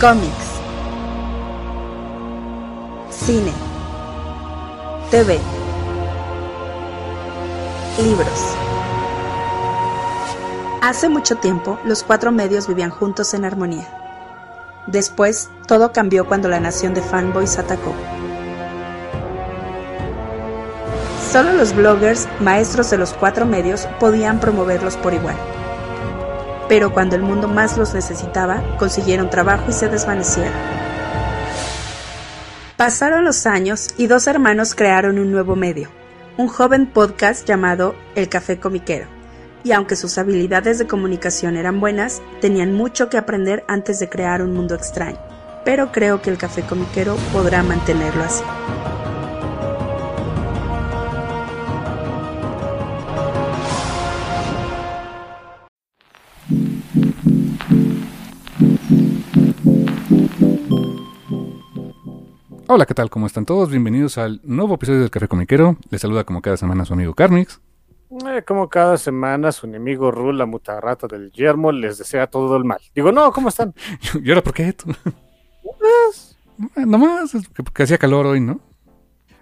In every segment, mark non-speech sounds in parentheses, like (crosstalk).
Cómics. Cine. TV. Libros. Hace mucho tiempo, los cuatro medios vivían juntos en armonía. Después, todo cambió cuando la nación de fanboys atacó. Solo los bloggers, maestros de los cuatro medios, podían promoverlos por igual. Pero cuando el mundo más los necesitaba, consiguieron trabajo y se desvanecieron. Pasaron los años y dos hermanos crearon un nuevo medio, un joven podcast llamado El Café Comiquero. Y aunque sus habilidades de comunicación eran buenas, tenían mucho que aprender antes de crear un mundo extraño. Pero creo que el Café Comiquero podrá mantenerlo así. Hola, ¿qué tal? ¿Cómo están todos? Bienvenidos al nuevo episodio del Café Comiquero. Les saluda como cada semana su amigo Carmix. Eh, como cada semana, su enemigo Rul, la mutarrata del yermo, les desea todo el mal. Digo, no, ¿cómo están? (laughs) ¿Y ahora por qué tú? Pues, Nomás, es que, que hacía calor hoy, ¿no?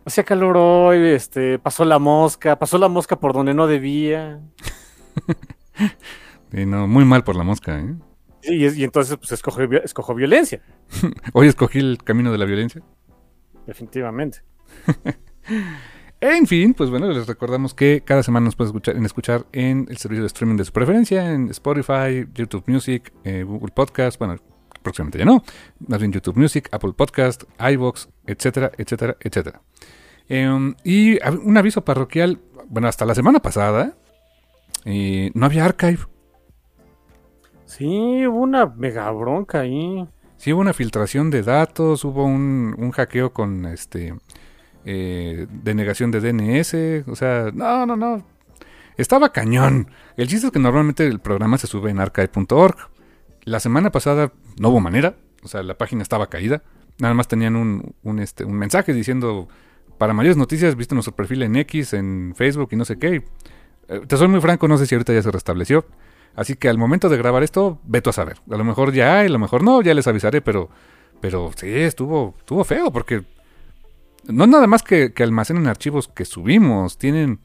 hacía calor hoy, este, pasó la mosca, pasó la mosca por donde no debía. (laughs) Y no, muy mal por la mosca, ¿eh? Y, y entonces, pues, escogió violencia, (laughs) Hoy escogí el camino de la violencia. Definitivamente. (laughs) En fin, pues bueno, les recordamos que cada semana nos pueden escuchar en, escuchar en el servicio de streaming de su preferencia, en Spotify, YouTube Music, eh, Google Podcast, bueno, próximamente ya no, más bien YouTube Music, Apple Podcast, iVoox, etcétera, etcétera, etcétera. Em, y un aviso parroquial, bueno, hasta la semana pasada eh, no había archive. Sí, hubo una mega bronca ahí. Sí hubo una filtración de datos, hubo un, un hackeo con este eh, denegación de DNS, o sea, no, no, no. Estaba cañón. El chiste es que normalmente el programa se sube en archive.org. La semana pasada no hubo manera, o sea, la página estaba caída. Nada más tenían un, un, este, un mensaje diciendo, para mayores noticias, viste nuestro perfil en X, en Facebook y no sé qué. Eh, te soy muy franco, no sé si ahorita ya se restableció. Así que al momento de grabar esto, veto a saber. A lo mejor ya, y a lo mejor no, ya les avisaré, pero, pero sí, estuvo, estuvo feo, porque no nada más que, que almacenen archivos que subimos, tienen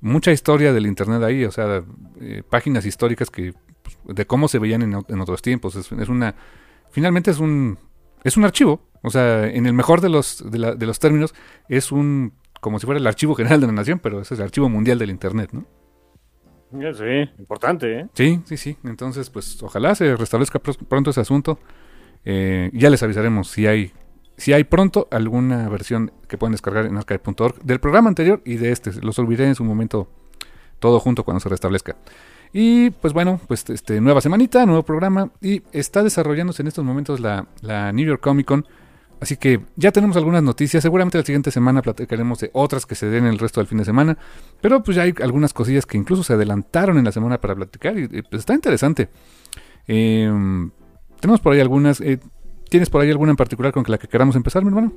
mucha historia del internet ahí, o sea, eh, páginas históricas que pues, de cómo se veían en otros tiempos. Es, es una, finalmente es un, es un archivo, o sea, en el mejor de los, de, la- de los términos, es un, como si fuera el archivo general de la nación, pero ese es el archivo mundial del internet, ¿no? Sí, importante, ¿eh? Sí, sí, sí. Entonces, pues ojalá se restablezca pronto ese asunto. Eh, ya les avisaremos si hay, si hay pronto alguna versión que puedan descargar en archive.org del programa anterior y de este. Los olvidé en su momento todo junto cuando se restablezca. Y pues bueno, pues este nueva semanita, nuevo programa y está desarrollándose en estos momentos la New York Comic Con. Así que ya tenemos algunas noticias. Seguramente la siguiente semana platicaremos de otras que se den el resto del fin de semana. Pero pues ya hay algunas cosillas que incluso se adelantaron en la semana para platicar y, pues está interesante. Eh, tenemos por ahí algunas. eh, ¿Tienes por ahí alguna en particular con la que queramos empezar, mi hermano?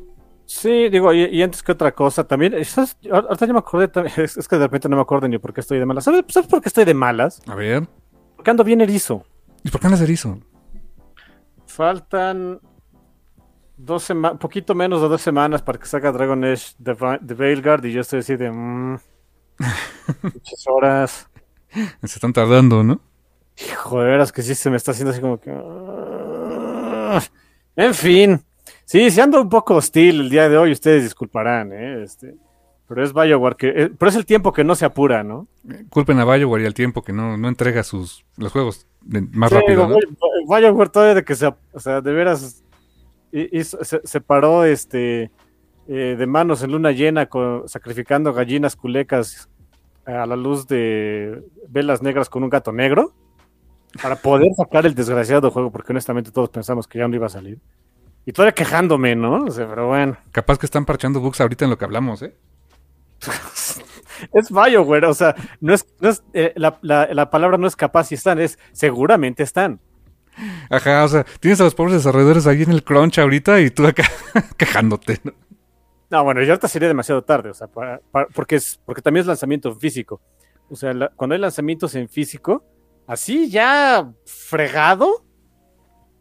Sí, digo, y, y antes que otra cosa, también, ¿sabes? ahorita ya me acordé, también, (laughs) es, es que de repente no me acuerdo ni por qué estoy de malas. ¿Sabes, ¿Sabes por qué estoy de malas? A ver. Porque ando bien erizo. ¿Y por qué andas erizo? Faltan dos semanas, poquito menos de dos semanas para que salga Dragon Age de, de Veilguard y yo estoy así de... mm, (laughs) muchas horas. Se están tardando, ¿no? Joder, es que sí se me está haciendo así como que... ah. En fin. Sí, sí ando un poco hostil el día de hoy, ustedes disculparán, ¿eh? Este, pero es Bioware que... eh, pero es el tiempo que no se apura, ¿no? Eh, Culpen a Bioware y al tiempo que no, no entrega sus los juegos de- más Sí, rápido, ¿no? Bioware todavía de que se... O sea, de veras... se, se paró este... eh, de manos en luna llena con- sacrificando gallinas culecas a la luz de velas negras con un gato negro para poder sacar el desgraciado juego, porque honestamente todos pensamos que ya no iba a salir. Y todavía quejándome, ¿no? O sea, pero bueno. Capaz que están parchando bugs ahorita en lo que hablamos, ¿eh? (laughs) es Bioware, o sea, no es, no es, eh, la, la- la palabra no es capaz si están, es seguramente están. Ajá, o sea, tienes a los pobres desarrolladores ahí en el crunch ahorita y tú acá (laughs) quejándote, ¿no? No, bueno, ya ahorita sería demasiado tarde, o sea, para- para- porque, es, porque también es lanzamiento físico. O sea, la- cuando hay lanzamientos en físico, así ya fregado,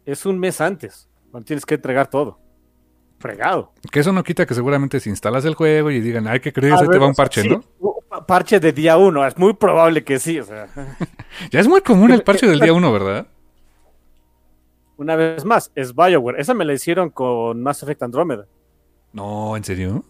es un mes antes. cuando tienes que entregar todo. Fregado. Que eso no quita que seguramente si instalas el juego y digan, ay, ¿qué crees? Ahí te va un parche, sí, ¿no? Parche de día uno, es muy probable que sí, o sea. (laughs) Ya es muy común el (laughs) parche del día uno, ¿verdad? Una vez más, es Bioware. Esa me la hicieron con Mass Effect Andromeda. No, ¿en serio?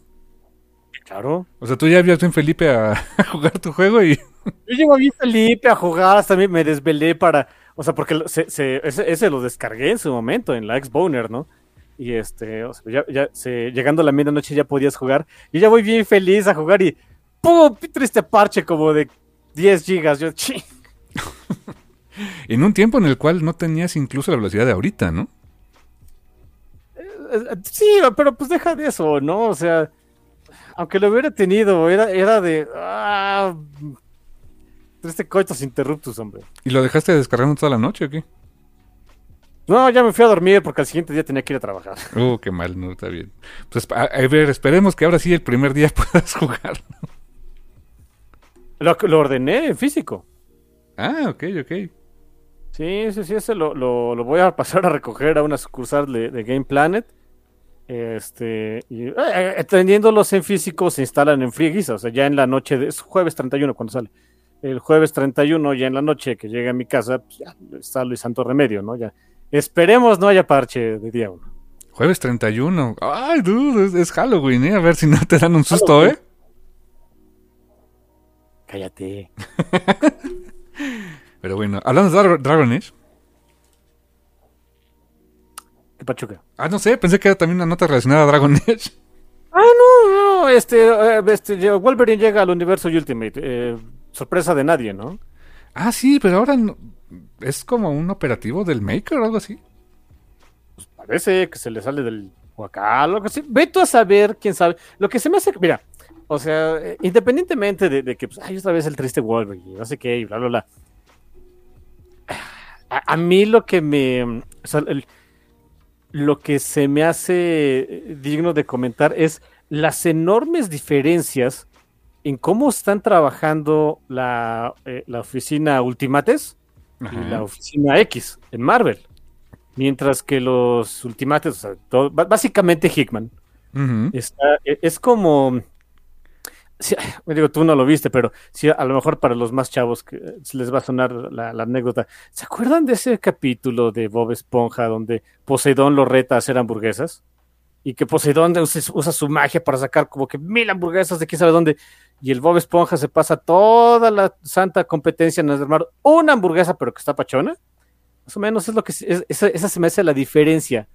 Claro. O sea, tú ya habías en Felipe a, (laughs) a jugar tu juego y... (laughs) Yo llego bien Felipe a jugar, hasta mí me desvelé para. O sea, porque se, se- ese, ese lo descargué en su momento en la Xboner, ¿no? Y este, o sea, ya, ya se- llegando a la medianoche ya podías jugar. Y ya voy bien feliz a jugar y ¡pum! Triste parche como de 10 gigas. Yo, (laughs) ¡chi! En un tiempo en el cual no tenías incluso la velocidad de ahorita, ¿no? Eh, Sí, pero pues deja de eso, ¿no? O sea, aunque lo hubiera tenido, era, era de. ¡Ah! Triste coitos interruptus, hombre. ¿Y lo dejaste descargando toda la noche o qué? No, ya me fui a dormir porque al siguiente día tenía que ir a trabajar. Uh, (laughs) qué mal, no, está bien. Pues a, a ver, esperemos que ahora sí el primer día (laughs) puedas jugar. Lo, lo ordené en físico. Ah, ok, ok. Sí, sí, sí, ese lo, lo, lo voy a (laughs) pasar a recoger a una sucursal de, de Game Planet. Este, y eh, eh, teniéndolos en físico se instalan en frieguiza, o sea, ya en la noche, de, es jueves 31 cuando sale. El jueves 31, ya en la noche que llegue a mi casa, pues ya está Luis Santo Remedio, ¿no? Ya. Esperemos no haya parche de día uno. Jueves 31. Ay, dude, es, es Halloween, ¿eh? A ver si no te dan un susto. ¿eh? Cállate. (laughs) Pero bueno, hablando de Dra- Dragon Age. ¿Qué pachuca? Ah, no sé, pensé que era también una nota relacionada a Dragon Age. Ah, no, no, este, eh, este, Wolverine llega al universo Ultimate. eh, sorpresa de nadie, ¿no? Ah, sí, pero ahora no- es como un operativo del Maker o algo así. Parece que se le sale del huacal, lo que sea. Ve tú a saber, quién sabe. Lo que se me hace, mira, o sea, eh, independientemente de, de que, pues, ay, otra vez el triste Wolverine, no sé qué, y bla, bla, bla. A, a mí lo que me, o sea, el- lo que se me hace eh, digno de comentar es las enormes diferencias en cómo están trabajando la, eh, la oficina Ultimates y la oficina X en Marvel. Mientras que los Ultimates, o sea, todo- básicamente Hickman, está, e- es como. Sí, digo, tú no lo viste, pero a lo mejor para los más chavos que eh, les va a sonar la, anécdota. ¿Se acuerdan de ese capítulo de Bob Esponja donde Poseidón lo reta a hacer hamburguesas? Y que Poseidón usa, su magia para sacar como que mil hamburguesas de quién sabe dónde. Y el Bob Esponja se pasa toda la santa competencia en armar una hamburguesa, pero que está pachona. Más o menos es lo que es- esa, esa se me hace la diferencia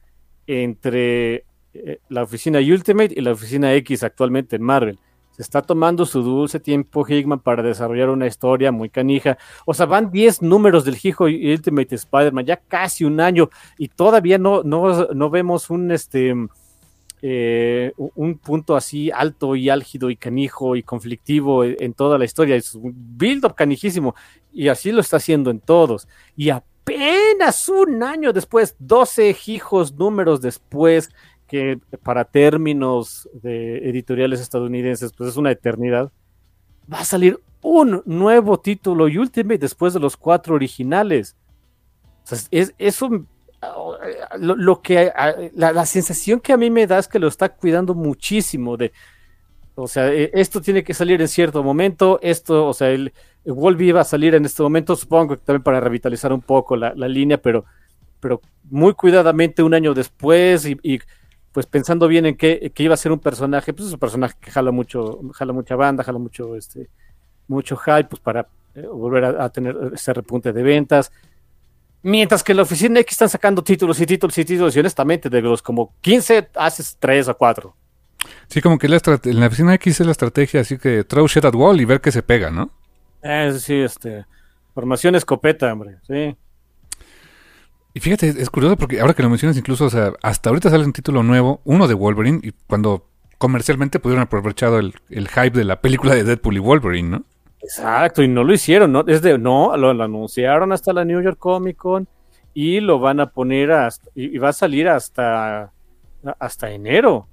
entre eh, la oficina Ultimate y la oficina X actualmente en Marvel. Se está tomando su dulce tiempo Hickman para desarrollar una historia muy canija. O sea, van 10 números del Hijo Ultimate Spider-Man, ya casi un año, y todavía no, no, no vemos un este eh, un punto así alto y álgido y canijo y conflictivo en, toda la historia. Es un build-up canijísimo. Y así lo está haciendo en todos. Y apenas un año después, 12 hijos números después, que para términos de editoriales estadounidenses, pues es una eternidad, va a salir un nuevo título y Ultimate después de los cuatro originales. Es, es un- lo, que la, sensación que a mí me da es que lo está cuidando muchísimo de o sea, eh, esto tiene que salir en cierto momento, esto, o sea, el, el Wolverine va a salir en este momento, supongo que también para revitalizar un poco la, la línea, pero, pero muy cuidadamente un año después y, y, pues pensando bien en que, que, iba a ser un personaje, pues es un personaje que jala mucho, jala mucha banda, jala mucho, este, mucho hype, pues para eh, volver a, a, tener ese repunte de ventas. Mientras que en la oficina X están sacando títulos y títulos y títulos, y honestamente, de los como 15 haces 3 o 4. Sí, como que la en la oficina X es la estrategia, así que throw shit at wall y ver qué se pega, ¿no? Eh, sí, este. Formación escopeta, hombre, sí. Y fíjate, es curioso porque ahora que lo mencionas, incluso, o sea, hasta ahorita sale un título nuevo, uno de Wolverine, y cuando comercialmente pudieron aprovechado el, el hype de la película de Deadpool y Wolverine, ¿no? Exacto, y no lo hicieron, ¿no? Es de, no, lo, lo anunciaron hasta la New York Comic Con y lo van a poner hasta, y, y va a salir hasta, hasta enero.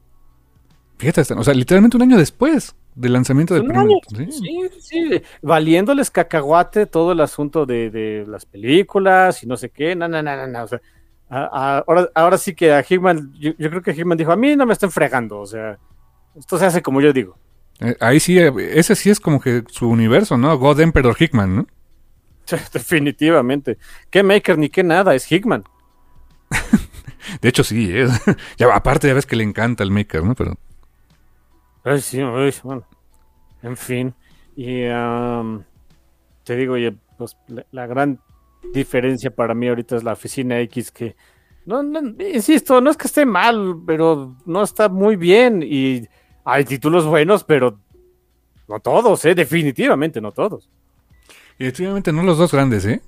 Fíjate, o sea, literalmente un año después del lanzamiento del primer. ¿Sí? sí, sí, valiéndoles cacahuate todo el asunto de, de, las películas y no sé qué, no, no, no, no, no. O sea, ahora, ahora sí que a Hickman, yo, creo que Hickman dijo, a mí no me estén fregando, o sea, esto se hace como yo digo. Eh, ahí sí, eh, ese sí es como que su universo, ¿no? God Emperor Hickman, ¿no? (laughs) Definitivamente. ¿Qué Maker ni qué nada? Es Hickman. (laughs) de hecho, sí. ¿eh? (laughs) ya, aparte, ya ves que le encanta el Maker, ¿no? Pero. Ay, sí, bueno. En fin. Y te digo, oye, pues la, gran diferencia para mí ahorita es la oficina X que. No, no, insisto, no es que esté mal, pero no está muy bien. Y hay títulos buenos, pero no todos, ¿eh? Definitivamente no todos. Y definitivamente no los dos grandes, ¿eh?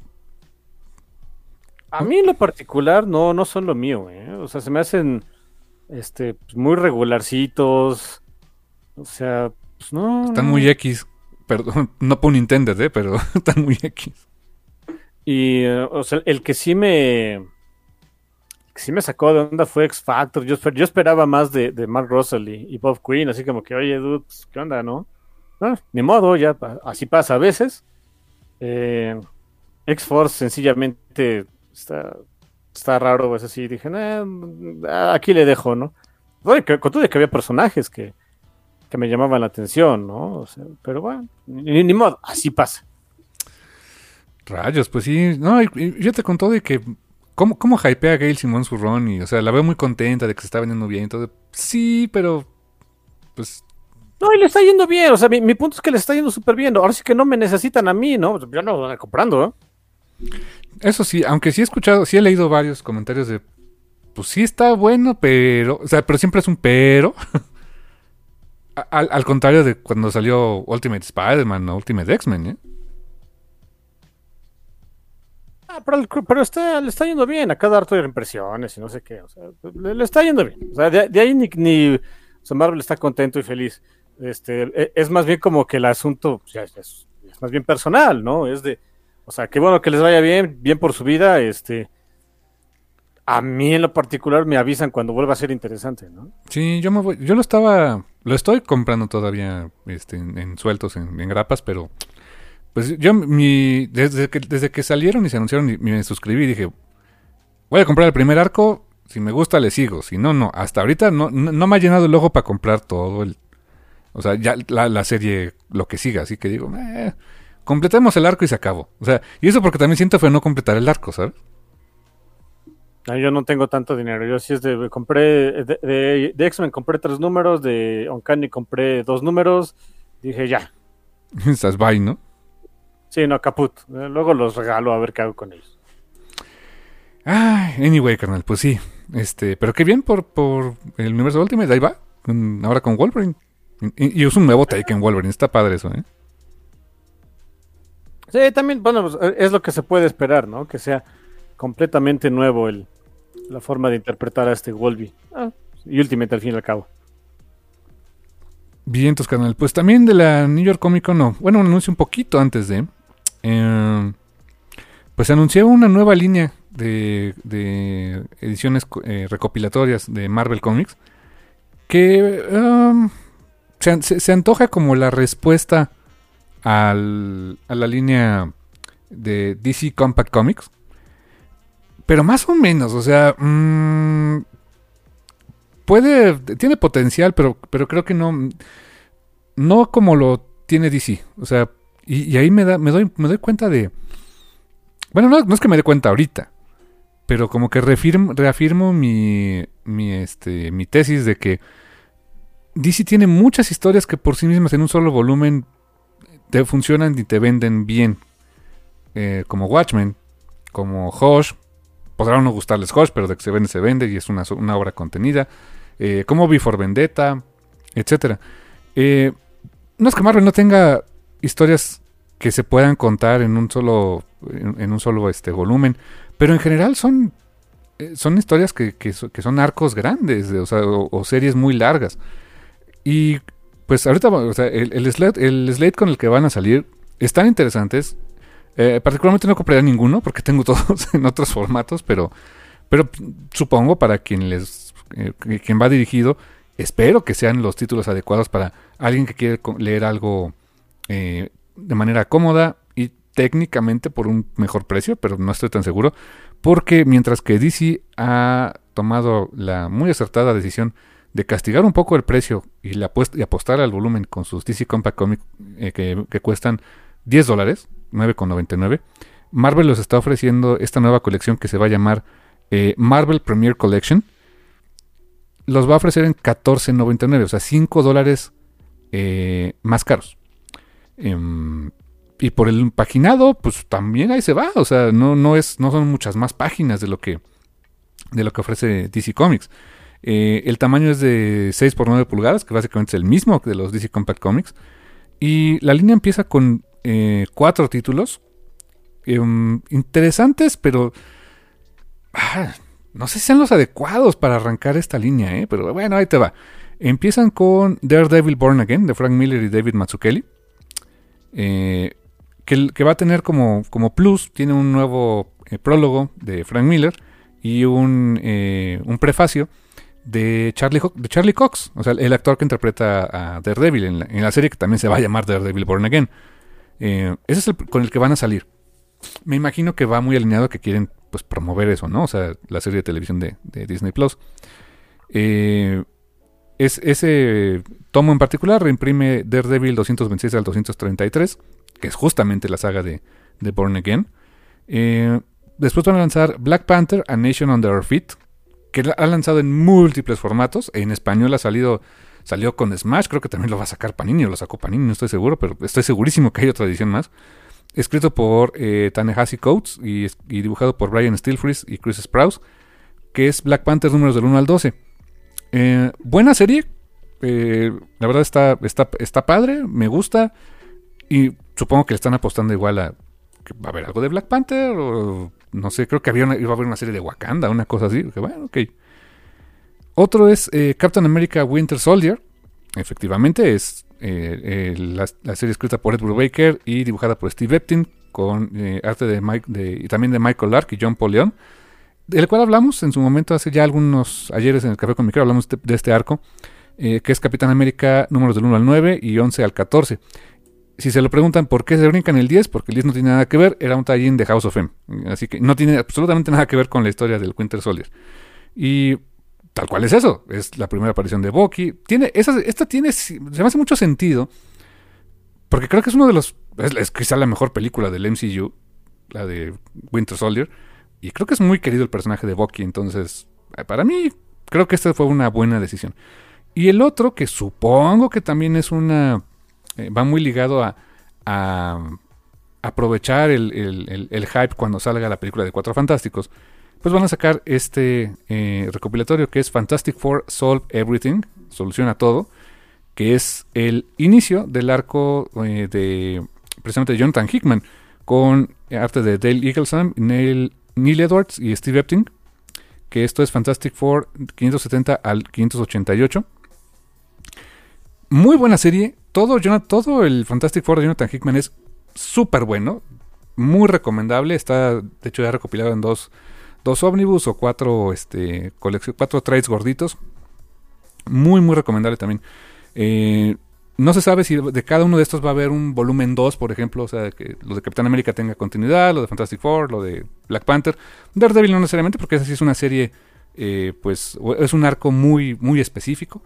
A mí en lo particular no, no son lo mío, ¿eh? O sea, se me hacen este, pues, muy regularcitos. O sea, pues no. Están muy X. Perdón, (laughs) no por Nintendo, ¿eh? Pero (laughs) están muy X. Y, eh, o sea, el que sí me. Que sí me sacó de onda fue X Factor. Yo, yo esperaba más de, de Mark Russell y, Bob Quinn, así como que, oye, dude, pues, ¿qué onda, no? Ah, ni modo, ya así pasa a veces. Eh, X-Force sencillamente está, está raro, es así. Dije, aquí le dejo, ¿no? con todo de que había personajes que, que me llamaban la atención, ¿no? pero bueno, ni, modo, así pasa. Rayos, pues sí. No, yo te contó de que. ¿Cómo, cómo hypea Gail Simón su Y, o sea, la veo muy contenta de que se está vendiendo bien. Todo. Sí, pero. Pues no, y le está yendo bien. O sea, mi, punto es que le está yendo súper bien. Ahora sí que no me necesitan a mí, ¿no? Yo no voy comprando, ¿eh? Eso sí, aunque sí he escuchado, sí he leído varios comentarios de. Pues sí está bueno, pero. O sea, pero siempre es un pero. (laughs) al, contrario de cuando salió Ultimate Spider-Man o Ultimate X-Men, ¿eh? Ah, pero, pero está, le está yendo bien. Acá dar todas impresiones y no sé qué. O sea, le, está yendo bien. O sea, de, ahí ni, ni. O sea, Marvel está contento y feliz. Este, e, es más bien como que el asunto es, más bien personal, ¿no? Es de, o sea, qué bueno que les vaya bien, bien por su vida, este, a mí en lo particular me avisan cuando vuelva a ser interesante, ¿no? Sí, yo me voy, yo lo estaba, lo estoy comprando todavía, este, en, sueltos, en, grapas, pero, pues yo, mi, desde que, desde que salieron y se anunciaron, me suscribí y dije, voy a comprar el primer arco, si me gusta le sigo, si no, no, hasta ahorita no, no me ha llenado el ojo para comprar todo el o sea, ya la, serie, lo que siga, así que digo, eh, completemos el arco y se acabó. O sea, y eso porque también siento fue no completar el arco, ¿sabes? Yo no tengo tanto dinero. Yo sí es de. Compré. De, de, X-Men compré tres números. De Oncani compré dos números. Dije ya. (laughs) Estás bye, ¿no? Sí, no, caput. Eh, luego los regalo a ver qué hago con ellos. Ay, anyway, carnal, pues sí. Este, pero qué bien por, por el universo Ultimate. Ahí va. Ahora con Wolverine. Y, es un nuevo take en Wolverine, está padre eso, ¿eh? Sí, también, bueno, pues, eh, es lo que se puede esperar, ¿no? Que sea completamente nuevo el, la forma de interpretar a este Wolverine. Ah, y Ultimate al fin y al cabo. Bien, entonces, canal. Pues también de la New York Comic Con, no. Bueno, un anuncio un poquito antes de. Eh, pues anunció una nueva línea de, de ediciones eh, recopilatorias de Marvel Comics. Que. Um, se, antoja como la respuesta al, a la línea de DC Compact Comics. Pero más o menos, o sea, mm, puede, tiene potencial, pero, pero creo que no, no como lo tiene DC. O sea, y, ahí me, da, me, doy, me doy cuenta de... Bueno, no, no es que me dé cuenta ahorita, pero como que reafirmo, reafirmo mi, mi, este, mi tesis de que DC tiene muchas historias que por sí mismas en un solo volumen te funcionan y te venden bien. Eh, como Watchmen, como Hush. Podrá no gustarles Hush, pero de que se vende, se vende y es una, obra contenida. Eh, como Before Vendetta, etc. Eh, no es que Marvel no tenga historias que se puedan contar en un solo, en, un solo este, volumen, pero en general son, son historias que, son arcos grandes o series muy largas. Y pues ahorita, el, el, slate, con el que van a salir están interesantes. Eh, particularmente no compraría ninguno porque tengo (laughs) todos en otros formatos, pero, pero supongo para quien les eh, quien va dirigido, espero que sean los títulos adecuados para alguien que quiere leer algo eh, de manera cómoda y técnicamente por un mejor precio, pero no estoy tan seguro, porque mientras que DC ha tomado la muy acertada decisión de castigar un poco el precio y, la y apostar al volumen con sus DC Compact Comics eh, que, cuestan 10 dólares, 9,99, Marvel los está ofreciendo esta nueva colección que se va a llamar eh, Marvel Premier Collection. Los va a ofrecer en 14,99, o sea, 5 dólares eh, más caros. Em, y por el paginado, pues también ahí se va. O sea, no, no, es, no son muchas más páginas de lo que, de lo que ofrece DC Comics. Eh, el tamaño es de 6 por 9 pulgadas, que básicamente es el mismo que de los DC Compact Comics. Y la línea empieza con eh, cuatro títulos. Em, interesantes, pero... Ah, no sé si sean los adecuados para arrancar esta línea, ¿eh? pero bueno, ahí te va. Empiezan con Daredevil Born Again de Frank Miller y David Mazzucchelli. Eh, que, va a tener como, como plus, tiene un nuevo eh, prólogo de Frank Miller y un, eh, un prefacio de Charlie, de Charlie Cox, o sea, el actor que interpreta a Daredevil en la serie que también se va a llamar Daredevil Born Again. Ese es el con el que van a salir. Me imagino que va muy alineado que quieren pues promover eso, ¿no? O sea, la serie de televisión de, Disney Plus. es, ese tomo en particular reimprime Daredevil 226 al 233 que es justamente la saga de, de Born Again. Eh, después van a lanzar Black Panther, A Nation Under Our Feet, que ha lanzado en múltiples formatos. En español ha salido, salió con Smash, creo que también lo va a sacar Panini, o lo sacó Panini, no estoy seguro, pero estoy segurísimo que hay otra edición más. Escrito por eh, Tanehasi Coates y, dibujado por Brian Stilfries y Chris Sprouse, que es Black Panther números del 1 al 12. Eh, buena serie, la verdad está, está, está padre, me gusta. Y supongo que le están apostando igual a que va a haber algo de Black Panther o no sé, creo que había iba a haber una serie de Wakanda, una cosa así. Que bueno, ok. Otro es eh, Captain America Winter Soldier. Efectivamente, es eh, la, serie escrita por Edward Baker y dibujada por Steve Eptin, con eh, arte de, Mike, de, y también de Michael Lark y John Paul Leon, del cual hablamos en su momento hace ya algunos ayeres en el Café con Micro, hablamos de, este arco, que es Capitán América números del 1 al 9 y 11 al 14 si se lo preguntan por qué se brincan el 10, porque el 10 no tiene nada que ver, era un tallín de House of M. Así que no tiene absolutamente nada que ver con la historia del Winter Soldier. Y tal cual es eso, es la primera aparición de Bucky. Tiene, esa, esta tiene, se me hace mucho sentido, porque creo que es uno de los, es, quizá la mejor película del MCU, la de Winter Soldier, y creo que es muy querido el personaje de Bucky, entonces, eh, para mí, creo que esta fue una buena decisión. Y el otro, que supongo que también es una eh, va muy ligado a, aprovechar el, hype cuando salga la película de Cuatro Fantásticos, pues van a sacar este eh, recopilatorio que es Fantastic Four Solve Everything, soluciona todo, que es el inicio del arco eh, de precisamente Jonathan Hickman, con arte de Dale Eagleson, Neil, Neil Edwards y Steve Epting, que esto es Fantastic Four 570 al 588. Muy buena serie, todo, todo el Fantastic Four de Jonathan Hickman es súper bueno, muy recomendable. Está, de hecho, ya recopilado en dos, dos ómnibus o cuatro, este, cuatro trades gorditos. Muy, muy recomendable también. Eh, no se sabe si de cada uno de estos va a haber un volumen 2, por ejemplo, o sea, que lo de Capitán América tenga continuidad, lo de Fantastic Four, lo de Black Panther. Daredevil no necesariamente, porque esa sí es una serie, eh, pues, es un arco muy, muy específico.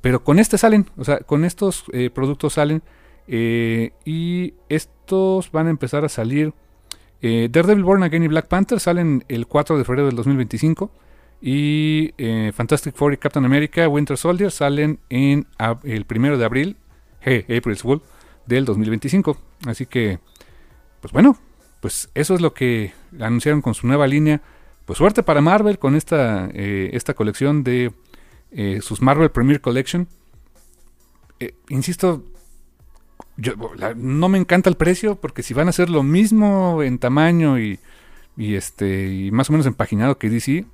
Pero con este salen, o sea, con estos eh, productos salen. Y estos van a empezar a salir. Eh, Daredevil Born Again y Black Panther salen el 4 de febrero del 2025. Y Fantastic Four y Captain America Winter Soldier salen en el 1 de abril, hey, April's Fool, del 2025. Así que, pues bueno, pues eso es lo que anunciaron con su nueva línea. Pues suerte para Marvel con esta, esta colección de eh, sus Marvel Premier Collection. Eh, insisto, yo, no me encanta el precio porque si van a hacer lo mismo en tamaño y, este y más o menos empaginado que DC,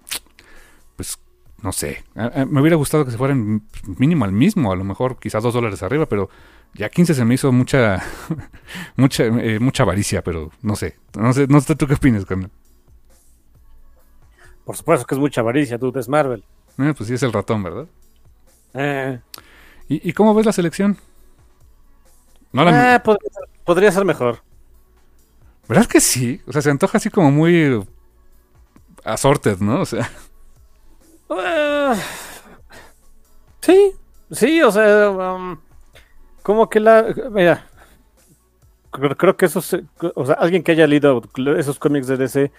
pues no sé. me hubiera gustado que se fueran mínimo al mismo, a lo mejor quizás dos dólares arriba, pero ya 15 se me hizo mucha (laughs) mucha eh, mucha avaricia, pero no sé. No sé, no sé tú qué opinas, Carmen. Por supuesto que es mucha avaricia, tú es Marvel. Eh, pues sí es el ratón, ¿verdad? Eh. ¿Y, cómo ves la selección? No eh, podría, ser, mejor. ¿Verdad que sí? O sea, se antoja así como muy assorted, ¿no? O sea. Ah, sí, sí, o sea, um, como que la... Mira, creo, creo que eso, o sea, alguien que haya leído esos cómics de DC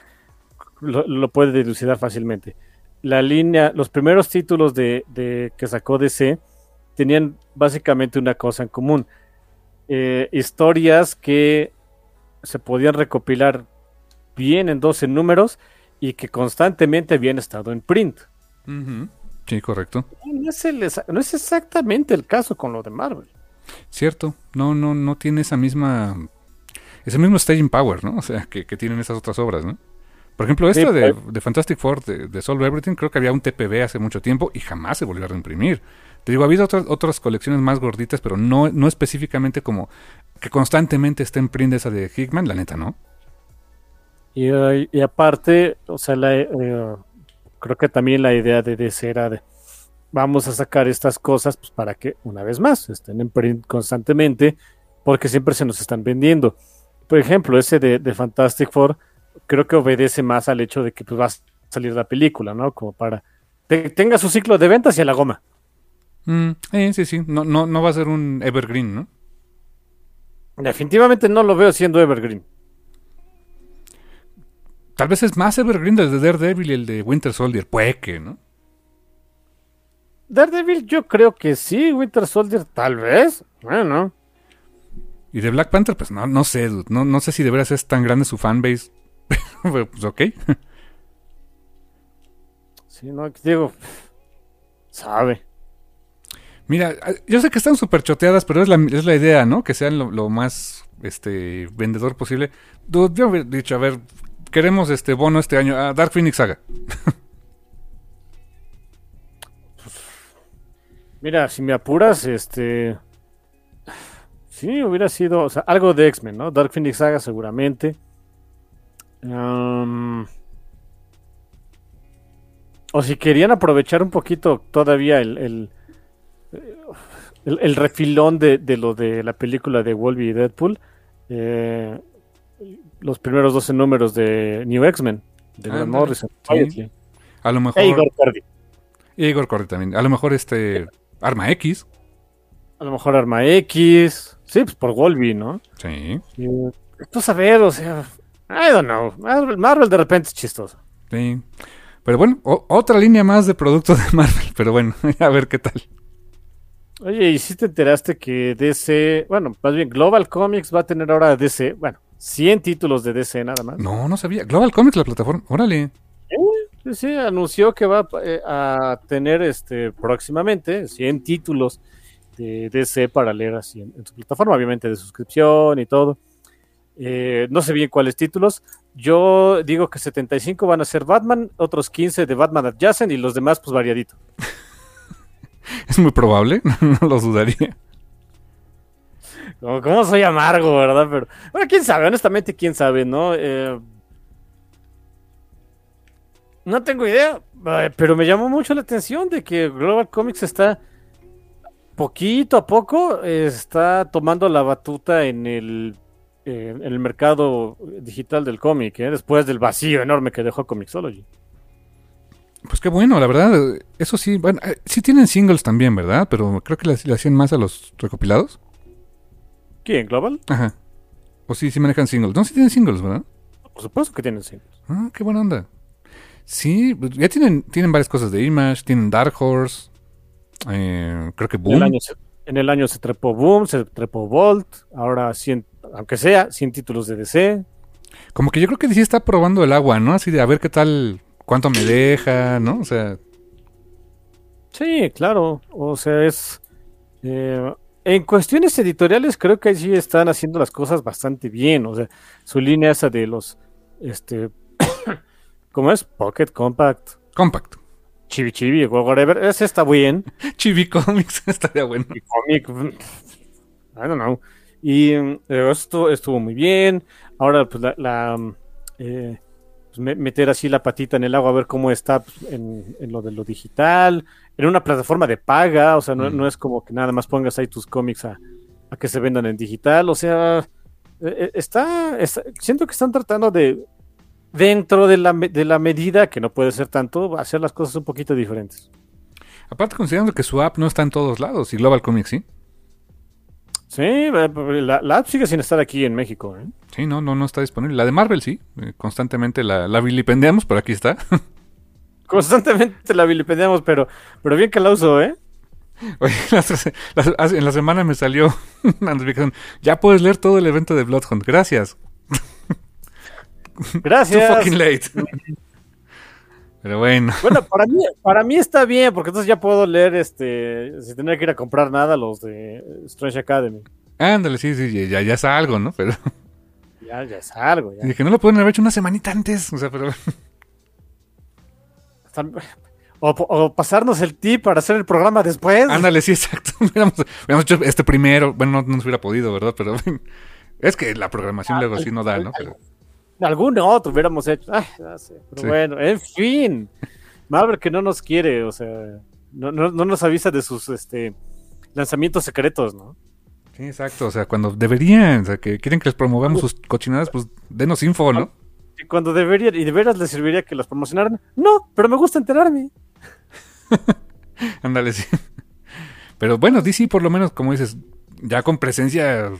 lo, lo puede dilucidar fácilmente. La línea, los primeros títulos de, de que sacó DC tenían básicamente una cosa en común. Eh, historias que se podían recopilar bien en 12 números y que constantemente habían estado en print. Sí, correcto. No es, el no es exactamente el caso con lo de Marvel. Cierto. No, no, no tiene esa misma. Ese mismo staging power, ¿no? O sea, que, que tienen esas otras obras, ¿no? Por ejemplo, esta Sí, de, pues. de Fantastic Four, de, de Solve Everything, creo que había un TPB hace mucho tiempo y jamás se volvió a reimprimir. Te digo, ha habido otras, otras colecciones más gorditas, pero no, no específicamente como que constantemente esté en print esa de Hickman, la neta, ¿no? Y, eh, aparte, o sea, la, eh, creo que también la idea de DC era de vamos a sacar estas cosas pues, para que, una vez más, estén en print constantemente, porque siempre se nos están vendiendo. Por ejemplo, ese de, de Fantastic Four, creo que obedece más al hecho de que pues, va a salir la película, ¿no? Como para que tenga su ciclo de ventas y a la goma. Mm, eh, sí, sí. No, no, no va a ser un Evergreen, ¿no? Definitivamente no lo veo siendo Evergreen. Tal vez es más Evergreen el de Daredevil y el de Winter Soldier. Puede que, ¿no? Daredevil, yo creo que sí. Winter Soldier, tal vez. Bueno. Y de Black Panther, pues no, no sé, dude. No, no sé si de veras es tan grande su fanbase. (laughs) Pero, pues ok. Sí, no, digo, sabe. Mira, yo sé que están súper choteadas, pero es la, es la idea, ¿no? Que sean lo, más este vendedor posible. Yo hubiera dicho, a ver, queremos este bono este año. a Dark Phoenix Saga. Mira, si me apuras, este. Sí, hubiera sido, o sea, algo de X-Men, ¿no? Dark Phoenix Saga, seguramente. Am, o si querían aprovechar un poquito todavía el, el- el refilón de, de lo de la película de Wolverine y Deadpool, eh, los primeros 12 números de New X-Men, de Grant Morrison. sí. A lo mejor. E Igor Cordy. Igor Cordy también. A lo mejor este. Arma X. A lo mejor Arma X. Sí, pues por Wolverine, ¿no? Sí. Y, Pues a ver, o sea, I don't know. Marvel, Marvel de repente es chistoso. Sí. Pero bueno, o- otra línea más de producto de Marvel. Pero bueno, (laughs) a ver qué tal. Oye, ¿y si te enteraste que DC, bueno, más bien Global Comics va a tener ahora DC, bueno, 100 títulos de DC nada más? No, no sabía. Global Comics, la plataforma. Órale. Sí, sí, anunció que va eh, a tener este próximamente 100 títulos de DC para leer así en, en su plataforma, obviamente de suscripción y todo. Eh, no sé bien cuáles títulos. Yo digo que 75 van a ser Batman, otros 15 de Batman Adjacent y los demás pues variadito. (laughs) (laughs) Es muy probable. (laughs) no lo dudaría. Como, como soy amargo, ¿verdad? Pero, bueno, quién sabe, honestamente, quién sabe, ¿no? Eh, no tengo idea, eh, pero me llamó mucho la atención de que Global Comics está poquito a poco, está tomando la batuta en el, el mercado digital del cómic, ¿eh? después del vacío enorme que dejó Comixology. Pues qué bueno, la verdad. Eso sí, bueno, eh, sí tienen singles también, ¿verdad? Pero creo que le, hacían más a los recopilados. ¿Quién, Global? Ajá. O sí, sí manejan singles. No, sí tienen singles, ¿verdad? Por supuesto que tienen singles. Ah, qué buena onda. Sí, pues ya tienen, tienen varias cosas de Image, tienen Dark Horse, eh, creo que En Boom. el, año se, en el año se trepó Boom, se trepó Volt, ahora 100, aunque sea 100 títulos de DC. Como que yo creo que sí está probando el agua, ¿no? Así de a ver qué tal, cuánto me deja, ¿no? O sea, Sí, claro. O sea, es. eh, en cuestiones editoriales, creo que sí están haciendo las cosas bastante bien. O sea, su línea esa de los. Este. (coughs) ¿Cómo es? Pocket, Compact, Compact. Chibi Chibi, whatever. Ese está bien. (laughs) Chibi Comics, (laughs) estaría bueno. Y Comic. mm, I don't know. Y eh, esto estuvo muy bien. Ahora, pues la. la, eh, pues, me- meter así la patita en el agua a ver cómo está pues, en, en lo de lo digital, en una plataforma de paga, o sea, no, Mm. no es como que nada más pongas ahí tus cómics a, a que se vendan en digital, o sea, eh, eh, está, está- siento que están tratando de, dentro de la, de la medida, que no puede ser tanto, hacer las cosas un poquito diferentes. Aparte, considerando que su app no está en todos lados y Global Comics sí. Sí, eh, la, la app sigue sin estar aquí en México. ¿eh? Sí, no, no, no está disponible. La de Marvel sí. eh, constantemente la, la vilipendiamos, pero aquí está. (laughs) Constantemente la vilipendiamos, pero, pero bien que la uso, ¿eh? Oye, (laughs) hace- en la semana me salió (laughs) una notificación. Ya puedes leer todo el evento de Bloodhunt. Gracias. Too Gracias. fucking late. Pero bueno. Bueno, para mí, para mí está bien, porque entonces ya puedo leer, este, sin tener que ir a comprar nada, los de Strange Academy. Ándale, sí, sí, ya, ya es algo, ¿no? Pero Ya, ya es algo. Ya. dije, no lo pueden haber hecho una semanita antes. O sea, pero O, o pasarnos el tip para hacer el programa después. ándale, sí, exacto. (laughs) Hubiéramos, hecho este primero. Bueno, no, no nos hubiera podido, ¿verdad? Pero (laughs) es que la programación luego sí no da, ¿no? Pero, Algún otro hubiéramos hecho. Ay, sé, Pero Sí. bueno, en fin. (laughs) Marvel que no nos quiere, o sea, no, no, no nos avisa de sus este lanzamientos secretos, ¿no? sí, exacto. O sea, cuando deberían, o sea, que quieren que les promovamos sus cochinadas, pues denos info, ¿no? Y cuando debería, y de veras les serviría que los promocionaran. No, pero me gusta enterarme. (laughs) Ándale, sí. Pero bueno, DC por lo menos, como dices, ya con presencia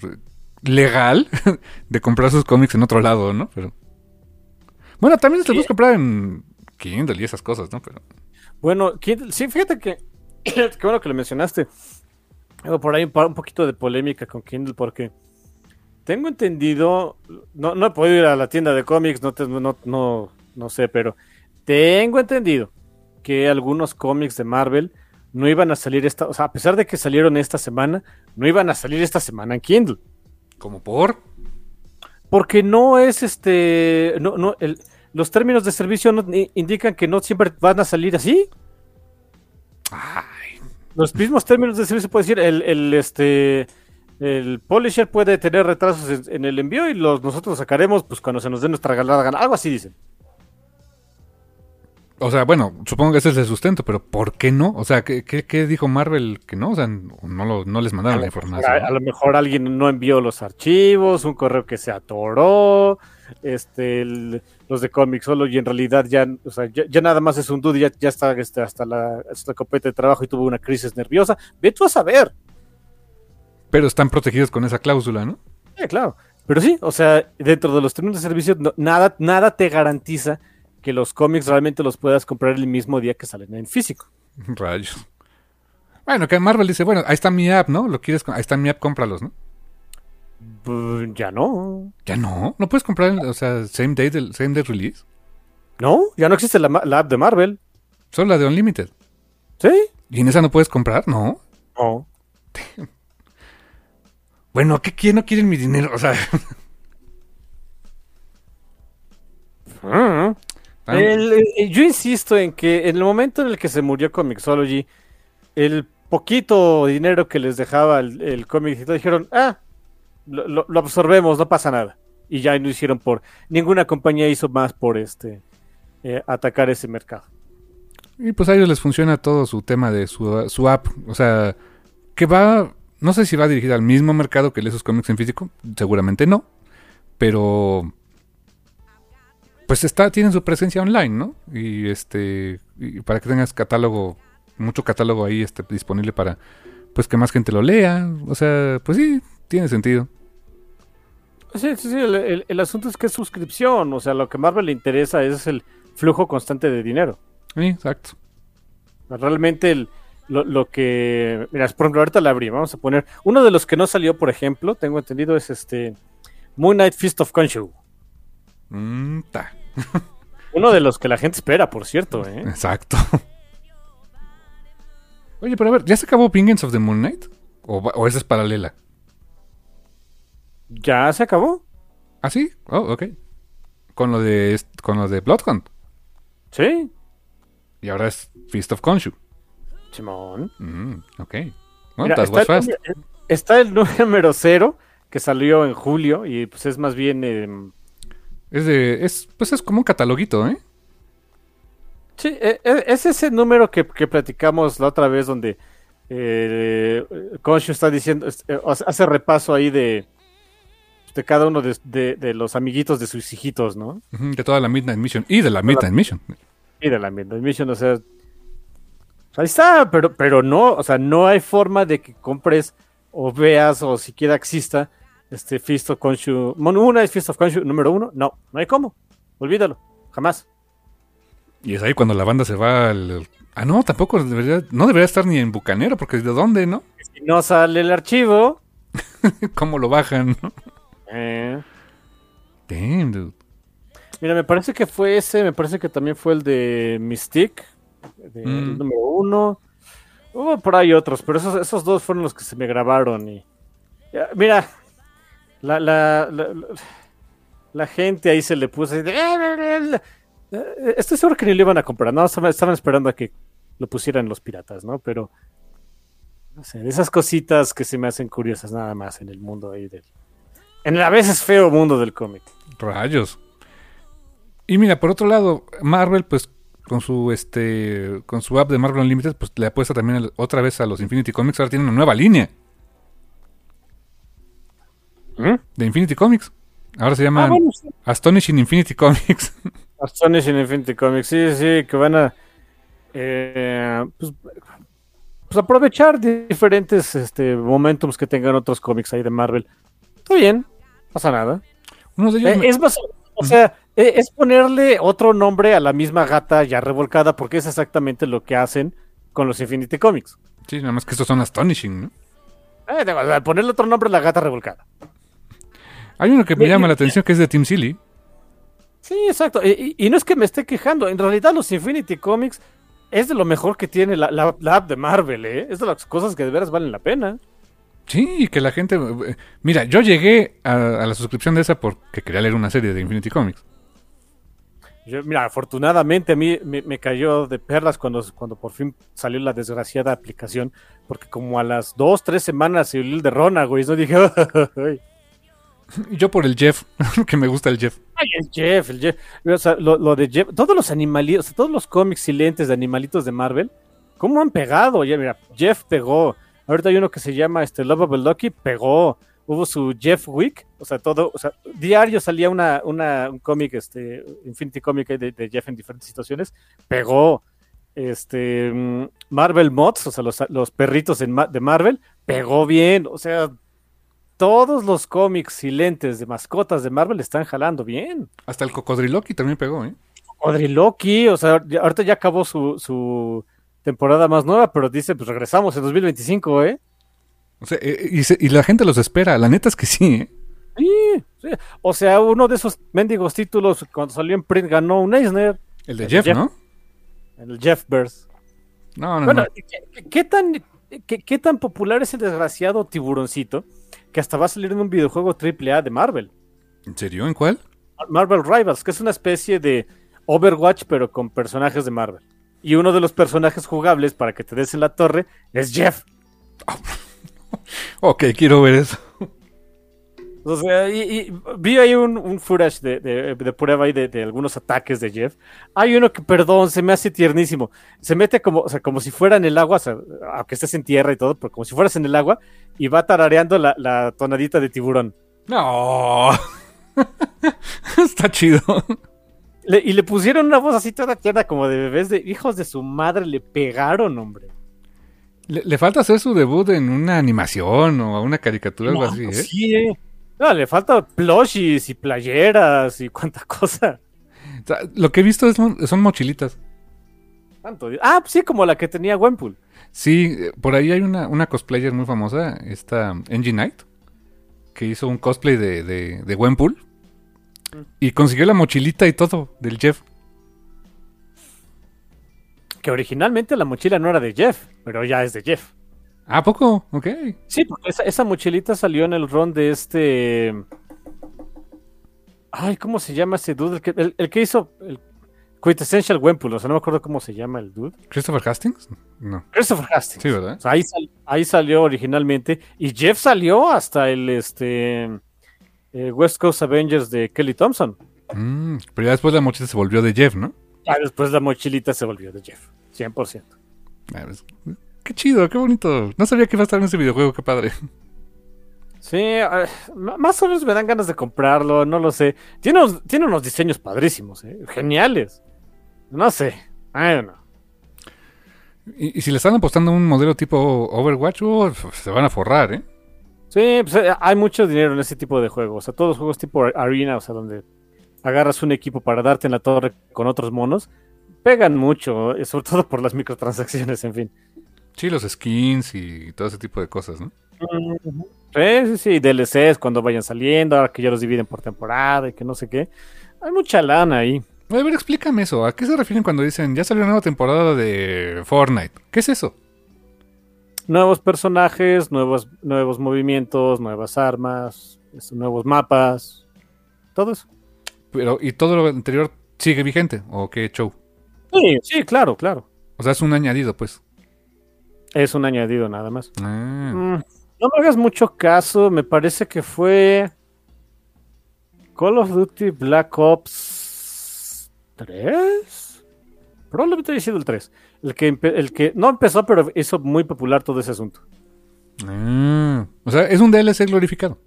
legal (laughs) de comprar sus cómics en otro lado, ¿no? Pero bueno, también se los puedes comprar en Kindle y esas cosas, ¿no? Pero Bueno, Kindle- sí, fíjate que (clears throat) qué bueno que lo mencionaste. Tengo por ahí un, poquito de polémica con Kindle porque tengo entendido, no, no he podido ir a la tienda de cómics, no, te- no, no, no sé, pero tengo entendido que algunos cómics de Marvel no iban a salir esta, o sea, a pesar de que salieron esta semana, no iban a salir esta semana en Kindle. Como por Porque no es este, no, no, el- los términos de servicio no, indican que no siempre van a salir así. Ay, Los mismos términos de servicio puede decir, el, el, este, el publisher puede tener retrasos en, en el envío y los nosotros sacaremos pues cuando se nos dé nuestra galada gana. Algo así dicen. O sea, bueno, supongo que ese es el sustento, pero ¿por qué no? O sea, ¿qué, qué, qué dijo Marvel que no? O sea, no, lo- no les mandaron la información. a lo mejor alguien no envió los archivos, un correo que se atoró, este, el- los de Comic Solo y en realidad ya, o sea, ya, ya nada más es un dude, ya, ya está este, hasta la, hasta la copeta de trabajo y tuvo una crisis nerviosa. Ve tú a saber. Pero están protegidos con esa cláusula, ¿no? Sí, claro. Pero sí, o sea, dentro de los términos de servicio, no- nada, nada te garantiza que los cómics realmente los puedas comprar el mismo día que salen en físico. (laughs) Rayos. Bueno, que Marvel dice, bueno, ahí está mi app, ¿no? ¿Lo quieres? Ahí está mi app, cómpralos, ¿no? Pues, ya no. Ya no, no puedes comprar, o sea, same day del same day release. No, ya no existe la, app de Marvel. Solo la de Unlimited. ¿Sí? ¿Y en esa no puedes comprar? No. No. (laughs) Bueno, ¿qué quién no quieren mi dinero? O sea, (laughs) Mm. El- el- yo insisto en que en el momento en el que se murió Comixology, el poquito dinero que les dejaba el, el cómic dijeron, ah, lo absorbemos, no pasa nada. Y ya no hicieron por, ninguna compañía hizo más por este eh, atacar ese mercado. y pues a ellos les funciona todo su tema de su, su app. O sea, que va, no sé si va dirigida al mismo mercado que lee sus cómics en físico, seguramente no. Pero pues está, tienen su presencia online, ¿no? Y este, y para que tengas catálogo, mucho catálogo ahí este, disponible para pues que más gente lo lea. O sea, pues sí, tiene sentido. Sí, sí, sí, el, el- el asunto es que es suscripción, o sea, lo que Marvel le interesa es el flujo constante de dinero. Sí, exacto. Realmente el- lo, lo que... Mira, por ejemplo, ahorita la abrí, vamos a poner... Uno de los que no salió, por ejemplo, tengo entendido, es este... Moon Knight Fist of Khonshu. Mm, ta. (laughs) Uno de los que la gente espera, por cierto, ¿eh? Exacto. Oye, pero a ver, ¿ya se acabó Penguins of the Moon Knight? ¿O, esa es paralela? ¿Ya se acabó? ¿Ah, sí? Oh, ok. Con lo de, con lo de Bloodhunt. Sí, Y ahora es Feast of Khonshu. Simón. Mm, ok. Well, Mira, está, fast. el, está el (laughs) número cero, que salió en julio, y pues es más bien... em, Es de, es, pues es como un cataloguito, ¿eh? Sí, e- e- es ese número que, que platicamos la otra vez donde eh, está diciendo, eh, hace repaso ahí de de cada uno de, de- de los amiguitos de sus hijitos, ¿no? De toda la Midnight Mission. Y de la Midnight Mission. Y de la Midnight Mission, o sea. Ahí está, pero, pero no, o sea, no hay forma de que compres o veas o siquiera exista este Fist of. Bueno, una es Fist of Khonshu número uno. No, no hay cómo. Olvídalo, jamás. Y es ahí cuando la banda se va al... Ah, no, tampoco debería... No debería estar ni en Bucanero, porque ¿de dónde, no? (laughs) Si no sale el archivo. ¿Cómo lo bajan? no? eh, Damn, dude. Mira, me parece que fue ese, me parece que también fue el de Mystique, de- Mm. el número uno. Hubo por ahí otros, pero esos, esos dos fueron los que se me grabaron. Y, mira, la, la, la, la- gente ahí se le puso. "Eh, eh, Estoy seguro que ni lo iban a comprar, ¿no? Estaban, esperando a que lo pusieran los piratas, ¿no? Pero, no sé, esas cositas que se me hacen curiosas nada más en el mundo ahí del. En el a veces feo mundo del cómic. Rayos. Y mira, por otro lado, Marvel, pues con su este con su app de Marvel Unlimited, pues le apuesta también otra vez a los Infinity Comics. Ahora tiene una nueva línea ¿Mm? de Infinity Comics. Ahora se Ah, llama bueno, sí. Astonishing Infinity Comics. (laughs) Astonishing Infinity Comics, sí, sí, que van a eh, pues, pues aprovechar diferentes este, momentums que tengan otros cómics ahí de Marvel. Está bien, pasa nada. Uno de ellos Eh, me- es más, o sea, eh, es ponerle otro nombre a la misma gata ya revolcada, porque es exactamente lo que hacen con los Infinity Comics. Sí, nada más que estos son Astonishing, ¿no? Eh, ponerle otro nombre a la gata revolcada. Hay uno que me llama la atención que es de Team Silly. Sí, exacto. Y, no es que me esté quejando, en realidad los Infinity Comics es de lo mejor que tiene la, la- la app de Marvel, ¿eh? Es de las cosas que de veras valen la pena. Sí, que la gente... eh, Mira, yo llegué a, a la suscripción de esa porque quería leer una serie de Infinity Comics. Yo, mira, afortunadamente a mí me, me cayó de perlas cuando, cuando por fin salió la desgraciada aplicación, porque como a las dos, tres semanas se el de Rona, güey, yo dije, (laughs) yo por el Jeff, (laughs) que me gusta el Jeff. el Jeff, el Jeff. O sea, lo, lo de Jeff, todos los animalitos, todos los cómics silentes de animalitos de Marvel, ¿cómo han pegado? Ya, mira, Jeff pegó. Ahorita hay uno que se llama este Lovable Lucky, pegó. Hubo su Jeff Week, o sea, todo, o sea, diario salía una, una, un cómic, este, Infinity Comic de, Jeff en diferentes situaciones, pegó. Este, mm, Marvel Mods, o sea, los, los perritos de Marvel, pegó bien, o sea, todos los cómics silentes de mascotas de Marvel están jalando bien. Hasta el Cocodriloqui también pegó, ¿eh? Odriloki, o sea, ahorita ya acabó su, su temporada más nueva, pero dice, pues regresamos en 2025, ¿eh? O sea, eh, y, se- y la gente los espera. La neta es que sí, ¿eh? Sí, sí. O sea, uno de esos mendigos títulos cuando salió en print ganó un Eisner El de El Jeff, Jeff. ¿no? el Jeffverse. No, no, Bueno, no. ¿qué, qué tan, qué, qué tan popular es el desgraciado tiburoncito que hasta va a salir en un videojuego AAA de Marvel? ¿En serio? ¿En cuál? Marvel Rivals, que es una especie de Overwatch, pero con personajes de Marvel. Y uno de los personajes jugables para que te des en la torre es Jeff. (laughs) Ok, quiero ver eso. O sea, y, y vi ahí un, un footage de, de- de prueba de, de algunos ataques de Jeff. Hay uno que, perdón, se me hace tiernísimo. Se mete como, o sea, como si fuera en el agua, o sea, aunque estés en tierra y todo, pero como si fueras en el agua, y va tarareando la, la tonadita de tiburón. No. (laughs) Está chido. Le- y le pusieron una voz así toda tierna, como de bebés de hijos de su madre, le pegaron, hombre. Le, le falta hacer su debut en una animación o una caricatura, algo No, así, ¿eh? Sí, eh. No, le falta plushies y playeras y cuánta (laughs) cosa. O sea, lo que he visto es son mochilitas. Tanto. Ah, pues sí, como la que tenía Gwenpool. Sí, eh, por ahí hay una, una cosplayer muy famosa, esta Angie Knight, que hizo un cosplay de, de, de Gwenpool y consiguió la mochilita y todo del Jeff. Que originalmente la mochila no era de Jeff, pero ya es de Jeff. ¿Ah, ¿a poco? Ok. Sí, porque esa, esa mochilita salió en el ron de este. Ay, ¿cómo se llama ese dude? El que, el, el que hizo el Quintessential Gwenpool, o sea, no me acuerdo cómo se llama el dude. ¿Christopher Hastings? No. Christopher Hastings. Sí, ¿verdad? O sea, ahí, sal- ahí salió originalmente. Y Jeff salió hasta el este eh, West Coast Avengers de Kelly Thompson. Mm, pero ya después la mochila se volvió de Jeff, ¿no? Ya después la mochilita se volvió de Jeff. 100%. Ah, pues, Qué chido, qué bonito. No sabía que iba a estar en ese videojuego, qué padre. Sí, más o menos me dan ganas de comprarlo, no lo sé. Tiene unos, tiene unos diseños padrísimos, ¿eh? geniales. No sé. Bueno. Y, y si le están apostando a un modelo tipo Overwatch, uh, se van a forrar, ¿eh? Sí, pues eh, hay mucho dinero en ese tipo de juegos. O sea, todos los juegos tipo Arena, o sea, donde agarras un equipo para darte en la torre con otros monos, pegan mucho, eh, sobre todo por las microtransacciones, en fin. Sí, los skins y todo ese tipo de cosas, ¿no? Sí, sí, sí, DLCs cuando vayan saliendo, ahora que ya los dividen por temporada y que no sé qué. Hay mucha lana ahí. A ver, explícame eso. ¿A qué se refieren cuando dicen ya salió una nueva temporada de Fortnite? ¿Qué es eso? Nuevos personajes, nuevos, nuevos movimientos, nuevas armas, nuevos mapas, todo eso. Pero, ¿y todo lo anterior sigue vigente? ¿O qué show? Sí, sí, claro, claro. O sea, es un añadido, pues. Es un añadido nada más. Ah. Mm, no me hagas mucho caso, me parece que fue Call of Duty Black Ops 3. Probablemente haya sido el 3. El que, el que no empezó, pero hizo muy popular todo ese asunto. Ah. O sea, es un DLC glorificado.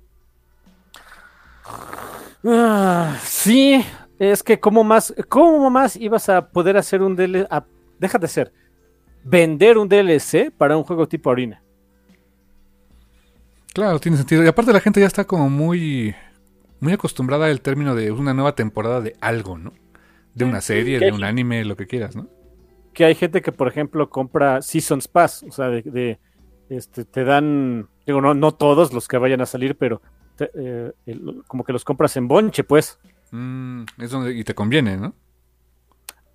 Ah, sí, es que cómo más, cómo más ibas a poder hacer un DLC, deja de ser, vender un DLC para un juego tipo Arena. Claro, tiene sentido. Y aparte la gente ya está como muy, muy acostumbrada al término de una nueva temporada de algo, ¿no? De una serie, de un anime, lo que quieras, ¿no? Que hay gente que, por ejemplo, compra Seasons Pass, o sea, de, de, este, te dan, digo, no, no todos los que vayan a salir, pero te- eh, el- como que los compras en bonche, pues. Mm, es donde, y te conviene, ¿no?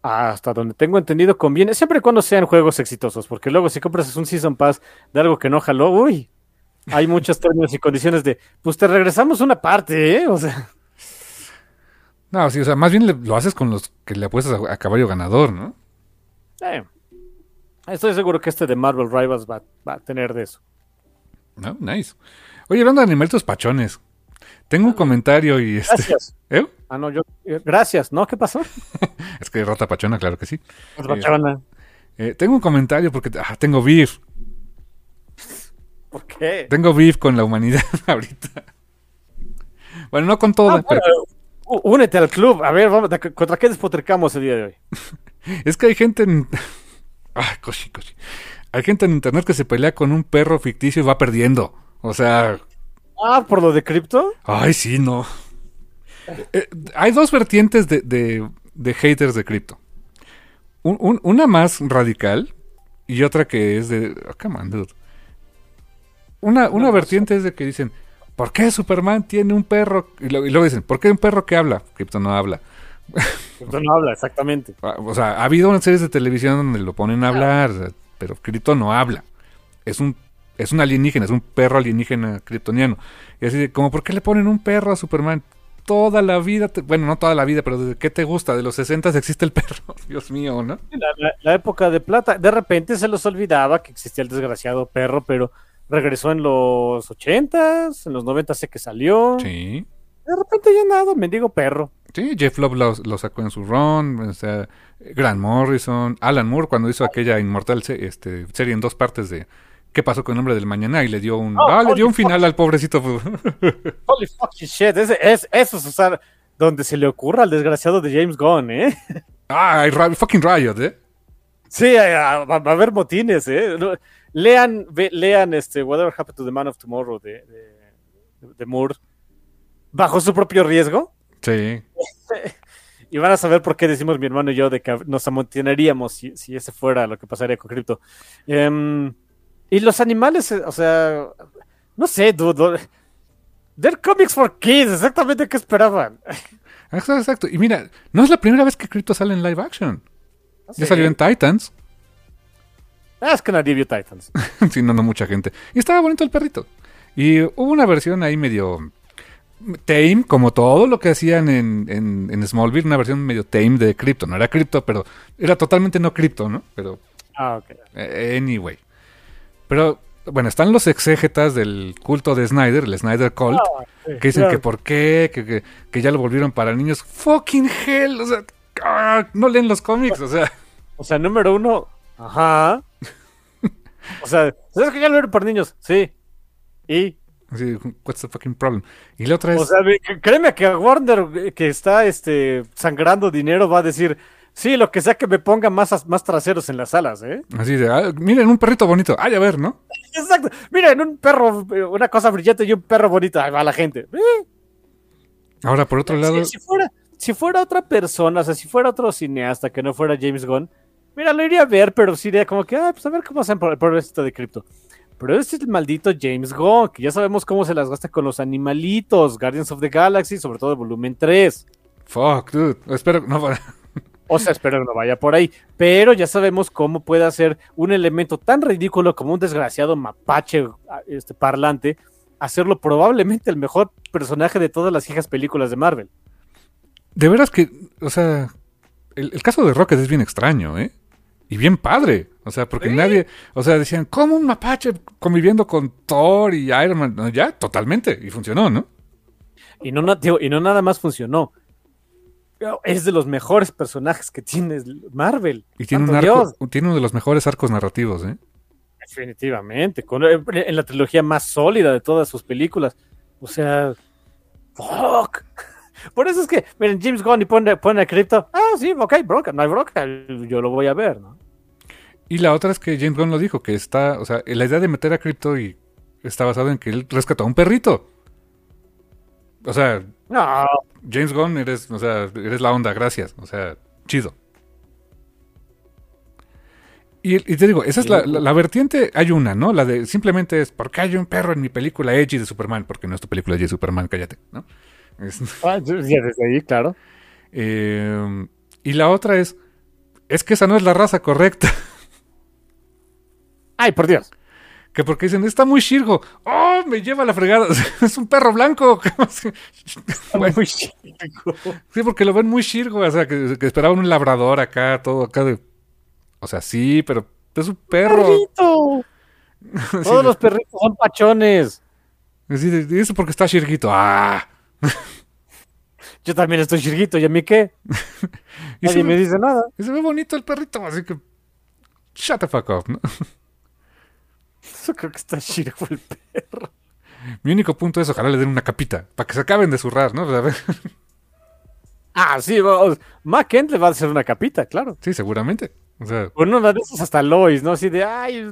Hasta donde tengo entendido conviene, siempre y cuando sean juegos exitosos, porque luego si compras un Season Pass de algo que no jaló, uy, hay muchos términos y condiciones de, pues te regresamos una parte, ¿eh? O sea, No, sí, o sea, más bien le- lo haces con los que le apuestas a, a caballo ganador, ¿no? eh, estoy seguro que este de Marvel Rivals va, va a tener de eso. No, nice. Oye, hablando de animalitos pachones, tengo un comentario y este. Gracias. (laughs) ¿Eh? Ah, no, yo, eh, gracias, ¿no? ¿Qué pasó? (laughs) Es que rata pachona, claro que sí. Pachona. Eh, tengo un comentario porque ah, tengo beef. ¿Por qué? Tengo beef con la humanidad (laughs) ahorita. Bueno, no con todo, Ah, pero bueno, únete al club. A ver, vamos, ¿de qué- ¿contra qué despotricamos el día de hoy? es que hay gente en. Ay, coshi, coshi. Hay gente en internet que se pelea con un perro ficticio y va perdiendo. O sea, Ah, por lo de cripto. ay, sí, no. Eh, hay dos vertientes de, de- de haters de cripto. Un- un- una más radical y otra que es de. oh, come on, dude. Una, una vertiente es de que dicen, ¿por qué Superman tiene un perro? Y luego, y luego dicen, ¿por qué un perro que habla? Cripto no habla. Cripto no habla, exactamente. Ah, O sea, ha habido unas series de televisión donde lo ponen a hablar, pero Krypto no habla. Es un es un alienígena, es un perro alienígena kryptoniano. Y así como, ¿por qué le ponen un perro a Superman? Toda la vida, te- bueno, no toda la vida, pero ¿desde qué te gusta? De los 60 existe el perro, (laughs) Dios mío, ¿no? La, la- la época de plata. De repente se los olvidaba que existía el desgraciado perro, pero regresó en los 80s, en los 90 sé que salió. Sí. De repente ya nada, mendigo perro. Sí, Jeff Love lo, lo sacó en su run, o sea, Grant Morrison, Alan Moore cuando hizo aquella inmortal se- este, serie en dos partes de ¿Qué pasó con el hombre del mañana? Y le dio un, Oh, ah, le dio un final al pobrecito. (laughs) Holy fucking shit. Ese, es, eso es usar donde se le ocurra al desgraciado de James Gunn, ¿eh? ah, fucking Riot, ¿eh? Sí, va, a haber motines, ¿eh? Lean, ve- lean este Whatever Happened to the Man of Tomorrow de, de, de Moore bajo su propio riesgo. Sí. (laughs) Y van a saber por qué decimos mi hermano y yo de que nos amontinaríamos si, si ese fuera lo que pasaría con Crypto. Em, y los animales, eh, o sea, no sé, dude. They're comics for kids, exactamente qué esperaban. (laughs) Exacto, exacto. Y mira, no es la primera vez que Crypto sale en live action. Ya salió en Titans. Ah, es que nadie vio Titans. (laughs) sí, no, no mucha gente. Y estaba bonito el perrito. Y hubo una versión ahí medio tame, como todo lo que hacían en, en, en Smallville, una versión medio tame de Crypto. No era Crypto, pero era totalmente no Crypto, ¿no? Pero Ah, ok. eh, anyway. Pero bueno, están los exégetas del culto de Snyder, el Snyder Cult, Sí, que dicen claro. que por qué, que, que, que ya lo volvieron para niños. Fucking hell, o sea, ah, no leen los cómics, o sea. O sea, número uno, ajá. O sea, ¿sabes que ya lo vieron para niños? Sí. Y Así, what's the fucking problem? Y la otra es... O sea, créeme que a Warner, eh, que está este, sangrando dinero, va a decir, sí, lo que sea que me ponga más, más traseros en las alas, ¿eh? Así de, "Ah, miren, un perrito bonito. Ay, a ver, ¿no? (laughs) Exacto. Miren, un perro, eh, una cosa brillante y un perro bonito. Ahí va la gente. Eh, Ahora, por otro lado, Si, si fuera, si fuera otra persona, o sea, si fuera otro cineasta que no fuera James Gunn, mira, lo iría a ver, pero sí iría como que, ah, pues a ver cómo hacen por el progresito de cripto. Pero este es el maldito James Gunn, que ya sabemos cómo se las gasta con los animalitos, Guardians of the Galaxy, sobre todo volumen 3. fuck, dude. Espero, no, (laughs) para- O sea, espero que no vaya por ahí. Pero ya sabemos cómo puede hacer un elemento tan ridículo como un desgraciado mapache ah, este, parlante, hacerlo probablemente el mejor personaje de todas las viejas películas de Marvel. De veras que, o sea, el, el caso de Rocket es bien extraño, ¿eh? Y bien padre. O sea, porque nadie, o sea, decían, ¿cómo un mapache conviviendo con Thor y Iron Man? No, ya, totalmente. Y funcionó, ¿no? Y no, digo, y no nada más funcionó. Es de los mejores personajes que tiene Marvel. Y tiene un arco, tiene uno de los mejores arcos narrativos, ¿eh? Definitivamente. con- eh, en la trilogía más sólida de todas sus películas. O sea. ¡Fuck! (laughs) Por eso es que, miren, James Gunn y pone, pone a Crypto. Ah, sí, ok, broca, no hay broca. Yo lo voy a ver, ¿no? Y la otra es que James Gunn lo dijo, que está, o sea, la idea de meter a Crypto y está basado en que él rescató a un perrito. O sea, No, James Gunn eres, o sea, eres la onda, gracias. O sea, chido. Y, y te digo, esa es la, la- la vertiente, hay una, ¿no? La de simplemente es, ¿por qué hay un perro en mi película Edgy de Superman? Porque no es tu película Edgy de Superman, cállate, ¿no? Es- (laughs) Ah, ya desde ahí, claro. eh, y la otra es, es que esa no es la raza correcta. Ay, por Dios. Que porque dicen, está muy shirgo. ¡Oh, me lleva la fregada! (laughs) es un perro blanco. (laughs) Bueno, Muy chico. sí, porque lo ven muy shirgo. O sea, que, que esperaban un labrador acá, todo acá de... O sea, sí, pero es un perro. Perrito. (laughs) Todos los perritos son pachones. "¿Y eso porque está shirguito. ¡Ah! Yo también estoy chirguito, ¿y a mí qué? Y se, Nadie me dice nada. y se ve bonito el perrito, así que... Shut the fuck up, ¿no? Eso creo que está chirgo el perro. Mi único punto es, ojalá le den una capita, para que se acaben de zurrar, ¿no? (laughs) A ver, Ah, sí, vamos. Mac le va a hacer una capita, claro. sí, seguramente. O sea, Con una de esas hasta Lois, ¿no? Así de, ay,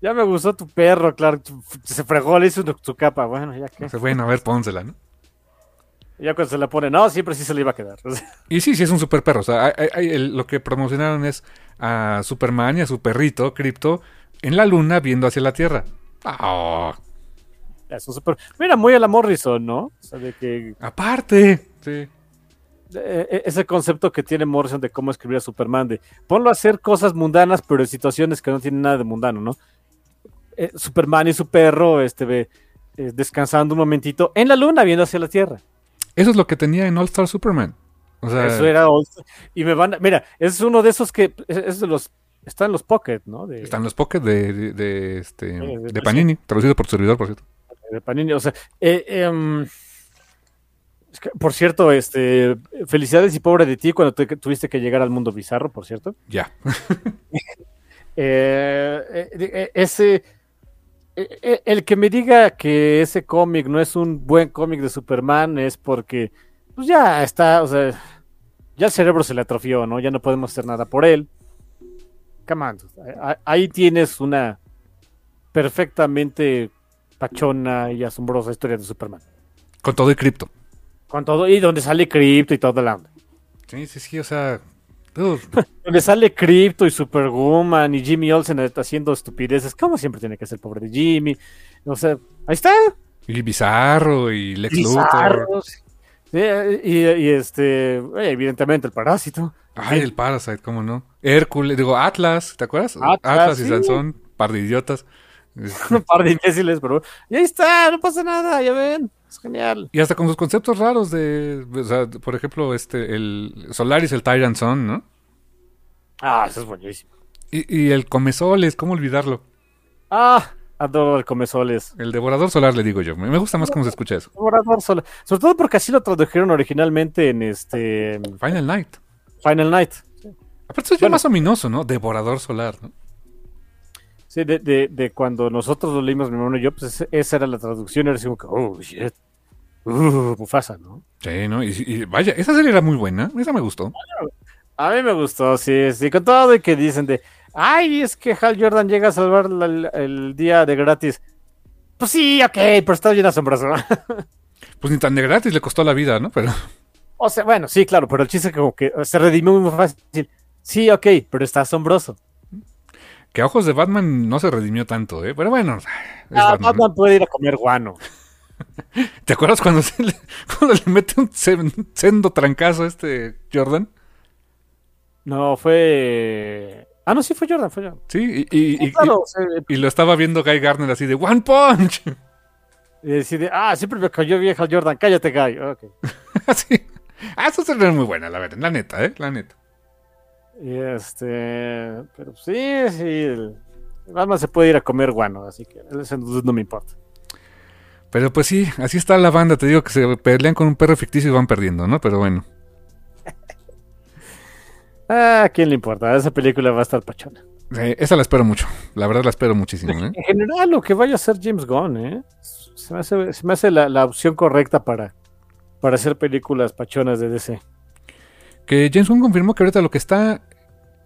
ya me gustó tu perro, claro. Se fregó, le hizo su, capa. Bueno, ya que. o sea, bueno, a ver, pónsela, ¿no? Ya cuando se la pone, no, siempre sí se le iba a quedar. O sea, Y sí, sí es un super perro. O sea, hay- lo que promocionaron es a Superman y a su perrito, Crypto, en la luna viendo hacia la Tierra. Ah, es un super... Mira, muy a la Morrison, ¿no? O sea, de que aparte. Sí. eh, ese concepto que tiene Morrison de cómo escribir a Superman, de ponlo a hacer cosas mundanas, pero en situaciones que no tienen nada de mundano, ¿no? Eh, Superman y su perro, este, ve, eh, descansando un momentito en la luna, viendo hacia la Tierra. Eso es lo que tenía en All Star Superman. O sea, Eso era. Y me van a- Mira, es uno de esos que. Es de los. Está en los Pocket, ¿no? De, están los pockets de, de, de, este, de Panini, traducido por tu servidor, por cierto. de Panini. O sea, eh, em, es que, por cierto, este. Felicidades y pobre de ti cuando te- tuviste que llegar al mundo bizarro, por cierto. Ya. (laughs) Eh, eh, eh, ese. eh, El que me diga que ese cómic no es un buen cómic de Superman es porque, pues ya está, o sea, ya el cerebro se le atrofió, ¿no? Ya no podemos hacer nada por él. Come on, ahí- tienes una perfectamente pachona y asombrosa historia de Superman. Con todo y cripto. Con todo, y donde sale Crypto y toda la onda. Sí, sí, sí, o sea. (laughs) Donde sale Crypto y Superwoman y Jimmy Olsen haciendo estupideces, como siempre tiene que ser pobre de Jimmy. O sea, ahí está. y Bizarro y Lex Luthor. Sí, y, y este, eh, evidentemente el parásito. Ay, el Parasite, ¿cómo no? Hércules, digo, Atlas, ¿te acuerdas? Atlas, y sí. Sansón, par de idiotas. (laughs) Un par de imbéciles, pero. Y ahí está, no pasa nada, ya ven. Es genial. Y hasta con sus conceptos raros de, o sea, por ejemplo, este, el Solaris, el Tyrant Son, ¿no? Ah, eso es buenísimo. Y, y el Comesoles, ¿cómo olvidarlo? Ah, adoro el comesoles. El Devorador Solar, le digo yo. Me gusta más cómo se escucha eso. Devorador sola. Sobre todo porque así lo tradujeron originalmente en este Final Night. Final Night. Aparte, soy ya Bueno. más ominoso, ¿no? Devorador Solar, ¿no? Sí, de, de, de cuando nosotros lo leímos, mi hermano y yo, pues esa era la traducción, era así como que, oh, shit. Uh, Mufasa, ¿no? Sí, ¿no? Y, y vaya, esa serie era muy buena. Esa me gustó. A mí me gustó, sí, sí, con todo y que dicen de, ay, es que Hal Jordan llega a salvar el, el día de gratis. Pues sí, ok, pero está bien asombroso. (laughs) Pues ni tan de gratis le costó la vida, ¿no? Pero o sea, bueno, sí, claro, pero el chiste como que se redimió muy fácil. Sí, ok, pero está asombroso. que a ojos de Batman no se redimió tanto, ¿eh? Pero bueno, Ah, Batman, puede ir a comer guano. (laughs) ¿te acuerdas cuando, se le, (laughs) cuando le mete un sen- sendo trancazo a este Jordan? No, fue... Ah, no, sí fue Jordan, fue Jordan. Sí, y, y- y- Sí, claro, y- y lo estaba viendo Guy Garner así de One Punch. y decide, ah, siempre me cayó Hal Jordan, cállate, Guy. Ok. (laughs) así. Ah, esa serie es muy buena, la verdad, la neta, ¿eh? La neta. Y este, pero sí, sí, el, Batman se puede ir a comer guano, así que eso no me importa. Pero pues sí, así está la banda. Te digo que se pelean con un perro ficticio y van perdiendo, ¿no? Pero bueno. Ah, ¿a quién le importa? Esa película va a estar pachona. Eh, esa la espero mucho. La verdad la espero muchísimo, ¿eh? En general, lo que vaya a hacer James Gunn, ¿eh? Se me hace, se me hace la, la opción correcta para, para hacer películas pachonas de DC. Que James Gunn confirmó que ahorita lo que está...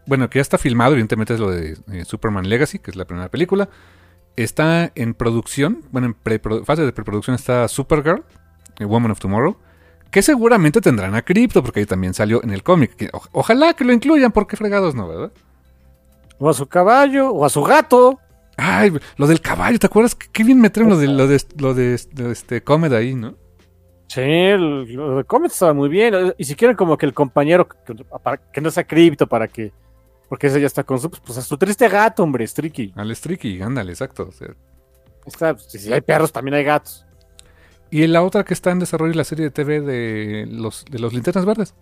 Bueno, que ya está filmado, evidentemente es lo de eh, Superman Legacy, que es la primera película. Está en producción, bueno, en fase de preproducción está Supergirl, eh, Woman of Tomorrow, que seguramente tendrán a Crypto, porque ahí también salió en el cómic. ojalá que lo incluyan, porque fregados no, ¿verdad? O a su caballo, o a su gato. Ay, lo del caballo, ¿te acuerdas? Qué bien metieron lo de, lo de, lo de, de este Comet ahí, ¿no? Sí, lo de Comet estaba muy bien. Y si quieren como que el compañero, que, para- que no sea cripto, para que... Porque ese ya está con su... Pues a su triste gato, hombre, Streaky. Al Streaky, ándale, exacto. o sea. Está, pues, si hay perros, también hay gatos. Y la otra que está en desarrollo es la serie de TV de los, de los linternas verdes.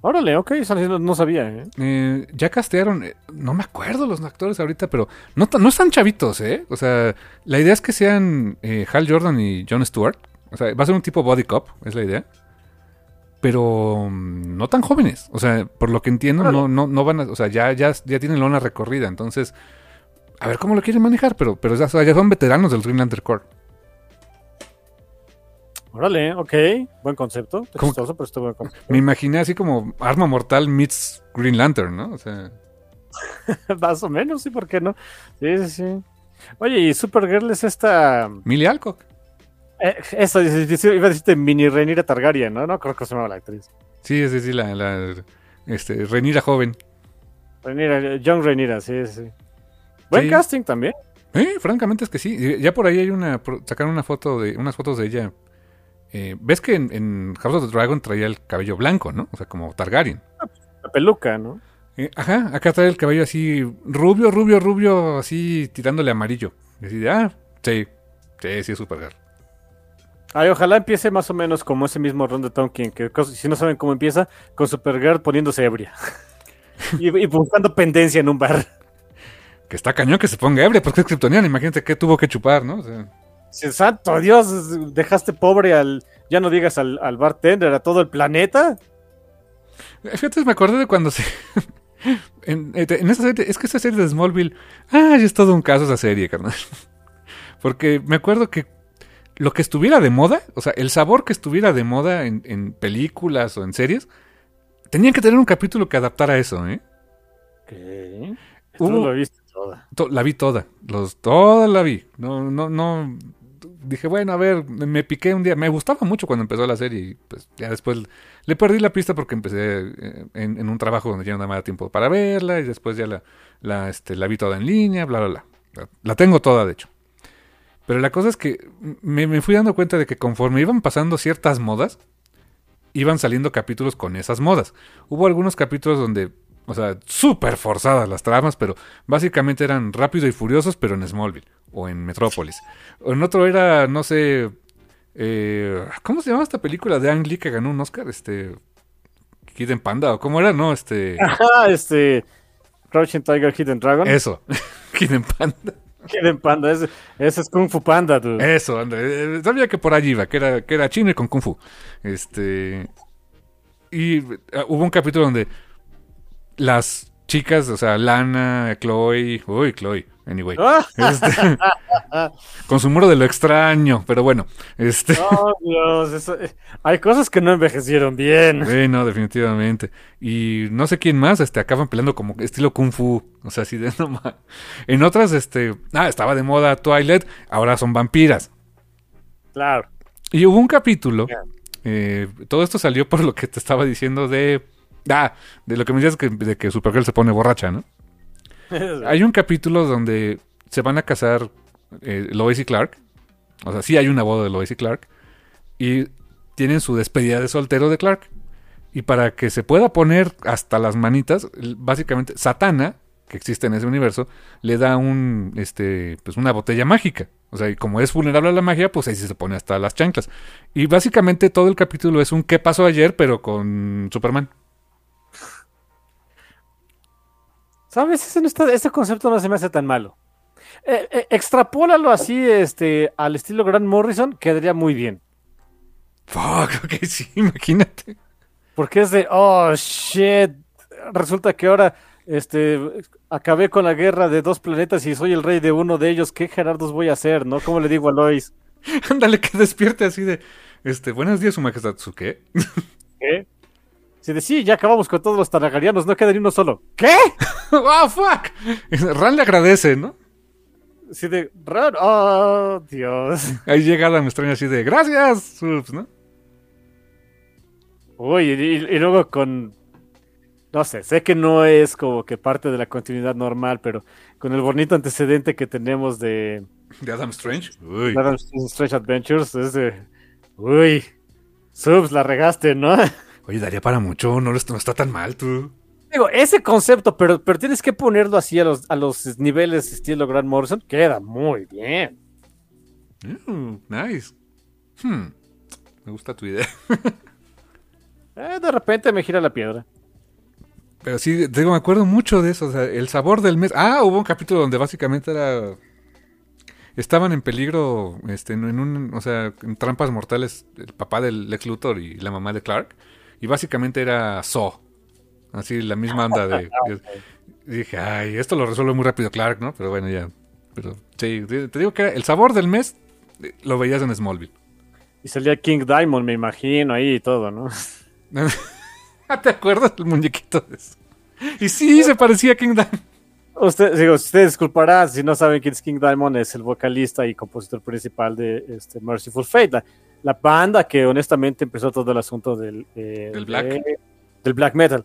Órale, ok, no sabía, ¿eh? Eh, ya castearon, eh, no me acuerdo los actores ahorita, pero no, no están chavitos, ¿eh? O sea, la idea es que sean eh, Hal Jordan y Jon Stewart. O sea, va a ser un tipo body cop, es la idea. Pero mm, no tan jóvenes. O sea, por lo que entiendo, no, no, no van a. O sea, ya, ya, ya tienen lona recorrida. Entonces, a ver cómo lo quieren manejar. Pero, pero ya, o sea, ya son veteranos del Green Lantern Corps. Órale, ok. Buen concepto. Chistoso, pero está buen concepto. Me imaginé así como Arma Mortal meets Green Lantern, ¿no? O sea, (laughs) Más o menos, sí, ¿por qué no? Sí, sí, sí. Oye, y Supergirl es esta... Millie Alcock. Eh, iba a decirte mini Renira Targaryen, ¿no? No creo que se llama la actriz. Sí, sí, sí, la, la este, Renira joven. Renira, John Renira, sí, sí. Buen Sí. casting también. Eh, francamente es que sí. Ya por ahí hay una. Sacaron una foto de. unas fotos de ella. Eh, ¿Ves que en, en House of the Dragon traía el cabello blanco, ¿no? O sea, como Targaryen. La peluca, ¿no? Eh, ajá, acá trae el cabello así rubio, rubio, rubio, así tirándole amarillo. Y así de, ah, sí, sí, sí es Supergirl. Ay, ojalá empiece más o menos como ese mismo Ron de Tonkin, que si no saben cómo empieza, con Supergirl poniéndose ebria. (laughs) y, y buscando pendencia en un bar. Que está cañón que se ponga ebria, porque es kryptoniana. Imagínate qué tuvo que chupar, ¿no? O sea, Santo Dios, dejaste pobre al, ya no digas al, al bartender, a todo el planeta. Fíjate, me acordé de cuando se. (laughs) en, en esa serie, es que esa serie de Smallville. Ah, es todo un caso esa serie, carnal. (laughs) Porque me acuerdo que lo que estuviera de moda, o sea, el sabor que estuviera de moda en, en películas o en series, tenían que tener un capítulo que adaptara eso, ¿eh? ¿Qué? Tú Hubo- lo viste toda. To- la vi toda, los, toda la vi. No, no, no. Dije, bueno, a ver, me, me piqué un día. Me gustaba mucho cuando empezó la serie y pues ya después le perdí la pista porque empecé eh, en, un trabajo donde ya no daba tiempo para verla y después ya la, este, la vi toda en línea, bla, bla, bla. La, la tengo toda, de hecho. Pero la cosa es que me, me fui dando cuenta de que conforme iban pasando ciertas modas, iban saliendo capítulos con esas modas. Hubo algunos capítulos donde, o sea, súper forzadas las tramas, pero básicamente eran rápido y furiosos, pero en Smallville o en Metrópolis. O en otro era, no sé, eh, ¿cómo se llama esta película de Ang Lee que ganó un Oscar? Este, Hidden Panda, o cómo era, no, este, Ajá, este. Crouching Tiger, Hidden Dragon. eso, (laughs) Hidden Panda. Hidden Panda, ese, ese es Kung Fu Panda, dude. Eso, anda, eh, sabía que por allí iba, que era, que era chino y con kung fu. Este. Y eh, hubo un capítulo donde las chicas, o sea, Lana, Chloe, uy, Chloe, anyway. Ah. Este, (laughs) con su muro de lo extraño, pero bueno, este... Oh, Dios, eso- eh, hay cosas que no envejecieron bien. Sí, no, definitivamente. Y no sé quién más, este, acaban peleando como estilo Kung Fu. O sea, así de (laughs) no ma- En otras, este, ah, estaba de moda Twilight, ahora son vampiras. Claro. Y hubo un capítulo, eh, todo esto salió por lo que te estaba diciendo de, ah, de lo que me decías que, de que Supergirl se pone borracha, ¿no? (laughs) Hay un capítulo donde se van a casar eh, Lois y Clark. O sea, sí hay una boda de Lois y Clark. Y tienen su despedida de soltero de Clark. Y para que se pueda poner hasta las manitas, básicamente Satana, que existe en ese universo, le da un, este, pues una botella mágica. O sea, y como es vulnerable a la magia, pues ahí sí se pone hasta las chanclas. Y básicamente todo el capítulo es un ¿qué pasó ayer? pero con Superman. ¿Sabes? Ese, no está- ese concepto no se me hace tan malo. Eh, eh, extrapólalo así este, al estilo Grant Morrison, quedaría muy bien. Fuck, (laughs) ok, sí, imagínate. Porque es de, oh, shit. Resulta que ahora este, acabé con la guerra de dos planetas y soy el rey de uno de ellos. ¿Qué Gerardos voy a hacer? ¿No? ¿Cómo le digo a Lois? (laughs) Ándale, que despierte así de, este, buenos días, su majestad, ¿su qué? ¿Qué? Si de sí, ya acabamos con todos los taragarianos, no queda ni uno solo. ¿Qué? (laughs) ¡Oh, fuck! Ran le agradece, ¿no? Si de, raro, oh, Dios. Ahí llega la extraña así de, gracias, Subs, ¿no? Uy, y, y luego con. No sé, sé que no es como que parte de la continuidad normal, pero con el bonito antecedente que tenemos de De Adam Strange. Uy. Adam's Strange Adventures, es de. Uy, subs, la regaste, ¿no? (laughs) Oye, daría para mucho, no, no está tan mal, tú. Digo, ese concepto, pero, pero tienes que ponerlo así a los, a los niveles estilo Grant Morrison, queda muy bien. Mm, nice. Hmm, Me gusta tu idea. (laughs) Eh, de repente me gira la piedra. Pero sí, digo, me acuerdo mucho de eso. O sea, el sabor del mes. Ah, hubo un capítulo donde básicamente era. Estaban en peligro, este, en un, o sea, en trampas mortales, el papá del Lex Luthor y la mamá de Clark. Y básicamente era So. Así, la misma onda de. (laughs) y dije, ay, esto lo resuelve muy rápido Clark, ¿no? Pero bueno, ya. Pero sí, te digo que era el sabor del mes eh, lo veías en Smallville. Y salía King Diamond, me imagino, ahí y todo, ¿no? Ah, (laughs) ¿Te acuerdas del muñequito de eso? Y sí, se parecía a King Diamond. Usted, digo, usted disculpará si no saben quién es King Diamond, es el vocalista y compositor principal de este, Merciful Fate, la, la banda que honestamente empezó todo el asunto del, eh, Del black. de- del black metal.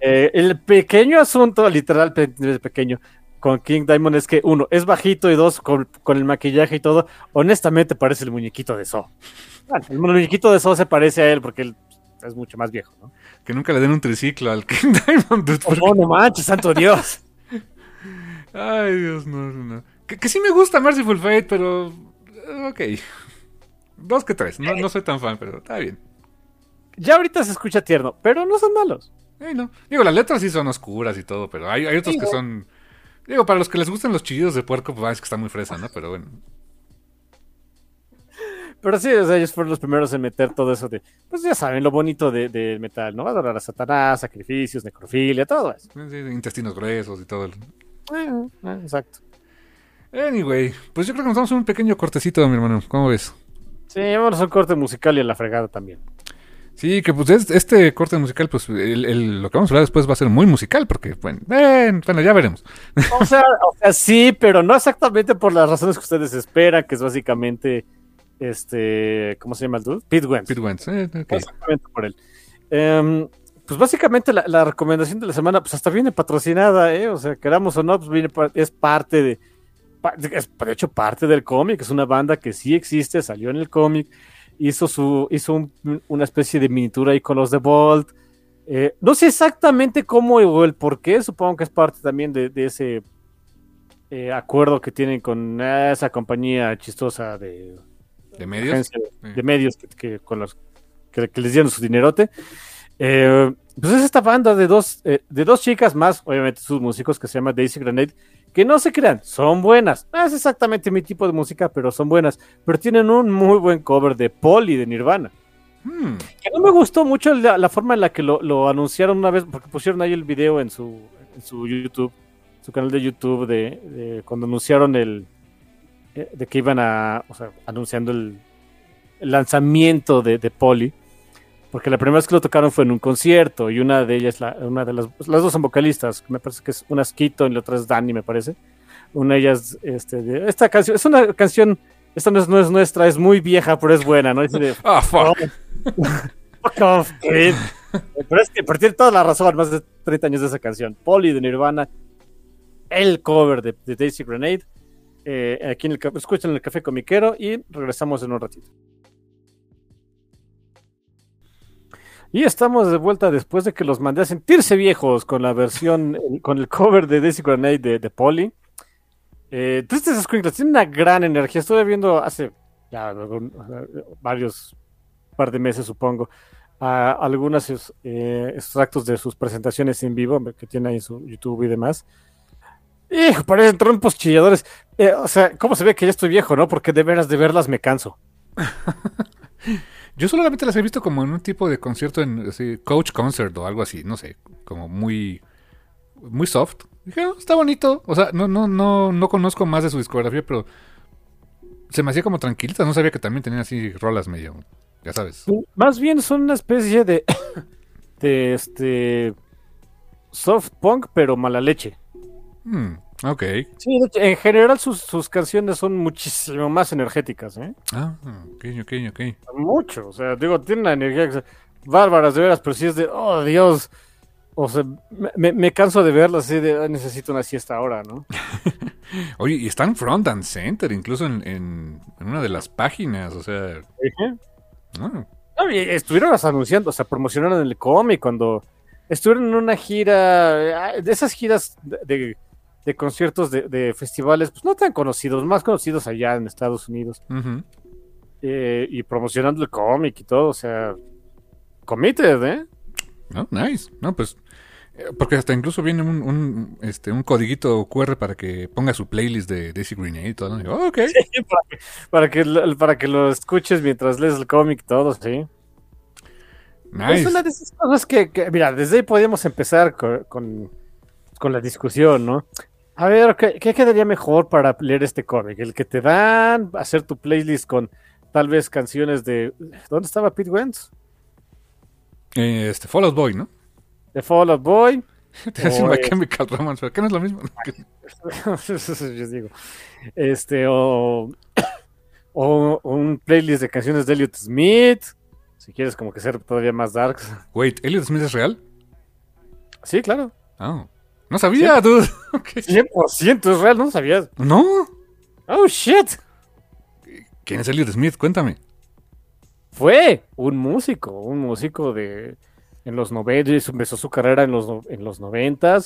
Eh, el pequeño asunto, literal pe- pequeño, con King Diamond es que uno, es bajito y dos, con, con el maquillaje y todo, honestamente parece el muñequito de So. Bueno, el muñequito de So se parece a él porque él es mucho más viejo, ¿no? Que nunca le den un triciclo al (laughs) King Diamond. dude, porque- Oh, no manches, santo Dios. (laughs) Ay, Dios, no, no, no. Que, que sí me gusta Merciful Fate, pero... eh, Ok. Dos que tres. No, no soy tan fan, pero está bien. Ya ahorita se escucha tierno, pero no son malos. No. Digo, las letras sí son oscuras y todo, pero hay, hay otros Sí, que son... Digo, para los que les gustan los chillidos de puerco, pues ah, es que está muy fresa, ¿no? Pero bueno. Pero sí, o sea, ellos fueron los primeros en meter todo eso de, pues ya saben, lo bonito de, de metal, ¿no? Adorar a Satanás, sacrificios, necrofilia, todo eso. Sí, sí, intestinos gruesos y todo. el- Eh, eh, exacto. Anyway, pues yo creo que nos damos un pequeño cortecito, mi hermano. ¿Cómo ves? Sí, vámonos a un corte musical y a la fregada también. Sí, que pues es- este corte musical, pues el- el- lo que vamos a hablar después va a ser muy musical, porque, bueno, bueno ya veremos. O sea, o sea, sí, pero no exactamente por las razones que ustedes esperan, que es básicamente, este, ¿cómo se llama el dude? Pete Wentz. Pete Wentz, eh, ok. Exactamente por él. Em, pues básicamente la, la recomendación de la semana, pues hasta viene patrocinada, ¿eh? O sea, queramos o no, pues viene, es parte de, es de hecho parte del cómic, es una banda que sí existe, salió en el cómic, hizo su, hizo un- una especie de miniatura ahí con los de Bolt. Eh, no sé exactamente cómo o el por qué, supongo que es parte también de, de ese eh, acuerdo que tienen con esa compañía chistosa de, ¿De medios? agencia de, Sí. de medios que, que- con los que, que les dieron su dinerote. Eh, pues es esta banda de dos, eh, de dos chicas más, obviamente sus músicos, que se llama Daisy Grenade, que no se crean, son buenas. No es exactamente mi tipo de música, pero son buenas. Pero tienen un muy buen cover de Paul y de Nirvana. Hmm, Que no me gustó mucho la, la forma en la que lo, lo anunciaron una vez, porque pusieron ahí el video en su en su YouTube, su canal de YouTube, de, de cuando anunciaron el. eh, de que iban a. O sea, anunciando el, el lanzamiento de, de Polly. Porque la primera vez que lo tocaron fue en un concierto y una de ellas, la, una de las, las dos son vocalistas, me parece que es una es Keaton y la otra es Dani, me parece. Una de ellas, este, de- esta canción, es una canción, esta no es, no es nuestra, es muy vieja, pero es buena, ¿no? Es de, (laughs) Ah, fuck. Fuck off, kid. Pero es que por tiene toda la razón, más de 30 años de esa canción. Polly de Nirvana, el cover de, de Daisy Grenade. eh, aquí en el, escuchen en el café comiquero y regresamos en un ratito. Y estamos de vuelta después de que los mandé a sentirse viejos con la versión, (laughs) con el cover de Daisy Grenade de, de Polly. Eh, Tristes Squinkles tiene una gran energía. Estuve viendo hace ya algún- varios par de meses, supongo, a algunos eh, extractos de sus presentaciones en vivo que tiene ahí en su YouTube y demás. Hijo, parecen trompos chilladores. Eh, o sea, ¿cómo se ve que ya estoy viejo, no? Porque de veras de verlas me canso. (laughs) Yo solamente las he visto como en un tipo de concierto, en así, coach concert o algo así, no sé, como muy, muy soft. Dije, "Ah, está bonito. O sea, no, no, no, no conozco más de su discografía, pero se me hacía como tranquilita. No sabía que también tenían así rolas medio, ya sabes. Más bien son una especie de, (coughs) de este soft punk, pero mala leche. Hmm, ok. Sí, de hecho, en general sus, sus canciones son muchísimo más energéticas, ¿eh? Ah, ok, ok, ok. Mucho, o sea, digo, tiene una energía que bárbaras de veras, pero sí es de, oh Dios, o sea, me, canso de verlas así de, "Ah, necesito una siesta ahora, ¿no? (laughs) Oye, y están front and center, incluso en, en, en una de las páginas, o sea... No, estuvieron hasta anunciando, o sea, promocionaron el cómic cuando estuvieron en una gira, ah, de esas giras de, de- de conciertos de, de festivales, pues no tan conocidos, más conocidos allá en Estados Unidos, eh, y promocionando el cómic y todo, o sea, committed, ¿eh? No, nice. No, pues. eh, Porque hasta incluso viene un, un, este, un codiguito QR para que ponga su playlist de Daisy Grenade y todo. ¿no? "Oh, ok. (laughs) para, que, para, que, lo- para que lo escuches mientras lees el cómic y todo, sí. Nice. Es una de esas cosas que, que, mira, desde ahí podríamos empezar con, con, con la discusión, ¿no? A ver, ¿qué, qué quedaría mejor para leer este cómic? ¿El que te dan? ¿Hacer tu playlist con tal vez canciones de... ¿Dónde estaba Pete Wentz? Eh, Este, Fall Out Boy, ¿no? De Fall Out Boy. (laughs) Te decía My eh, Chemical Romance, pero acá no es lo mismo. (laughs) Yo digo. Este, o, (coughs) o un playlist de canciones de Elliot Smith. Si quieres como que ser todavía más darks. Wait, ¿Elliot Smith es real? Sí, claro. Oh. No sabía, dude. (laughs) Ok. 100% es real, ¿no sabías? No. Oh, shit. ¿Quién es Elliot Smith? Cuéntame. Fue un músico, un músico de en los 90, empezó su carrera en los, en los 90,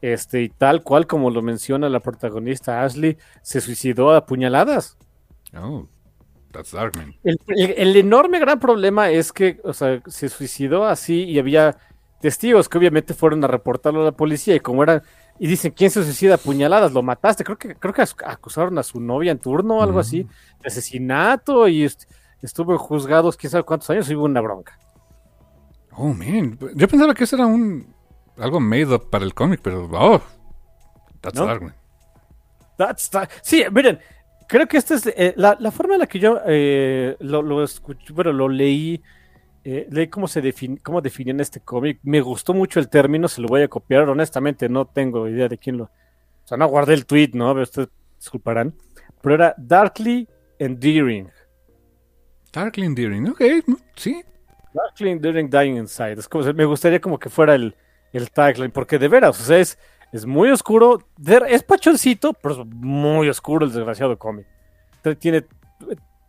este, y tal cual como lo menciona la protagonista Ashley, se suicidó a puñaladas. Oh, that's dark, man. El, el- el enorme gran problema es que, o sea, se suicidó así y había testigos que obviamente fueron a reportarlo a la policía y como era y dicen quién se suicida a puñaladas, lo mataste, creo que creo que ac- acusaron a su novia en turno o algo Mm. así, de asesinato y est- estuvo juzgados quién sabe cuántos años y hubo una bronca. Oh, man. Yo pensaba que eso era un... Algo made up para el cómic, pero... Oh, that's ¿No? dark, man. That's the- Sí, miren, creo que esta es eh, la, la forma en la que yo eh, lo, lo escuché, bueno, lo leí, eh, leí cómo se defin, cómo definían este cómic. Me gustó mucho el término, se lo voy a copiar. Honestamente, no tengo idea de quién lo. O sea, no guardé el tweet, ¿no? Ustedes disculparán. Pero era Darkly Endearing. Darkly endearing. Ok, sí. Darkly Endearing Dying Inside. Es como, me gustaría como que fuera el, el tagline, porque de veras, o sea, es, es muy oscuro. es pachoncito, pero es muy oscuro el desgraciado cómic. Tiene,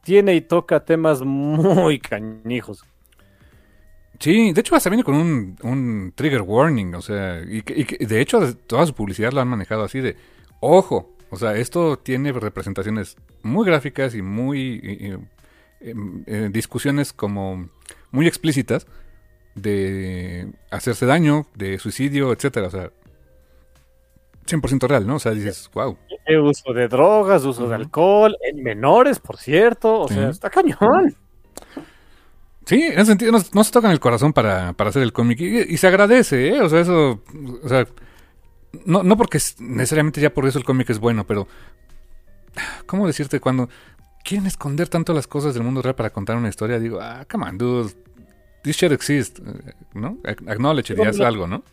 tiene y toca temas muy cañijos. Sí, de hecho hasta viene con un, un trigger warning, o sea, y, que- y de hecho toda su publicidad lo han manejado así de, ojo, o sea, esto tiene representaciones muy gráficas y muy y- em, eh, discusiones como muy explícitas de hacerse daño, de suicidio, etcétera, o sea, 100% real, ¿no? O sea, dices, wow. Eh, uso de drogas, uso de alcohol, en menores, por cierto. O Sí. sea, está cañón. Sí, en ese sentido nos, nos tocan el corazón para, para hacer el cómic y, y se agradece, ¿eh? O sea, eso, o sea, no, no porque es- necesariamente ya por eso el cómic es bueno, pero ¿cómo decirte cuando quieren esconder tanto las cosas del mundo real para contar una historia? Digo, ah, come on, dude, this shit exists, ¿no? Ac- Acknowledge it y haz algo, ¿no?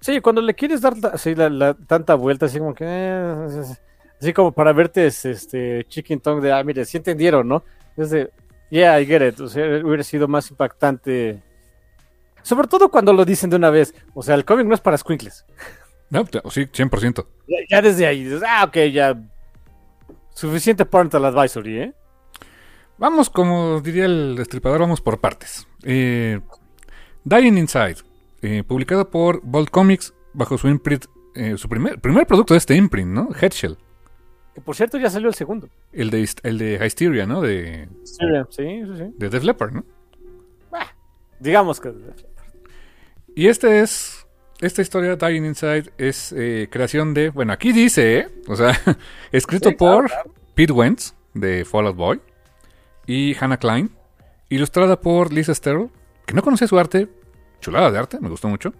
Sí, cuando le quieres dar así la, la- tanta vuelta, así como que. eh, así como para verte es, este chicken tongue de, ah, mire, sí entendieron, ¿no? Es de, yeah, I get it. O sea, hubiera sido más impactante. Sobre todo cuando lo dicen de una vez. O sea, el cómic no es para squinkles. No, sí, 100%. Ya, ya desde ahí dices, ah, ok, ya. Suficiente parental advisory, ¿eh? Vamos, como diría el destripador, vamos por partes. Eh, Dying Inside, eh, publicado por Bolt Comics bajo su imprint, eh, su primer, primer producto de este imprint, ¿no? Headshell. Que por cierto ya salió el segundo. El de, el de Hysteria, ¿no? De, Sí, sí, sí. de Def Leppard, ¿no? Digamos que. Y este es. Esta historia, Dying Inside, es eh, creación de. Bueno, aquí dice, ¿eh? O sea, (laughs) escrito Sí, claro, por Pete Wentz, de Fall Out Boy, y Hannah Klein. Ilustrada por Lisa Sterl, que no conocía su arte. Chulada de arte, me gustó mucho.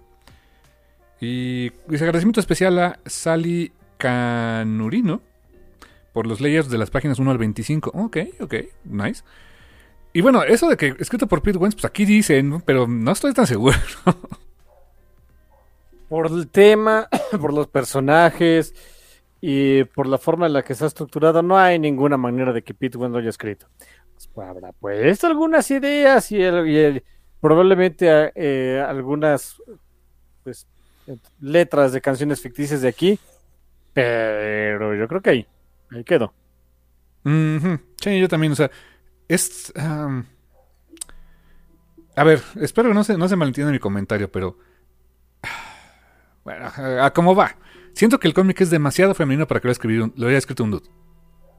Y dice agradecimiento especial a Sally Canurino por los layers de las páginas 1 al 25. Ok, ok, nice. Y bueno, eso de que escrito por Pete Wentz, pues aquí dicen, pero no estoy tan seguro. (laughs) por el tema, (coughs) por los personajes y por la forma en la que está estructurado, no hay ninguna manera de que Pete Wentz lo haya escrito. Pues, habrá pues algunas ideas y, probablemente eh, algunas pues, letras de canciones ficticias de aquí, pero yo creo que ahí, ahí quedó. Sí, yo también, o sea, es... a ver, espero que no se, no se malentienda mi comentario, pero... (sighs) Bueno, a, a cómo va. Siento que el cómic es demasiado femenino para que lo, haya escrito un- lo haya escrito un dude.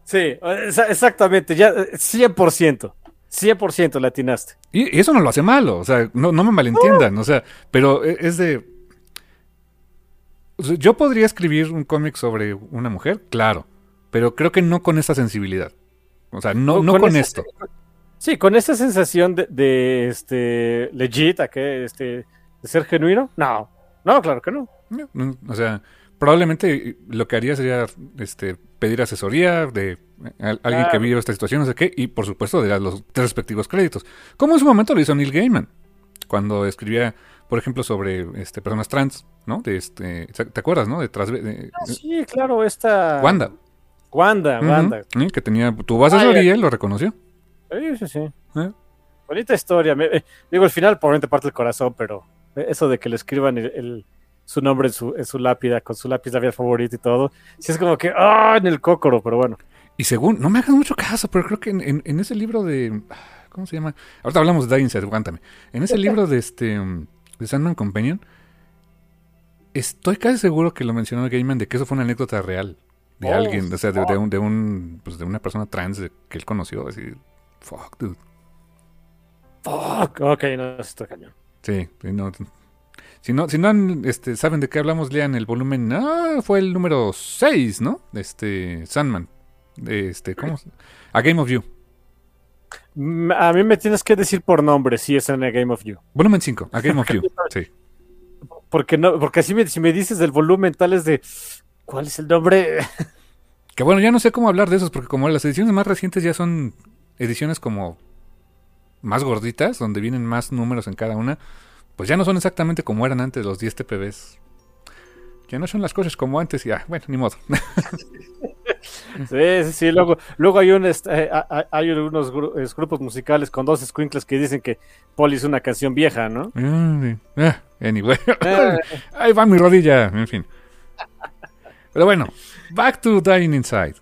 Sí, exa- exactamente, ya eh, 100%, 100% le atinaste. Y, y eso no lo hace malo, o sea, no, no me malentiendan, o sea, pero e- es de... o sea, yo podría escribir un cómic sobre una mujer, claro, pero creo que no con esta sensibilidad. O sea, no, no con, esto. Sí, con esa sensación de, de, este legit, ¿a qué? Este, de ser genuino. No, no, claro que no. O sea, probablemente lo que haría sería este, pedir asesoría de a- alguien que Claro. vive esta situación, no sé qué, y por supuesto de los respectivos créditos. Como en su momento lo hizo Neil Gaiman, cuando escribía, por ejemplo, sobre este, personas trans, ¿no? De este, ¿Te acuerdas, no? De, trans- de- Ah, sí, claro, esta. Wanda. Wanda, Wanda. ¿eh? Que tenía, tuvo asesoría y lo reconoció. Sí, sí, sí. ¿eh? Bonita historia. me- eh, digo, al final, probablemente parte del corazón, pero eh, eso de que le escriban el, el- su nombre en su, en su lápida, con su lápiz labial favorito y todo, sí es como que, ¡ah! en el cócoro, pero bueno. Y según, no me hagas mucho caso, pero creo que en, en- en ese libro de. ¿Cómo se llama? Ahorita hablamos de Dying Inside, aguántame. En ese (laughs) libro de este. de Sandman Companion. Estoy casi seguro que lo mencionó Gaiman de que eso fue una anécdota real. De Oh, alguien, o sea, de, un, de un. Pues de una persona trans que él conoció. Así. Fuck, dude. Fuck. Ok, no, esto está cañón. Sí, no. Si no, si no han, este, saben de qué hablamos, lean el volumen. Ah, fue el número 6, ¿no? Este. Sandman. Este, ¿cómo? A Game of You. A mí me tienes que decir por nombre si es en A Game of You. Volumen 5, A Game of You. (laughs) Sí. Porque no, porque así me, si me dices del volumen tal es de ¿cuál es el nombre? (laughs) Que bueno, ya no sé cómo hablar de esos, porque como las ediciones más recientes ya son ediciones como más gorditas, donde vienen más números en cada una, pues ya no son exactamente como eran antes los 10 TPBs. Ya no son las cosas como antes y ah, bueno, ni modo. (laughs) Sí, sí, sí. Luego, luego hay, un, este, eh, hay unos gru- grupos musicales con dos squinkles que dicen que Polly es una canción vieja, ¿no? Mm, ah, anyway. Eh. (laughs) Ahí va mi rodilla, en fin. Pero bueno, back to Dying Inside.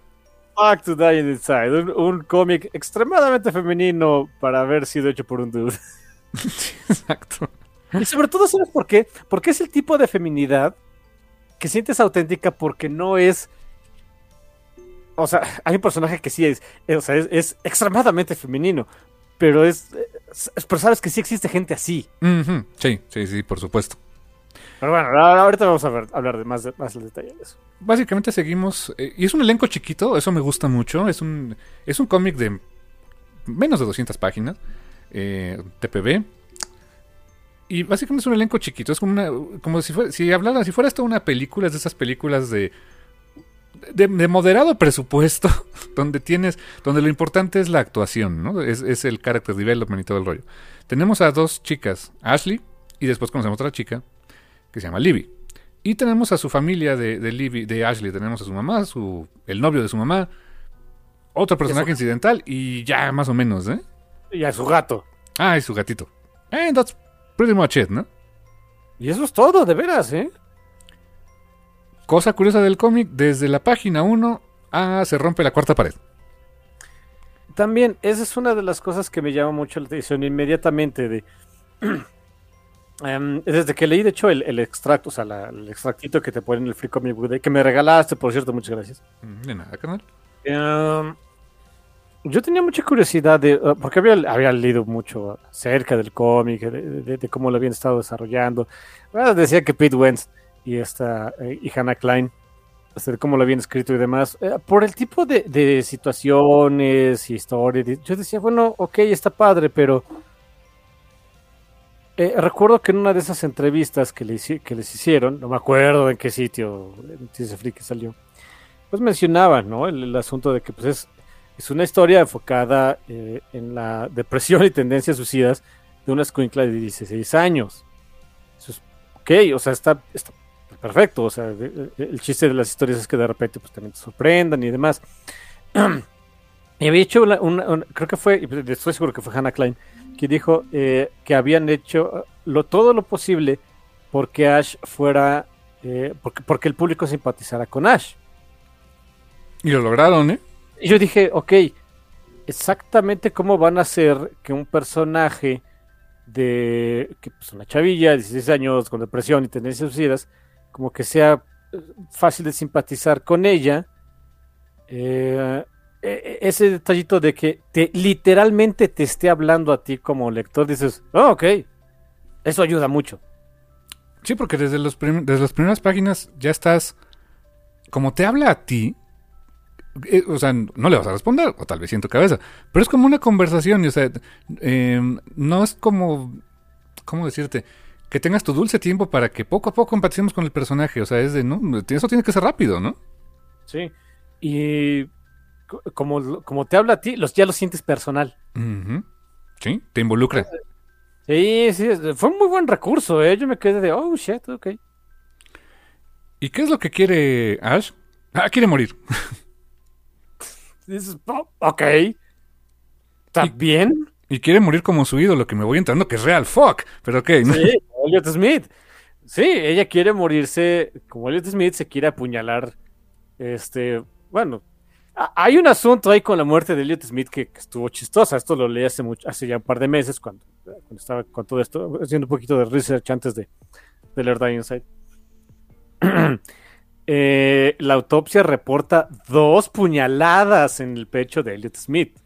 Back to Dying Inside, un, un cómic extremadamente femenino para haber sido hecho por un dude. (laughs) Exacto. Y sobre todo, ¿sabes por qué? Porque es el tipo de feminidad que sientes auténtica porque no es... O sea, hay un personaje que sí es, o sea, es, es extremadamente femenino, pero es, es- Pero sabes que sí existe gente así. Sí, sí, sí, por supuesto. Pero bueno, ahorita vamos a ver, hablar de más, más detalle de eso. Básicamente seguimos. eh, y es un elenco chiquito, eso me gusta mucho. Es un, es un cómic de menos de 200 páginas. eh, TPB. Y básicamente es un elenco chiquito, es como una, como si fuera, si hablara, si fuera esto una película, es de esas películas de, de, de moderado presupuesto, (laughs) donde tienes, donde lo importante es la actuación, ¿no? Es, es el character development y todo el rollo. Tenemos a dos chicas, Ashley, y después conocemos a otra chica, que se llama Libby. Y tenemos a su familia de, de Libby, de Ashley, tenemos a su mamá, su, el novio de su mamá, otro personaje incidental, y ya más o menos, ¿eh? Y a su gato. Ah, y su gatito. And that's pretty much it, ¿no? Y eso es todo, de veras, ¿eh? Cosa curiosa del cómic, desde la página 1 a se rompe la cuarta pared. También, esa es una de las cosas que me llama mucho la atención inmediatamente de... (clears throat) Em, desde que leí, de hecho, el, el extracto, o sea, la- el extractito que te ponen en el Free Comic Book Day, que me regalaste, por cierto, muchas gracias. Mm, De nada, carnal. Em, yo tenía mucha curiosidad de, uh, porque había, había leído mucho acerca del cómic, de, de- de cómo lo habían estado desarrollando. Bueno, decía que Pete Wentz y esta eh, y Hannah Klein, este, de cómo lo habían escrito y demás, eh, por el tipo de, de situaciones y historias, yo decía, bueno, ok, está padre, pero eh, recuerdo que en una de esas entrevistas que, le que les hicieron, no me acuerdo en qué sitio, en Noticias Friki salió, pues mencionaban, ¿no? El, asunto de que pues es, una historia enfocada eh, en la depresión (laughs) y tendencias suicidas de una escuincla de 16 años. Eso es ok, o sea, está, perfecto. O sea, el, chiste de las historias es que de repente pues también te sorprendan y demás. (clears throat) y había hecho una, creo que fue, estoy seguro que fue Hannah Klein, que dijo eh, que habían hecho lo, todo lo posible porque Ash fuera, eh, porque, porque el público simpatizara con Ash. Y lo lograron, ¿eh? Y yo dije, ok, exactamente cómo van a hacer que un personaje de que pues, una chavilla, 16 años, con depresión y tendencias suicidas, como que sea eh, fácil de simpatizar con ella. Eh, ese detallito de que te literalmente te esté hablando a ti como lector, dices, oh, ok, eso ayuda mucho. Sí, porque desde, los desde las primeras páginas ya estás. Como te habla a ti. eh, o sea, no le vas a responder, o tal vez en tu cabeza. Pero es como una conversación, y, o sea, eh, no es como. ¿Cómo decirte? Que tengas tu dulce tiempo para que poco a poco empaticemos con el personaje. O sea, es de, no, eso tiene que ser rápido, ¿no? Sí. Y como, como te habla a ti, los, ya lo sientes personal. Sí, te involucra. Sí, sí, fue un muy buen recurso, ¿eh? Yo me quedé de, oh, shit, ok. ¿Y qué es lo que quiere Ash? Ah, quiere morir. (laughs) Dices, oh, ok. ¿Está Y- bien? Y quiere morir como su ídolo, que me voy entrando que es real. Fuck. Pero ok, ¿no? Sí, (laughs) Elliot Smith. Sí, ella quiere morirse, como Elliot Smith se quiere apuñalar, este, bueno, hay un asunto ahí con la muerte de Elliot Smith que, que estuvo chistosa, esto lo leí hace, mucho, hace ya un par de meses cuando, cuando estaba con todo esto, haciendo un poquito de research antes de, de leer Die Inside. (clears throat) Eh, la autopsia reporta dos puñaladas en el pecho de Elliot Smith.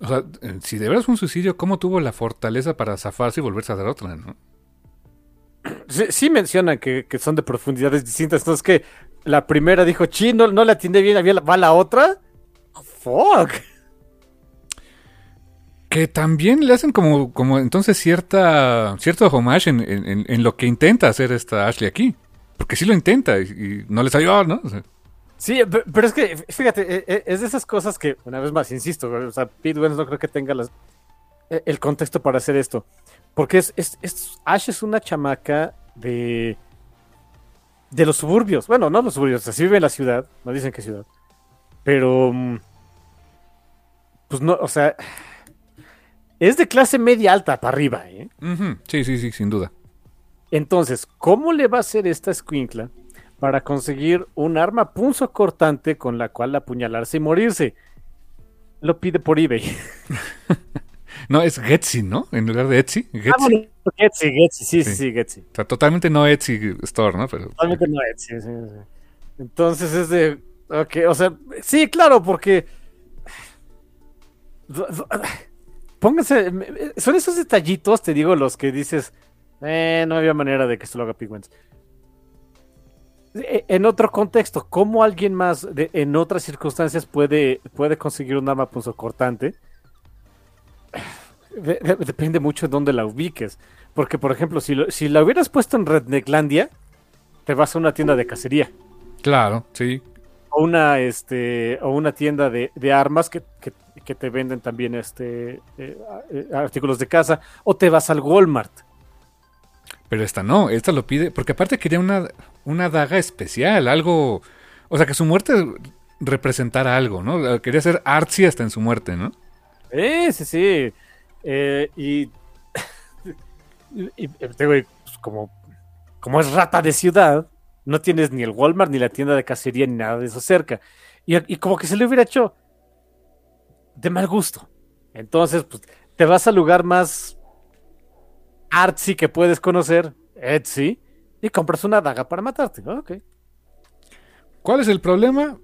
O sea, eh, si de verdad fue un suicidio, ¿cómo tuvo la fortaleza para zafarse y volverse a dar otra, no? Sí, sí mencionan que, que son de profundidades distintas. Entonces que la primera dijo, chi, no, no la atiende bien, había va la otra. Fuck. Que también le hacen como, como entonces cierta, cierto homage en, en- en- en lo que intenta hacer esta Ashley aquí. Porque sí lo intenta y, y no le salió, ¿no? O sea, Sí, pe- pero es que, fíjate, e- e- es de esas cosas que, una vez más, insisto, o sea, Pete Wentz no creo que tenga las- e- el contexto para hacer esto. Porque es, es, es- Ash es una chamaca de, de los suburbios. Bueno, no los suburbios, así vive la ciudad, no dicen qué ciudad. Pero, mm, pues no, o sea, es de clase media alta para arriba, ¿eh? Sí, sí, sí, sin duda. Entonces, ¿cómo le va a hacer esta escuincla para conseguir un arma punzo cortante con la cual apuñalarse y morirse? Lo pide por eBay. (laughs) No, es Getsy, ¿no? En lugar de Etsy. Getsy. Ah, bueno, Getsy, Getsy, sí, sí, Sí. Getsy. O sea, totalmente no Etsy Store, ¿no? Pero, Totalmente no Etsy, sí, sí. Entonces es de... Ok, o sea, sí, claro, porque... Pónganse... Son esos detallitos, te digo, los que dices... Eh, no había manera de que esto lo haga Pigments. Eh, En otro contexto, ¿cómo alguien más de- en otras circunstancias puede, puede conseguir un arma punzocortante? De- de- depende mucho de dónde la ubiques. Porque, por ejemplo, si, lo- si la hubieras puesto en Rednecklandia, te vas a una tienda de cacería. Claro, sí. O una, este, o una tienda de, de armas que, que- que te venden también este, eh, eh, artículos de casa. O te vas al Walmart. Pero esta no, esta lo pide, porque aparte quería una, una daga especial, algo, o sea, que su muerte representara algo, ¿no? Quería ser artsy hasta en su muerte, ¿no? Eh, sí, sí. Eh, y, (laughs) y, pues, como, como es rata de ciudad, no tienes ni el Walmart, ni la tienda de cacería, ni nada de eso cerca. Y, como que se le hubiera hecho de mal gusto. Entonces, pues, te vas al lugar más artsy que puedes conocer, Etsy, y compras una daga para matarte. Ok. ¿Cuál es el problema?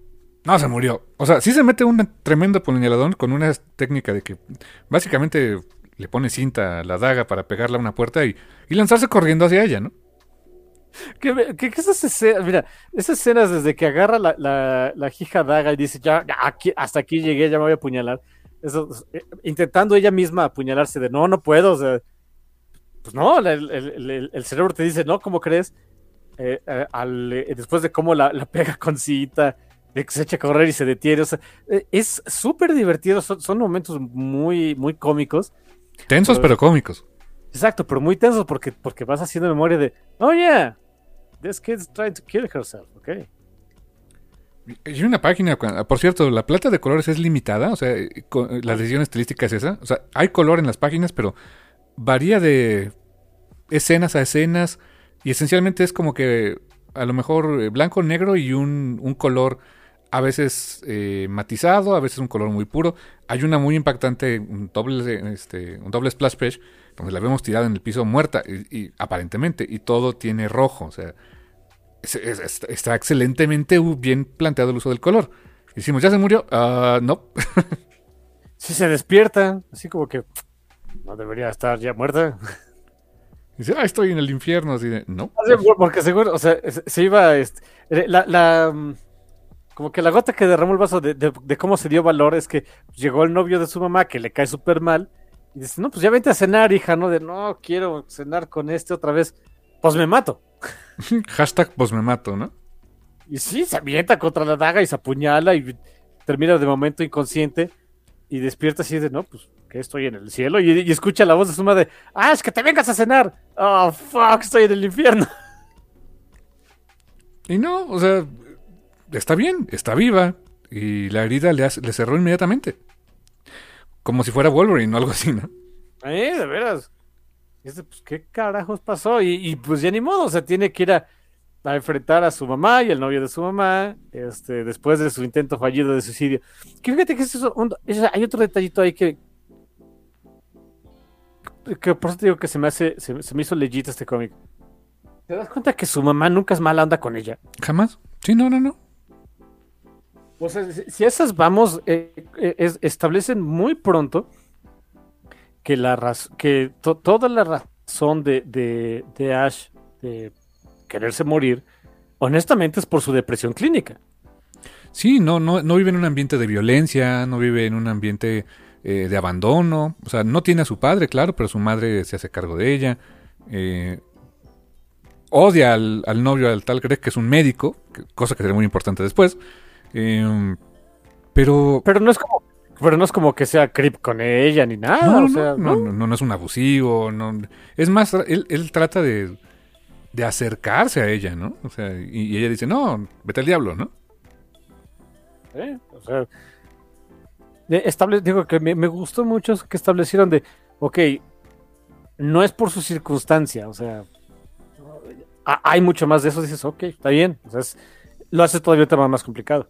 No, se murió. O sea, sí se mete un tremendo puñaladón con una técnica de que básicamente le pone cinta a la daga para pegarla a una puerta y, y lanzarse corriendo hacia ella, ¿no? Me- que- que esas escenas, mira, esas escenas desde que agarra la, la, la hija daga y dice, ya, aquí, hasta aquí llegué, ya me voy a apuñalar. Eso, eh, intentando ella misma apuñalarse de, no, no puedo, pues no, el, el- el- cerebro te dice, no, ¿cómo crees? Eh, eh, después de cómo la, la pega con cita, de que se echa a correr y se detiene, o sea, eh, es súper divertido, son, son momentos muy, muy cómicos. Tensos Pero- pero cómicos. Exacto, pero muy tensos porque, porque vas haciendo memoria de, oh yeah, this kid's trying to kill herself, ok. Hay una página, por cierto, la plata de colores es limitada, o sea, la decisión estilística es esa. O sea, hay color en las páginas, pero varía de escenas a escenas y esencialmente es como que a lo mejor eh, blanco, negro y un, un color a veces eh, matizado, a veces un color muy puro. Hay una muy impactante, un doble, este, un doble splash page, donde la vemos tirada en el piso muerta, y, y aparentemente, y todo tiene rojo, o sea, es- es- es- está excelentemente bien planteado el uso del color. Y decimos, ¿ya se murió? Ah, no. (laughs) Si se despierta, así como que no debería estar ya muerta. (laughs) Dice, ah, estoy en el infierno, así de, no. Porque seguro, o sea, se iba, este, la, la, mm, como que la gota que derramó el vaso de, de- de cómo se dio valor es que llegó el novio de su mamá que le cae súper mal y dice, no, pues ya vente a cenar, hija, ¿no? De, no, quiero cenar con este otra vez, pues me mato. (laughs) Hashtag pues me mato, ¿no? Y sí, se avienta contra la daga y se apuñala y termina de momento inconsciente y despierta así de, no, pues que estoy en el cielo y, y escucha la voz de su madre, ah, es que te vengas a cenar. Oh, fuck, estoy en el infierno. Y no, o sea, está bien, está viva. Y la herida le, hace- le cerró inmediatamente. Como si fuera Wolverine o algo así, ¿no? Eh, de veras. Dice, pues, ¿qué carajos pasó? Y, y, pues ya ni modo, o sea, tiene que ir a, a enfrentar a su mamá y al novio de su mamá, este, después de su intento fallido de suicidio. Que fíjate que es eso, un- hay otro detallito ahí que, que por eso te digo que se me hace, se, se me hizo legit este cómic. ¿Te das cuenta que su mamá nunca es mala onda con ella? Jamás. Sí, no, no, no. O sea, si esas vamos, eh, eh, es- establecen muy pronto que la que to- toda la razón de, de, de Ash de quererse morir, honestamente es por su depresión clínica. Sí, no, no, no vive en un ambiente de violencia, no vive en un ambiente eh, de abandono. O sea, no tiene a su padre, claro, pero su madre se hace cargo de ella. Odia al, al novio, al tal Greg, que es un médico, cosa que será muy importante después. Eh, pero Pero no es como, pero no es como que sea creep con ella ni nada. no, o no, sea, no, no, no, no es un abusivo. No, es más, él, él trata de, de acercarse a ella, ¿no? O sea, y, y ella dice, no, vete al diablo, ¿no? ¿eh? O sea, de- estable, digo que me, me gustó mucho que establecieron de, ok, no es por su circunstancia, o sea, ha- hay mucho más de eso, dices, ok, está bien, o sea, es- lo hace todavía un tema más complicado.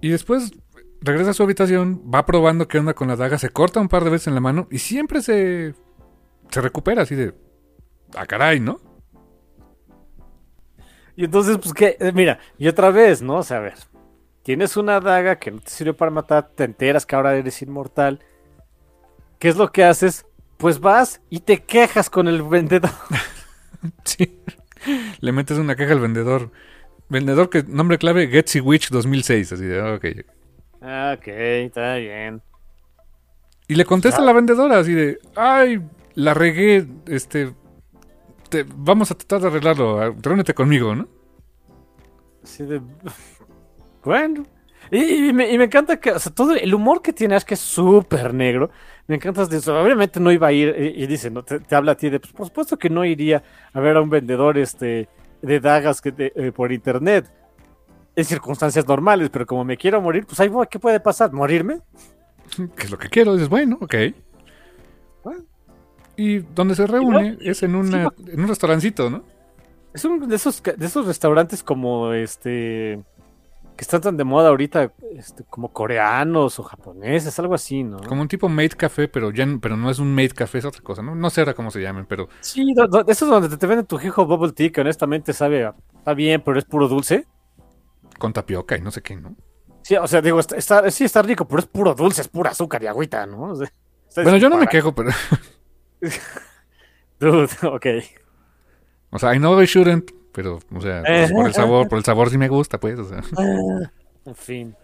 Y después regresa a su habitación, va probando qué onda con la daga, se corta un par de veces en la mano y siempre se, se recupera así de... Ah, caray, ¿no? Y entonces, pues que, eh, mira, y otra vez, ¿no? O sea, a ver, tienes una daga que no te sirve para matar, te enteras que ahora eres inmortal. ¿Qué es lo que haces? Pues vas y te quejas con el vendedor. (laughs) Sí. Le metes una caja al vendedor. Vendedor que nombre clave Getsy Witch 2006, así de, ok. Ok, está bien. Y le contesta a la vendedora así de, ay, la regué, este, te- vamos a tratar de arreglarlo, reúnete conmigo, ¿no? Así de. (laughs) Bueno. Y, y me, y me encanta que, o sea, todo el humor que tiene Ash, que es súper negro, me encanta. de eso. Obviamente no iba a ir, y, y dice, ¿no? Te, te habla a ti de, pues, por supuesto que no iría a ver a un vendedor este, de dagas que te- eh, por internet en circunstancias normales, pero como me quiero morir, pues ahí voy, ¿qué puede pasar? ¿Morirme? (laughs) Que es lo que quiero, dices, bueno, ok. Bueno. Y donde se reúne es en, una, en un restaurancito, ¿no? Es un de esos, de esos restaurantes como este. Que están tan de moda ahorita, este, como coreanos o japoneses, algo así, ¿no? Como un tipo made café, pero ya pero no es un made café, es otra cosa, ¿no? No sé ahora cómo se llamen, pero Sí, do- esos donde te venden tu hijo bubble tea, que honestamente sabe, está bien, pero es puro dulce. con tapioca y no sé qué, ¿no? Sí, o sea, digo, está, está- sí está rico, pero es puro dulce, es pura azúcar y agüita, ¿no? O sea, está Bueno, yo no me quejo, pero... (laughs) Dude, ok. O sea, I know I shouldn't, pero, o sea, pues, por el sabor, por el sabor sí me gusta, pues, o sea. En fin.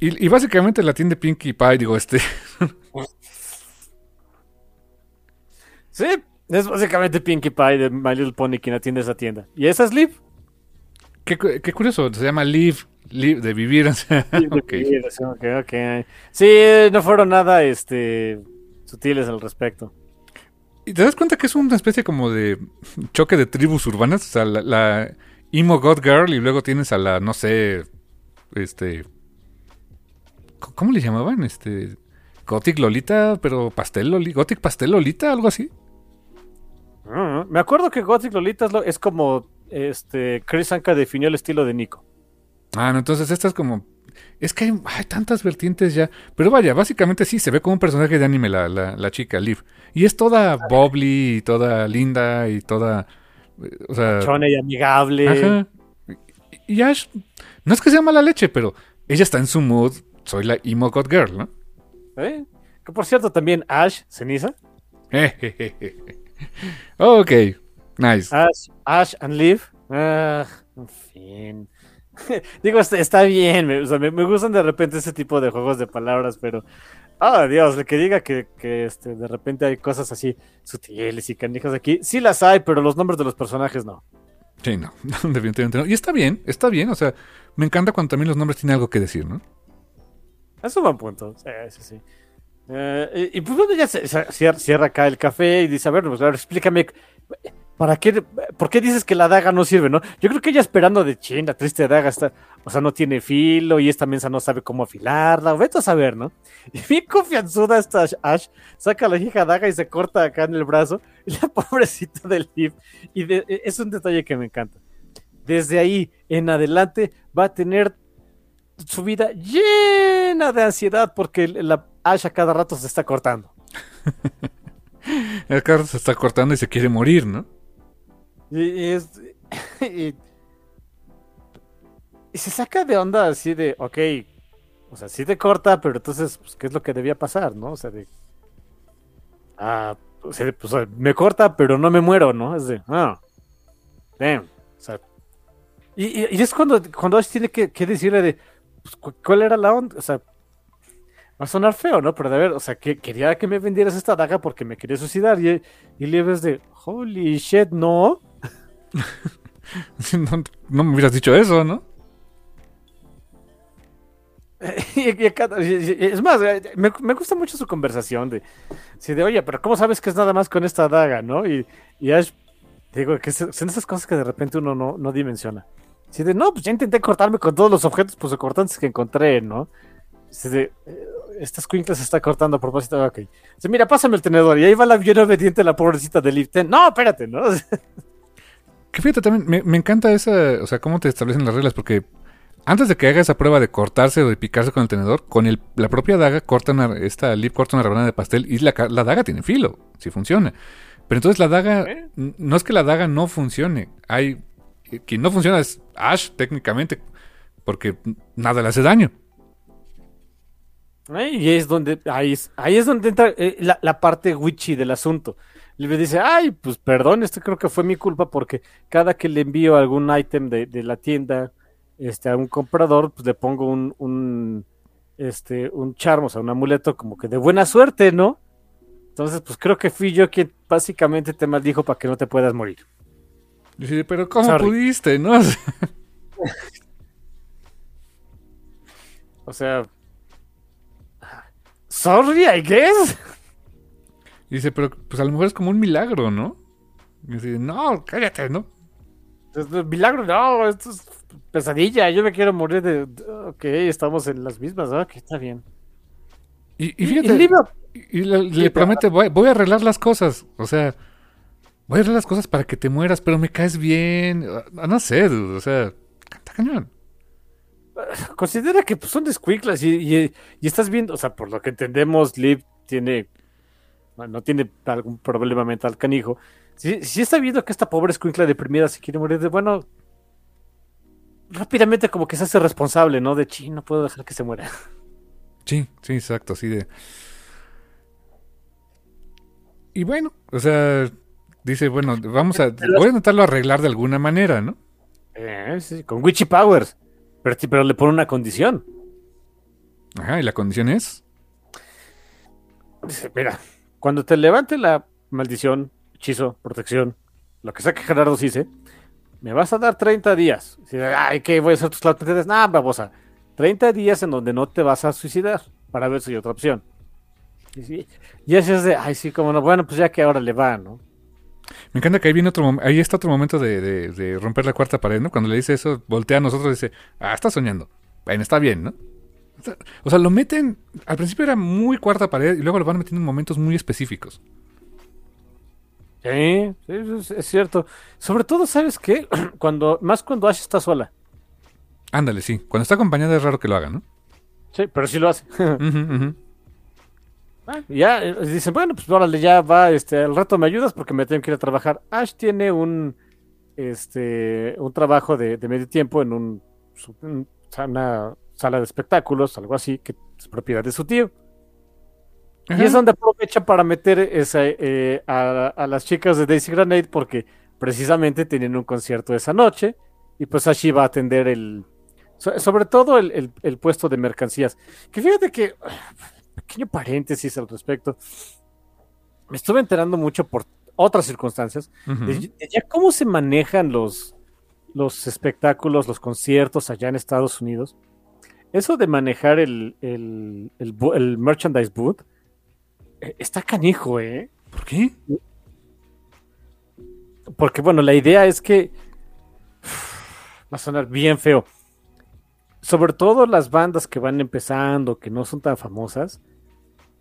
Y, y básicamente la tienda Pinkie Pie, digo, este... Sí, es básicamente Pinkie Pie de My Little Pony quien atiende esa tienda. ¿Y esa es Liv? Qué, qué curioso, se llama live, live, de vivir, o sea. (laughs) Sí, no fueron nada este, sutiles al respecto. ¿Y te das cuenta que es una especie como de choque de tribus urbanas? O sea, la, la emo god girl y luego tienes a la, no sé, este... ¿Cómo le llamaban? Este... Gothic Lolita, pero pastel Lolita, Gothic pastel Lolita, algo así. Ah, me acuerdo que Gothic Lolita es, lo- es como este, Chris Anka definió el estilo de Nico. Ah, no, entonces esta es como... Es que hay, hay tantas vertientes ya. Pero vaya, básicamente sí, se ve como un personaje de anime la, la, la chica, Liv. Y es toda bubbly y toda linda y toda... eh, O sea... Chone y amigable. Ajá. Y Ash, no es que sea mala leche, pero ella está en su mood. Soy la emo god girl, ¿no? ¿Eh? Que por cierto, también Ash, ceniza. ok, nice. Ash, Ash and Liv. Ah, en fin. (laughs) Digo, está, bien. Me, o sea, me, me gustan de repente ese tipo de juegos de palabras, pero. Ah, Dios, el que diga que, que, este, de repente hay cosas así sutiles y canijas aquí. Sí las hay, pero los nombres de los personajes no. Sí, (laughs) no, definitivamente no. Y está bien, está bien. O sea, me encanta cuando también los nombres tienen algo que decir, ¿no? Es un buen punto. Sí, sí, sí. Eh, y, y pues bueno, ya se, se cierra, cierra acá el café y dice, a ver, pues, a ver, explícame, ¿para qué, ¿por qué dices que la daga no sirve, no? Yo creo que ella esperando de chin, la triste daga está, o sea, no tiene filo y esta mensa no sabe cómo afilarla, vete a saber, ¿no? Y bien confianzuda esta Ash, Ash, saca la hija daga y se corta acá en el brazo, y la (laughs) pobrecita del Liv, y de- es un detalle que me encanta. Desde ahí en adelante va a tener su vida llena de ansiedad porque la Ash a cada rato se está cortando. (laughs) El carro se está cortando y se quiere morir, ¿no? Y, y es, (laughs) y, y se saca de onda así de, ok, o sea, sí te corta, pero entonces, pues, ¿qué es lo que debía pasar, no? O sea, de, ah, o sea, pues, me corta, pero no me muero, ¿no? Es de, ah, damn, o sea, y, y- y es cuando, cuando Ash tiene que, que decirle de, pues, cu- ¿cuál era la onda? O sea, va a sonar feo, ¿no? Pero de ver, o sea, que quería que me vendieras esta daga porque me quería suicidar y, y Liev es de, holy shit, no. (laughs) No, no me hubieras dicho eso, ¿no? (laughs) Es más, me, me gusta mucho su conversación de, de, oye, pero ¿cómo sabes que es nada más con esta daga, no? Y, y Ash, digo, que son esas cosas que de repente uno no, no dimensiona. Sí, de, no, pues ya intenté cortarme con todos los objetos pues cortantes que encontré, ¿no? Sí, de, eh, estas cuinclas se está cortando a propósito, ok. Sí, mira, pásame el tenedor, y ahí va la bien obediente la pobrecita de Liv. Ten- No, espérate, ¿no? (laughs) Que fíjate también, me, me encanta esa, o sea, cómo te establecen las reglas, porque antes de que haga esa prueba de cortarse o de picarse con el tenedor, con el, la propia daga corta una, esta Liv corta una rebanada de pastel y la, daga tiene filo, si funciona. Pero entonces la daga, ¿Eh? no es que la daga no funcione, hay, eh, quien no funciona es Ash técnicamente, porque nada le hace daño. Y es donde, ahí es, ahí es donde entra eh, la, la parte witchy del asunto. Le dice, ay, pues perdón, esto creo que fue mi culpa porque cada que le envío algún ítem de, de la tienda este, a un comprador, pues le pongo un, un, este, un charmo, o sea, un amuleto como que de buena suerte, ¿no? Entonces, pues creo que fui yo quien básicamente te maldijo para que no te puedas morir. Sí, pero ¿cómo pudiste, no? (laughs) o sea, sorry, I guess. Dice, pero pues a lo mejor es como un milagro, ¿no? Y dice, no, cállate, ¿no? milagro, no, esto es pesadilla, yo me quiero morir de... Ok, estamos en las mismas, ¿no? que está bien. Y, fíjate, y, le, promete, voy, a arreglar las cosas, o sea, voy a arreglar las cosas para que te mueras, pero me caes bien, ah, no sé, o sea, canta cañón. Considera que pues, son descuiclas y, y, estás viendo, o sea, por lo que entendemos, Liv tiene, no tiene algún problema mental canijo, si, está viendo que esta pobre escuincla deprimida se quiere morir, de bueno, rápidamente como que se hace responsable, ¿no? De chi, no puedo dejar que se muera. Sí, sí, exacto, así de. Y bueno, o sea, dice, bueno, vamos a. (laughs) Voy a intentarlo arreglar de alguna manera, ¿no? Eh, sí, con Witchy Powers. Pero, pero le pone una condición. Ajá, ¿y la condición es? Dice, mira, cuando te levante la maldición, hechizo, protección, lo que sea que Gerardo dice, me vas a dar 30 días. Ay, ¿qué voy a hacer tus cloud Nada, babosa. 30 días en donde no te vas a suicidar para ver si hay otra opción. Y, así es de, ay, sí, como no, bueno, pues ya que ahora le va, ¿no? Me encanta que ahí viene otro ahí está otro momento de, romper la cuarta pared, ¿no? Cuando le dice eso, voltea a nosotros y dice, ah, está soñando. Bueno, está bien, ¿no? O sea, lo meten, al principio era muy cuarta pared y luego lo van metiendo en momentos muy específicos. Sí, sí, es, cierto. Sobre todo, ¿sabes qué? (clears throat) Cuando, más cuando Ash está sola. Ándale, sí. Cuando está acompañada es raro que lo haga, ¿no? Sí, pero sí lo hace. (laughs) Ah, ya eh, dicen, bueno, pues órale, ya va, este, al rato me ayudas porque me tengo que ir a trabajar. Ash tiene un, este, un trabajo de, medio tiempo en un, una sala de espectáculos, algo así, que es propiedad de su tío. Y es donde aprovecha para meter eh, a, las chicas de Daisy Granade porque precisamente tienen un concierto esa noche y pues allí va a atender el, sobre todo el, puesto de mercancías. Que fíjate que, pequeño paréntesis al respecto, me estuve enterando mucho por otras circunstancias de, ya cómo se manejan los, los espectáculos, los conciertos allá en Estados Unidos. Eso de manejar el, el, el merchandise booth eh, está canijo, ¿eh? ¿Por qué? Porque, bueno, la idea es que. (sighs) Va a sonar bien feo. Sobre todo las bandas que van empezando, que no son tan famosas,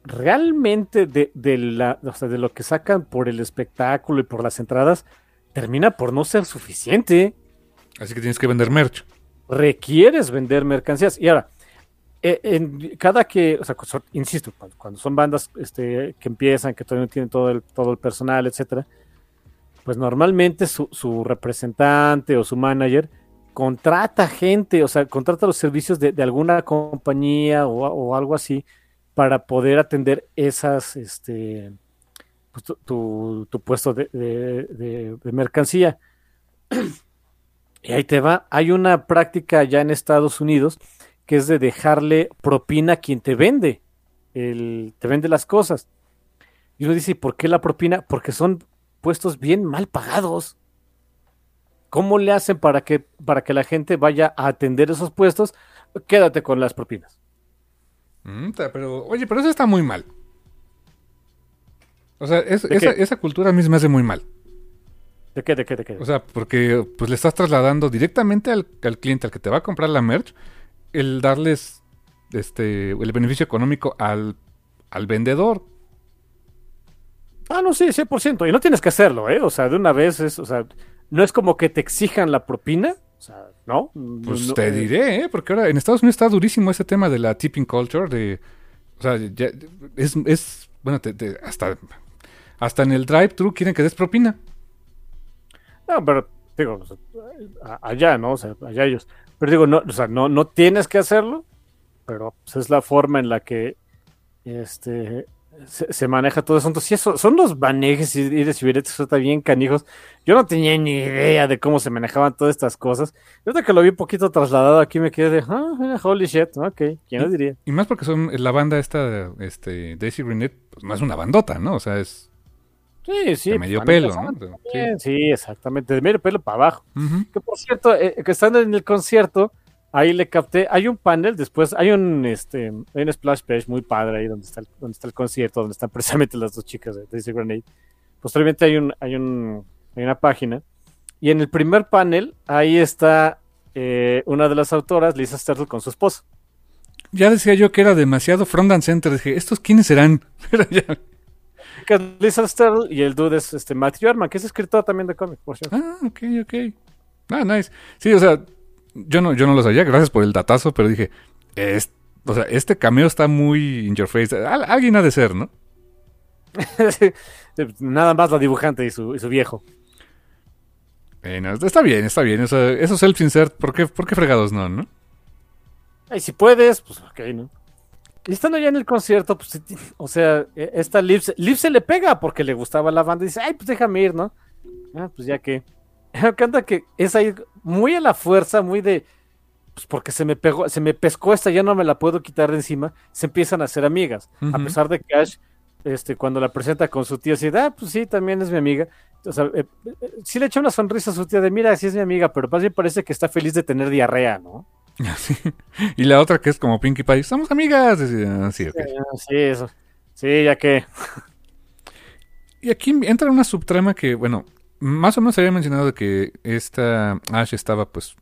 realmente de, la, de lo que sacan por el espectáculo y por las entradas, termina por no ser suficiente. Así que tienes que vender merch. Requieres vender mercancías. Y ahora, eh, en cada que, o sea, insisto, cuando, son bandas este, que empiezan, que todavía no tienen todo el, todo el personal, etcétera, pues normalmente su, representante o su manager contrata gente, o sea, contrata los servicios de, alguna compañía o, algo así para poder atender esas, este, pues, tu, puesto de, de mercancía. Y ahí te va. Hay una práctica ya en Estados Unidos que es de dejarle propina a quien te vende, el, te vende las cosas. Y uno dice, ¿por qué la propina? Porque son puestos bien mal pagados. ¿Cómo le hacen para que, para que la gente vaya a atender esos puestos? Quédate con las propinas. Mm, pero, oye, pero eso está muy mal. O sea, esa, cultura a mí me hace muy mal. ¿De qué, de qué, de qué? O sea, porque pues le estás trasladando directamente al, al cliente, al que te va a comprar la merch, el darles este el beneficio económico al, al vendedor. Ah, no, sí, 100%. Y no tienes que hacerlo, ¿eh? O sea, de una vez es, o sea, no es como que te exijan la propina. O sea, ¿no? Pues te eh. diré, ¿eh? Porque ahora en Estados Unidos está durísimo ese tema de la tipping culture, de... O sea, ya, es, es... Bueno, hasta, hasta en el drive-thru quieren que des propina. No, pero digo, allá, ¿no? O sea, allá ellos. Pero digo, no, o sea, no, no tienes que hacerlo, pero pues, es la forma en la que este se, se maneja todo eso. Entonces, sí, eso, son los manejes y, y de ciberetes eso está bien canijos. Yo no tenía ni idea de cómo se manejaban todas estas cosas. Y Ahorita que lo vi un poquito trasladado aquí me quedé de, ah, holy shit, ok, ¿quién lo diría? Y más porque son la banda esta, este, Daisy Greenet, pues no es una bandota, ¿no? O sea, es Sí, sí. de medio pues, pelo, manejas ¿no? Sí. Sí, exactamente, de medio pelo para abajo. Que por cierto, eh, que estando en el concierto, ahí le capté, hay un panel, después hay un este hay un splash page muy padre ahí donde está el, donde está el concierto, donde están (laughs) precisamente las dos chicas de Daisy Grenade. Posteriormente hay un, hay un hay una página. Y en el primer panel, ahí está eh, una de las autoras, Lisa Sturtle, con su esposo. Ya decía yo que era demasiado front and center. Dije, ¿estos quiénes serán? (laughs) Pero ya- Es Lisa Sturtle y el dude es este, Matthew Arman, que es escritor también de cómic, por cierto. Ah, ok, ok. Ah, nice. Sí, o sea, yo no, yo no lo sabía, gracias por el datazo, pero dije, es, o sea, este cameo está muy in your face. Al- alguien ha de ser, ¿no? (laughs) Nada más la dibujante y su, y su viejo. Eh, no, está bien, está bien. O sea, esos self-insert, ¿por qué, ¿por qué fregados no, no? Y si puedes, pues ok, ¿no? Y estando ya en el concierto, pues, (laughs) o sea, eh, esta Liv, Liv se le pega porque le gustaba la banda y dice, ay, pues déjame ir, ¿no? Ah, pues ya que. (laughs) Me encanta que es ahí muy a la fuerza, muy de. Pues porque se me pegó, se me pescó esta, ya no me la puedo quitar de encima. Se empiezan a hacer amigas. A pesar de que Ash, este, cuando la presenta con su tía, así ah, pues sí, también es mi amiga. O sea, eh, eh, sí le echa una sonrisa a su tía de, mira, sí es mi amiga, pero más bien parece que está feliz de tener diarrea, ¿no? (laughs) Sí. Y la otra que es como Pinkie Pie, somos amigas. Ah, sí, ok. Ah, Sí, eso. Sí, ya que. Y aquí entra una subtrama que, bueno, más o menos había mencionado de que esta Ash estaba, pues,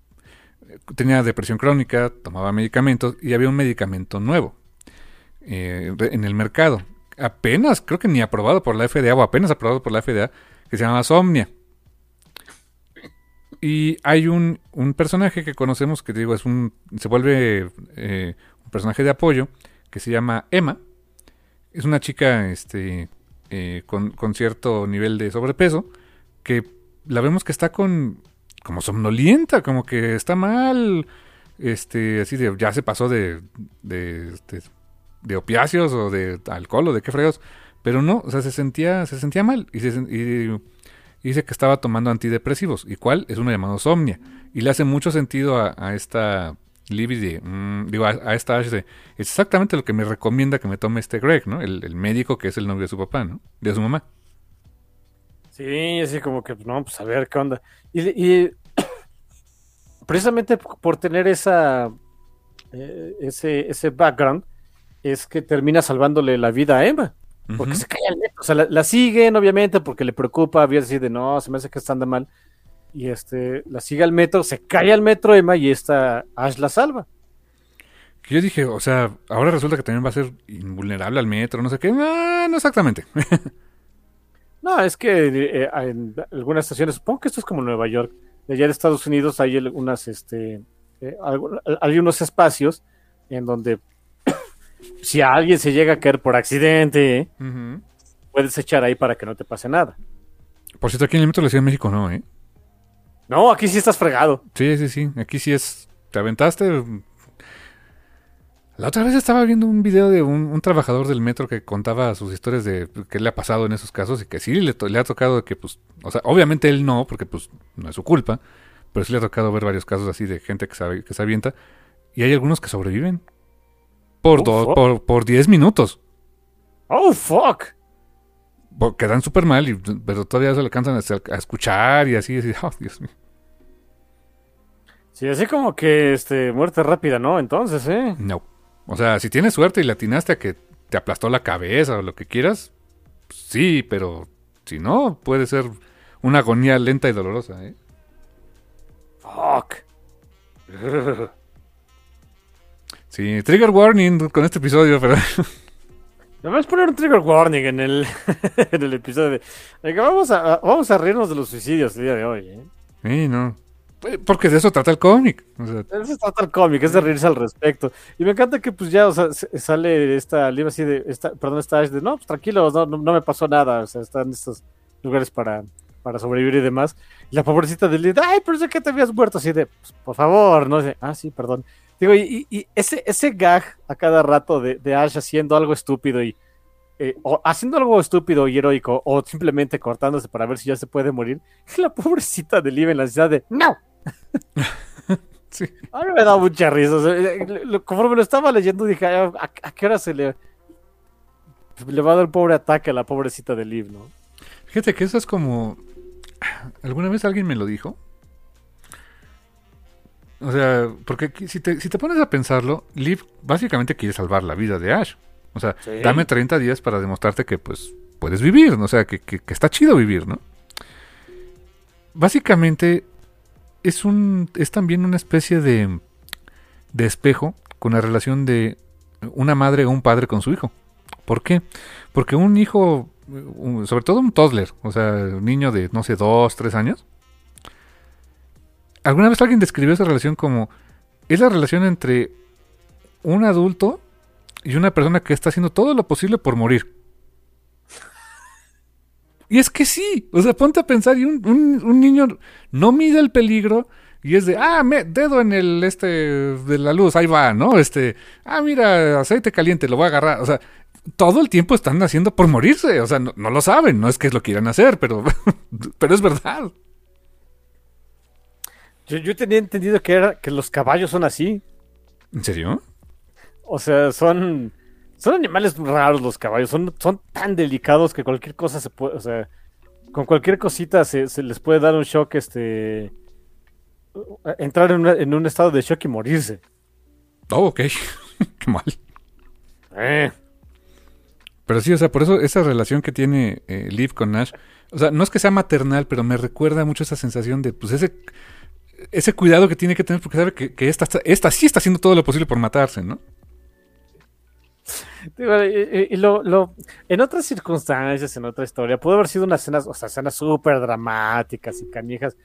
tenía depresión crónica, tomaba medicamentos y había un medicamento nuevo eh, en el mercado. Apenas, creo que ni aprobado por la FDA o apenas aprobado por la FDA, que se llama Somnia. Y hay un, un personaje que conocemos que digo es un se vuelve eh, un personaje de apoyo que se llama Emma. Es una chica este eh, con, con cierto nivel de sobrepeso que la vemos que está con como somnolienta, como que está mal, este así de ya se pasó de de, este, de opiáceos o de alcohol o de qué fregados, pero no, o sea, se sentía se sentía mal y, se, y- dice que estaba tomando antidepresivos, y cuál es uno llamado Somnia. Y le hace mucho sentido a, esta Libby de, mm, digo, a, esta Ash de, es exactamente lo que me recomienda que me tome este Greg, ¿no? El, el médico que es el novio de su papá, ¿no? De su mamá. Sí, así como que, no, pues a ver qué onda. Y, (coughs) precisamente por tener esa eh, ese, ese background, es que termina salvándole la vida a Emma. Porque se cae al metro. O sea, la, la siguen, obviamente, porque le preocupa, había así de no, se me hace que está andando mal. Y este, la sigue al metro, se cae al metro Emma y esta Ash la salva. Que yo dije, o sea, ahora resulta que también va a ser invulnerable al metro, no sé qué. Ah, no exactamente. (laughs) No, es que eh, en algunas estaciones, supongo que esto es como Nueva York, de allá de Estados Unidos hay unas, este, eh, hay unos espacios en donde si a alguien se llega a caer por accidente, puedes echar ahí para que no te pase nada. Por cierto, aquí en el metro de la Ciudad de México no, ¿eh? No, aquí sí estás fregado. Sí, sí, sí. Aquí sí es. Te aventaste. La otra vez estaba viendo un video de un, un trabajador del metro que contaba sus historias de qué le ha pasado en esos casos y que sí le, to- le ha tocado que, pues. O sea, obviamente él no, porque, pues, no es su culpa. Pero sí le ha tocado ver varios casos así de gente que, sabe, que se avienta. Y hay algunos que sobreviven. Por, Oh, dos, por, por 10 minutos. Oh, fuck. Quedan súper mal, y, pero todavía se le alcanzan a, a escuchar y así. así (laughs) oh, Dios mío. Sí, así como que este muerte rápida, ¿no? Entonces, ¿eh? No. O sea, si tienes suerte y le atinaste a que te aplastó la cabeza o lo que quieras, pues sí, pero si no, puede ser una agonía lenta y dolorosa, ¿eh? Fuck. (laughs) Sí, trigger warning con este episodio, pero Vamos a poner un trigger warning en el, (laughs) en el episodio de, de que vamos a, vamos a reírnos de los suicidios el día de hoy, ¿eh? sí, no. Eh, Porque de eso trata el cómic. O sea, Eso trata el cómic, es de reírse al respecto. Y me encanta que pues ya, o sea, se- sale esta libre así de, esta, perdón, esta Ash de, no, pues tranquilo, no, no, no me pasó nada, o sea, están estos lugares para, para sobrevivir y demás. Y la pobrecita de Lid, ay, pero sé que te habías muerto, así de, pues, por favor, no sé, ah, sí, perdón. Digo, y, ese, ese gag a cada rato de, de Ash haciendo algo estúpido y, eh, o haciendo algo estúpido y heroico, o simplemente cortándose para ver si ya se puede morir. La pobrecita de Liv en la ciudad de ¡No! (laughs) Sí. A mí me da mucha risa. o sea, eh, lo- conforme lo estaba leyendo, dije, "Ah, ¿a, a qué hora se le, le va a dar un pobre ataque a la pobrecita de Liv, no? Fíjate que eso es como... ¿Alguna vez alguien me lo dijo? O sea, porque si te, si te pones a pensarlo, Liv básicamente quiere salvar la vida de Ash. O sea, Sí. dame 30 días para demostrarte que pues puedes vivir, ¿no? o sea, que, que- que está chido vivir, ¿no? Básicamente es un es también una especie de, de espejo con la relación de una madre o un padre con su hijo. ¿Por qué? Porque un hijo, sobre todo un toddler, o sea, un niño de, no sé, dos, tres años. Alguna vez alguien describió esa relación como, es la relación entre un adulto y una persona que está haciendo todo lo posible por morir. Y es que sí, o sea, ponte a pensar, y un, un- niño no mide el peligro y es de, ah, me, dedo en el, este, de la luz, ahí va, ¿no? Este, ah, mira, aceite caliente, lo voy a agarrar, o sea, todo el tiempo están haciendo por morirse, o sea, no, no lo saben, no es que lo quieran hacer, pero, (laughs) pero es verdad. Yo, yo tenía entendido que, era, que los caballos son así. ¿En serio? O sea, son, son animales raros los caballos. Son, son tan delicados que cualquier cosa se puede. O sea, con cualquier cosita se, se les puede dar un shock. Este. Entrar en, una- en un estado de shock y morirse. Oh, ok, (laughs) qué mal. Eh. Pero sí, o sea, por eso esa relación que tiene eh, Liv con Nash, o sea, no es que sea maternal, pero me recuerda mucho esa sensación de, pues, ese, ese cuidado que tiene que tener porque sabe que, que esta, esta sí está haciendo todo lo posible por matarse, ¿no? Y, lo, lo- en otras circunstancias, en otra historia, pudo haber sido unas escenas, o sea, escenas súper dramáticas y canijas.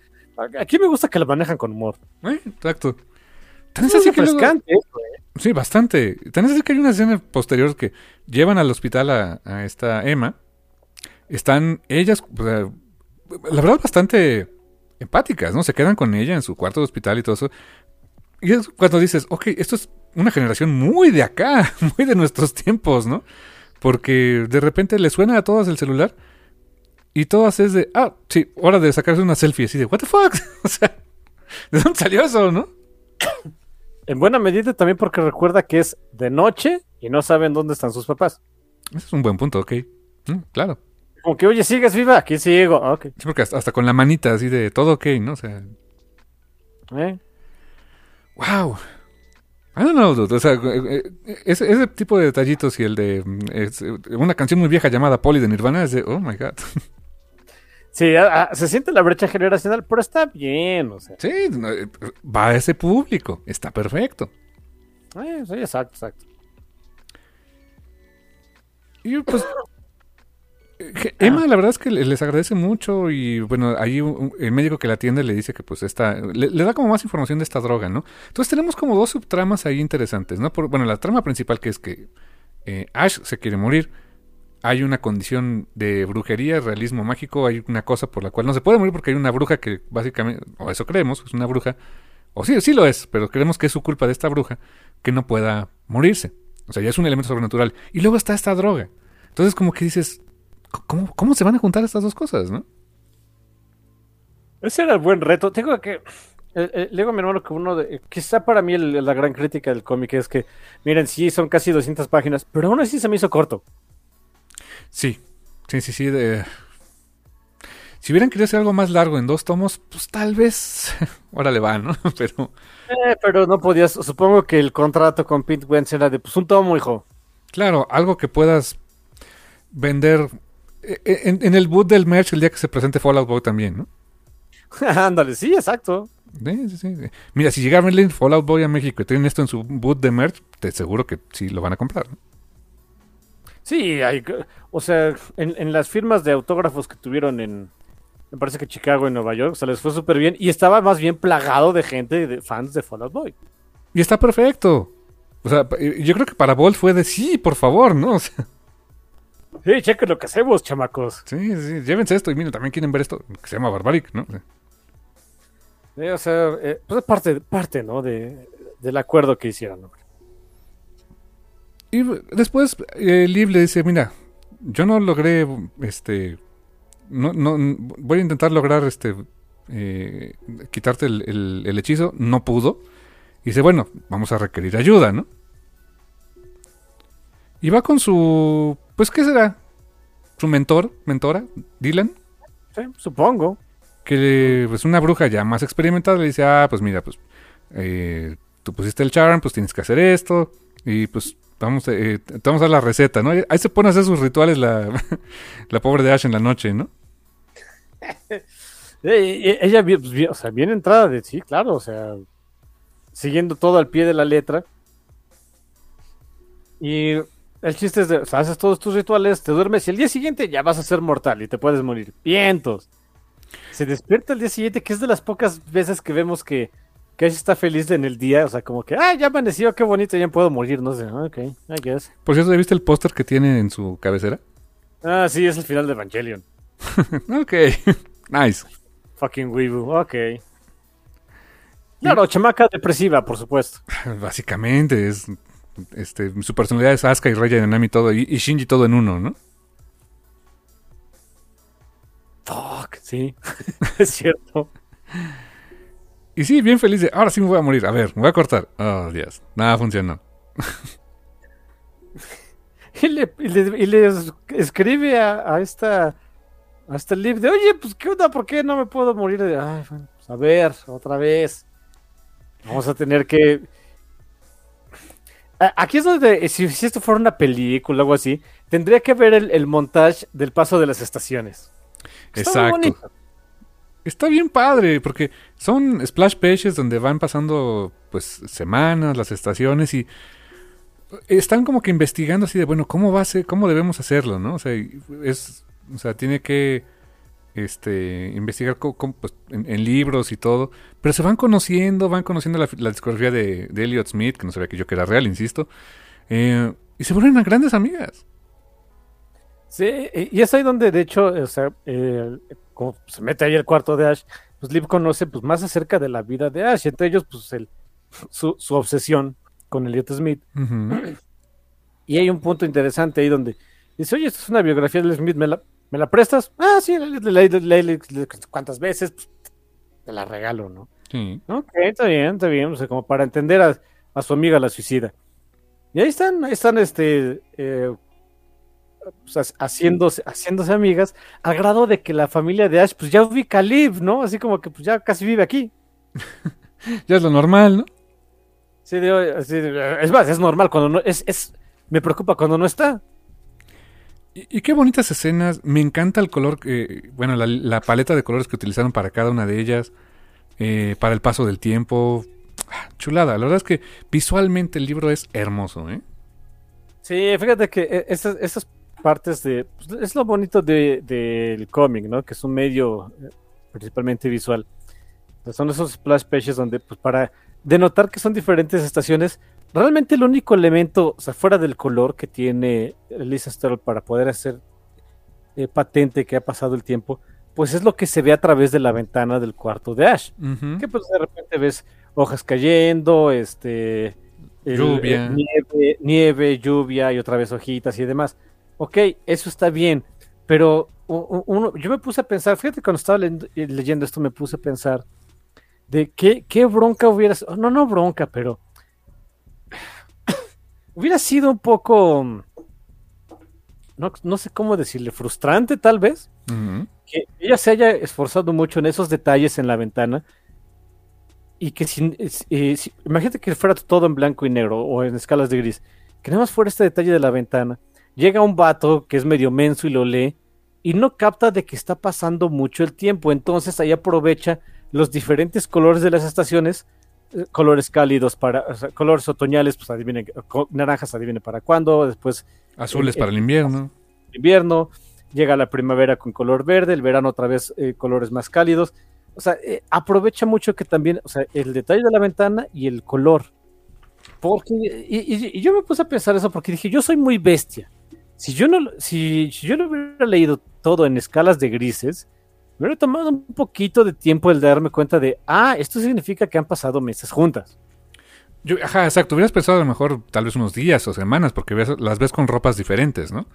Aquí me gusta que lo manejan con humor. Eh, exacto. Tan Es así que luego- refrescante. Sí, bastante. Tan es así que hay una escena posterior que llevan al hospital a, a esta Emma. Están ellas, o sea, la verdad, bastante empáticas, ¿no? Se quedan con ella en su cuarto de hospital y todo eso. Y es cuando dices, ok, esto es una generación muy de acá, (laughs) muy de nuestros tiempos, ¿no? Porque de repente le suena a todas el celular y todas es de, ah, sí, hora de sacarse una selfie, así de, what the fuck? (laughs) o sea, ¿de dónde salió eso, no? En buena medida también porque recuerda que es de noche y no saben dónde están sus papás. Ese es un buen punto, ok. Mm, claro. Como que, oye, ¿sigues viva? Aquí sigo. Ok. Sí, porque hasta, hasta con la manita así de todo ok, ¿no? O sea, ¿Eh? wow. I don't know, dude. O sea, eh, eh, ese, ese tipo de detallitos y el de mm, es, eh, una canción muy vieja llamada Polly de Nirvana es de, oh my god. (laughs) Sí, a- a- se siente la brecha generacional, pero está bien, o sea. Sí, eh, va a ese público. Está perfecto. Eh, sí, exacto, exacto. Y pues. Eh, que Emma, la verdad es que le- les agradece mucho y bueno, ahí el médico que la atiende le dice que pues esta, le, le da como más información de esta droga, ¿no? Entonces tenemos como dos subtramas ahí interesantes, ¿no? Por, bueno, la trama principal que es que eh, Ash se quiere morir, hay una condición de brujería, realismo mágico, hay una cosa por la cual no se puede morir porque hay una bruja que básicamente, o eso creemos, es una bruja, o sí, sí lo es, pero creemos que es su culpa de esta bruja que no pueda morirse. O sea, ya es un elemento sobrenatural. Y luego está esta droga. Entonces como que dices, ¿cómo, cómo se van a juntar estas dos cosas, no? Ese era el buen reto. Tengo que. eh, eh, le digo a mi hermano que uno de. Quizá para mí el- la gran crítica del cómic es que, miren, sí, son casi 200 páginas, pero aún así se me hizo corto. Sí, sí, sí, sí. de- Si hubieran querido hacer algo más largo en dos tomos, pues tal vez... (laughs) Ahora le va, ¿no? (laughs) Pero Eh, pero no podías. Supongo que el contrato con Pete Wentz era de, pues, un tomo, hijo. claro, algo que puedas vender en, en el boot del merch el día que se presente Fallout Boy también, ¿no? (laughs) Ándale, sí, exacto. Sí, sí, sí. Mira, si llega Merlin Fallout Boy a México y tienen esto en su boot de merch, te seguro que sí lo van a comprar. ¿no? Sí, hay, o sea, en, en las firmas de autógrafos que tuvieron en, me parece que Chicago y Nueva York, o sea, les fue súper bien y estaba más bien plagado de gente, de fans de Fallout Boy. Y está perfecto. O sea, yo creo que para Bolt fue de sí, por favor, ¿no? (laughs) O sea, Sí, chequen lo que hacemos, chamacos. sí, sí, llévense esto y miren, también quieren ver esto, que se llama Barbaric, ¿no? Sí, o sea, eh, pues es parte, parte, ¿no? De, del acuerdo que hicieron. ¿no? Y después eh, Liv le dice, mira, yo no logré, este, no, no, voy a intentar lograr, este, eh, quitarte el, el- el hechizo, no pudo. Y dice, bueno, vamos a requerir ayuda, ¿no? Y va con su, pues, ¿qué será? Su mentor, mentora, Dylan, Sí, supongo. que pues una bruja ya más experimentada le dice, ah, pues mira, pues eh, tú pusiste el charm, pues tienes que hacer esto y pues vamos, eh, te vamos a dar la receta, ¿no? Ahí se pone a hacer sus rituales la, (laughs) la pobre de Ash en la noche, ¿no? (laughs) Eh, ella, pues, o sea, bien entrada de sí, claro, o sea, siguiendo todo al pie de la letra. Y el chiste es de, o sea, haces todos tus rituales, te duermes y el día siguiente ya vas a ser mortal y te puedes morir. Vientos. Se despierta el día siguiente, que es de las pocas veces que vemos que, que ella está feliz en el día, o sea, como que, ah, ya amaneció, qué bonito, ya puedo morir, no sé, ok, I guess. Por cierto, ¿ya viste el póster que tiene en su cabecera? Ah, sí, es el final de Evangelion. (laughs) ok, (laughs) nice. Fucking Weebu, ok. Claro, chamaca depresiva, por supuesto. (laughs) Básicamente es, este, su personalidad es Asuka y Raya Nanami todo y, y Shinji todo en uno, ¿no? Fuck, sí, (laughs) es cierto. Y sí, bien feliz de, ahora sí me voy a morir, a ver, me voy a cortar. Oh, Dios, nada funcionó. (laughs) Y le, y le- y le es- escribe a, a esta a este Liv de, oye, pues qué onda, ¿por qué no me puedo morir? De, Ay, bueno, pues, a ver, otra vez. Vamos a tener que. Aquí es donde, eh, si, si esto fuera una película o algo así, tendría que ver el, el montaje del paso de las estaciones. Está Exacto. Está bien padre, porque son splash pages donde van pasando pues semanas, las estaciones y están como que investigando así de bueno, cómo va a ser, cómo debemos hacerlo, ¿no? O sea, es o sea, tiene que este investigar pues, en, en libros y todo, pero se van conociendo, van conociendo la, la discografía de, de Elliot Smith, que no sabía que yo que era real, insisto, eh, y se vuelven grandes amigas. Sí, y es ahí donde, de hecho, o sea, eh, como se mete ahí el cuarto de Ash, pues Liv conoce pues, más acerca de la vida de Ash, entre ellos, pues, el, su, su obsesión con Elliot Smith. Y hay un punto interesante ahí donde dice, oye, esto es una biografía de Smith, ¿me la, me la prestas? Ah, sí, cuántas veces, Pues, te la regalo, ¿no? Sí. Ok, está bien, está bien, o sea, como para entender a, a su amiga la suicida. Y ahí están, ahí están, este, eh, pues, ha- haciéndose, haciéndose amigas, al grado de que la familia de Ash, pues ya ubica a Liv, ¿no? Así como que pues ya casi vive aquí. (laughs) Ya es lo normal, ¿no? Sí, así de- es más, es normal cuando no, es, es, me preocupa cuando no está. Y, qué bonitas escenas. Me encanta el color, que, bueno, la, paleta de colores que utilizaron para cada una de ellas, eh, para el paso del tiempo. Ah, Chulada. La verdad es que visualmente el libro es hermoso, ¿eh? Sí, fíjate que eh, esas, partes de, pues, es lo bonito de- del cómic, ¿no? Que es un medio eh, principalmente visual. Son esos splash pages donde, pues, para denotar que son diferentes estaciones, realmente el único elemento, o sea, fuera del color que tiene Lisa Sterl para poder hacer eh, patente que ha pasado el tiempo, pues es lo que se ve a través de la ventana del cuarto de Ash. Que pues de repente ves hojas cayendo, este el- Lluvia. el nieve, nieve, lluvia y otra vez hojitas y demás. Ok, eso está bien, pero uno, yo me puse a pensar, fíjate cuando estaba leyendo, eh, leyendo esto me puse a pensar de qué, qué bronca hubiera no, no bronca, pero hubiera sido un poco, no, no sé cómo decirle, frustrante tal vez, que ella se haya esforzado mucho en esos detalles en la ventana y que sin, eh, si- imagínate que fuera todo en blanco y negro o en escalas de gris, que nada más fuera este detalle de la ventana, llega un vato que es medio menso y lo lee y no capta de que está pasando mucho el tiempo, entonces ahí aprovecha los diferentes colores de las estaciones, colores cálidos para, o sea, colores otoñales, pues adivinen, naranjas adivine para cuándo, después Azules Eh, para el invierno. invierno, llega la primavera con color verde, el verano otra vez eh, colores más cálidos. O sea, eh, aprovecha mucho que también, o sea, el detalle de la ventana y el color. Porque, y, y- y yo me puse a pensar eso porque dije, yo soy muy bestia. Si yo no, si, si yo no hubiera leído todo en escalas de grises, me hubiera tomado un poquito de tiempo el darme cuenta de, ah, esto significa que han pasado meses juntas. Yo, ajá, exacto. Hubieras pensado a lo mejor tal vez unos días o semanas, porque ves- las ves con ropas diferentes, ¿no?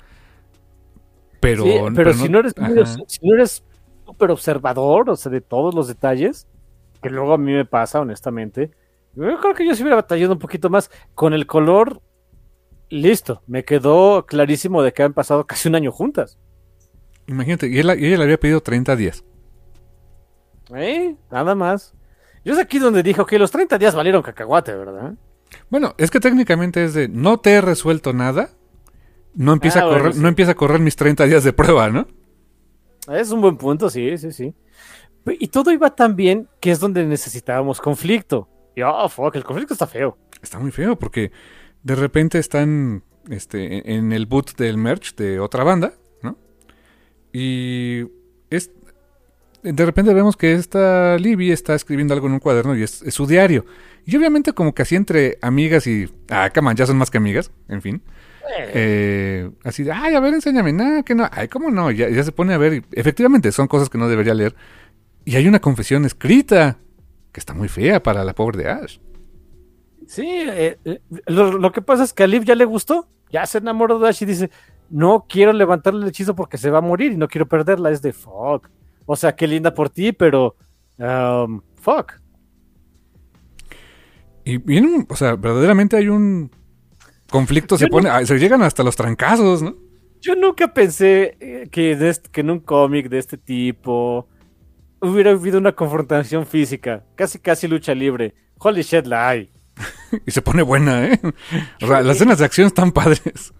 Pero, Sí, pero, si no eres si no eres súper observador, o sea, de todos los detalles, que luego a mí me pasa, honestamente, yo creo que yo sí hubiera batallado un poquito más. Con el color, listo, me quedó clarísimo de que han pasado casi un año juntas. Imagínate, y, él, y ella le había pedido 30 días. ¿Eh? Nada más. Yo es aquí donde dijo que los 30 días valieron cacahuate, ¿verdad? Bueno, es que técnicamente es de no te he resuelto nada, no empieza, Ah, a correr, bueno, sí. no empieza a correr mis 30 días de prueba, ¿no? Es un buen punto, sí, sí, sí. Y todo iba tan bien que es donde necesitábamos conflicto. Y oh, fuck, el conflicto está feo. Está muy feo porque de repente están este, en el boot del merch de otra banda. Y es, de repente vemos que esta Libby está escribiendo algo en un cuaderno y es, es su diario. Y obviamente como que así entre amigas y... Ah, caman, ya son más que amigas, en fin. Eh, así de, ay, a ver, enséñame, nada, que no, ay, ¿cómo no? Ya, ya se pone a ver, y efectivamente son cosas que no debería leer. Y hay una confesión escrita, que está muy fea para la pobre de Ash. Sí, eh, eh, lo, lo que pasa es que a Liv ya le gustó, ya se enamoró de Ash y dice, no quiero levantarle el hechizo porque se va a morir y no quiero perderla, es de fuck. O sea, qué linda por ti, pero um, fuck. Y viene un- o sea, verdaderamente hay un conflicto, se Yo pone, ah, se llegan hasta los trancazos, ¿no? Yo nunca pensé eh, que, de este- que en un cómic de este tipo hubiera habido una confrontación física, casi casi lucha libre. Holy shit, la hay. (laughs) Y se pone buena, ¿eh? O sea, las escenas de acción están padres.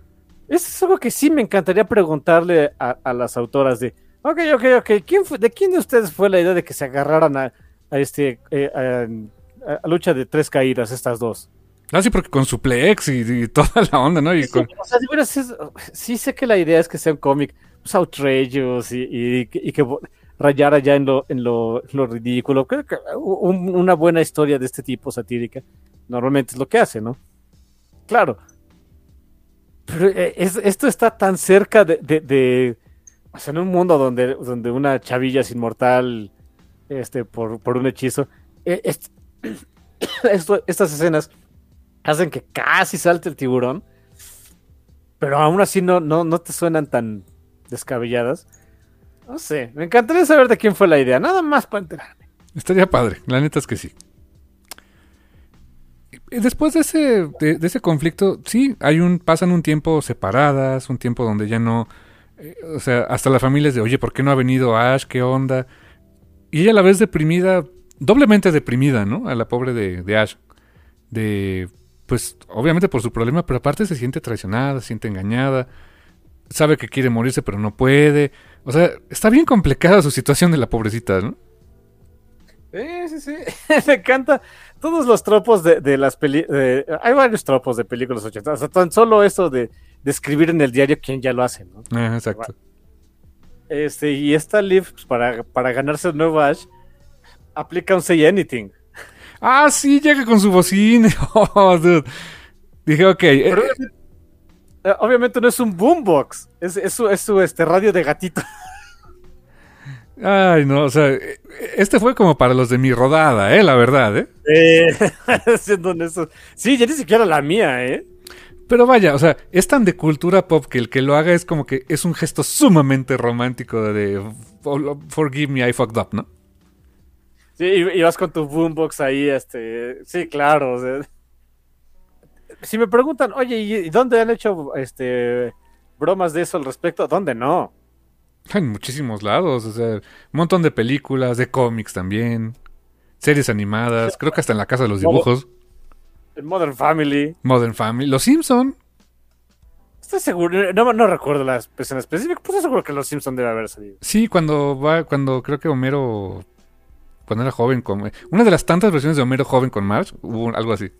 Eso es algo que sí me encantaría preguntarle a, a las autoras de, ok, ok, ok, ¿quién fue- ¿de quién de ustedes fue la idea de que se agarraran a, a este eh, a, a lucha de tres caídas estas dos? Ah, sí, porque con suplex y, y toda la onda, ¿no? Y con- O sea, de veras es- sí sé que la idea es que sea un cómic pues, outrageous y, y- y que rayara ya en lo, en lo, lo ridículo. Creo que un- una buena historia de este tipo satírica normalmente es lo que hace, ¿no? Claro. Pero eh, es- esto está tan cerca de, de- en un mundo donde, donde una chavilla es inmortal este, por, por un hechizo. eh, est- (coughs) esto- estas escenas hacen que casi salte el tiburón, pero aún así no, no, no te suenan tan descabelladas. No sé, me encantaría saber de quién fue la idea, nada más para enterarme. estaría padre, la neta es que sí. Y Después de ese, de, de ese conflicto, sí, hay un, pasan un tiempo separadas, un tiempo donde ya no, eh, o sea, hasta la familia es de, oye, ¿por qué no ha venido Ash? ¿Qué onda? Y ella a la vez deprimida, doblemente deprimida, ¿no? A la pobre de, de Ash. De, pues, obviamente por su problema, pero aparte se siente traicionada, se siente engañada, sabe que quiere morirse, pero no puede. O sea, está bien complicada su situación de la pobrecita, ¿no? Sí, sí, sí. (laughs) me encanta todos los tropos de, de las películas. Hay varios tropos de películas 80. O sea, tan solo eso de, de escribir en el diario quién ya lo hace, ¿no? Ah, exacto. Este, y esta Liv, pues, para, para ganarse el nuevo Ash, aplica un Say Anything. Ah, sí, llega con su bocina. (laughs) Oh, dude. Dije, ok. eh, Pero eh, obviamente no es un boombox, es, es su, es su este, radio de gatito. (laughs) ay, no, o sea, este fue como para los de mi rodada, ¿eh? La verdad, ¿eh? Eh, (laughs) siendo honestos. Sí, ya ni siquiera la mía, ¿eh? Pero vaya, o sea, es tan de cultura pop que el que lo haga es como que es un gesto sumamente romántico de "For- Forgive me, I fucked up, ¿no? Sí, y, vas con tu boombox ahí, este. Sí, claro. o sea. Si me preguntan, oye, ¿y y dónde han hecho este bromas de eso al respecto? ¿Dónde no? En muchísimos lados, o sea, un montón de películas, de cómics también, series animadas, creo que hasta en la casa de los dibujos, En Modern Family. Modern Family, Los Simpson. Estoy seguro, no, no recuerdo la escena específica, pues estoy seguro que los Simpsons debe haber salido. Sí, cuando va, cuando creo que Homero, cuando era joven, con, una de las tantas versiones de Homero joven con Marge, hubo algo así.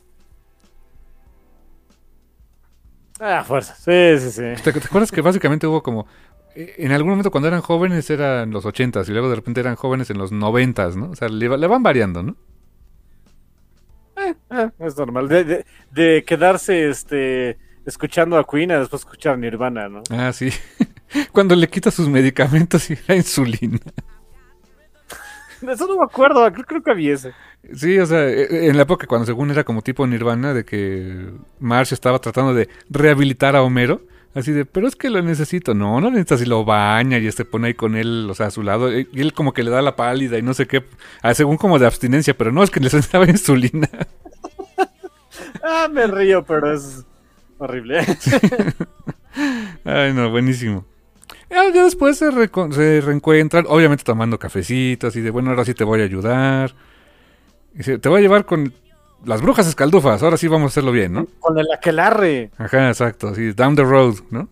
Ah, fuerza. Sí, sí, sí. ¿Te, te acuerdas que básicamente hubo como, eh, en algún momento cuando eran jóvenes eran los ochentas y luego de repente eran jóvenes en los noventas, ¿no? O sea, le, va- le van variando, ¿no? Ah, es normal. De, de- de quedarse este escuchando a Queen y después escuchar a Nirvana, ¿no? Ah, sí. (laughs) cuando le quita sus medicamentos y la insulina. Eso no me acuerdo, creo, creo que había ese. Sí, o sea, eh, en la época cuando según era como tipo Nirvana, de que Marge estaba tratando de rehabilitar a Homero, Así de, pero es que lo necesito. No, no necesitas y lo baña y este pone ahí con él, o sea, a su lado. Y él como que le da la pálida y no sé qué. Ah, según como de abstinencia, pero no, es que le necesitaba (laughs) insulina. (laughs) ah, me río, pero es horrible. (laughs) Ay, no, buenísimo. Ya, ya después se, se, reencuentran, obviamente tomando cafecitos y de, bueno, ahora sí te voy a ayudar. Y dice, te voy a llevar con las brujas escaldufas, ahora sí vamos a hacerlo bien, ¿no? Con el aquelarre. Ajá, exacto, así, down the road, ¿no?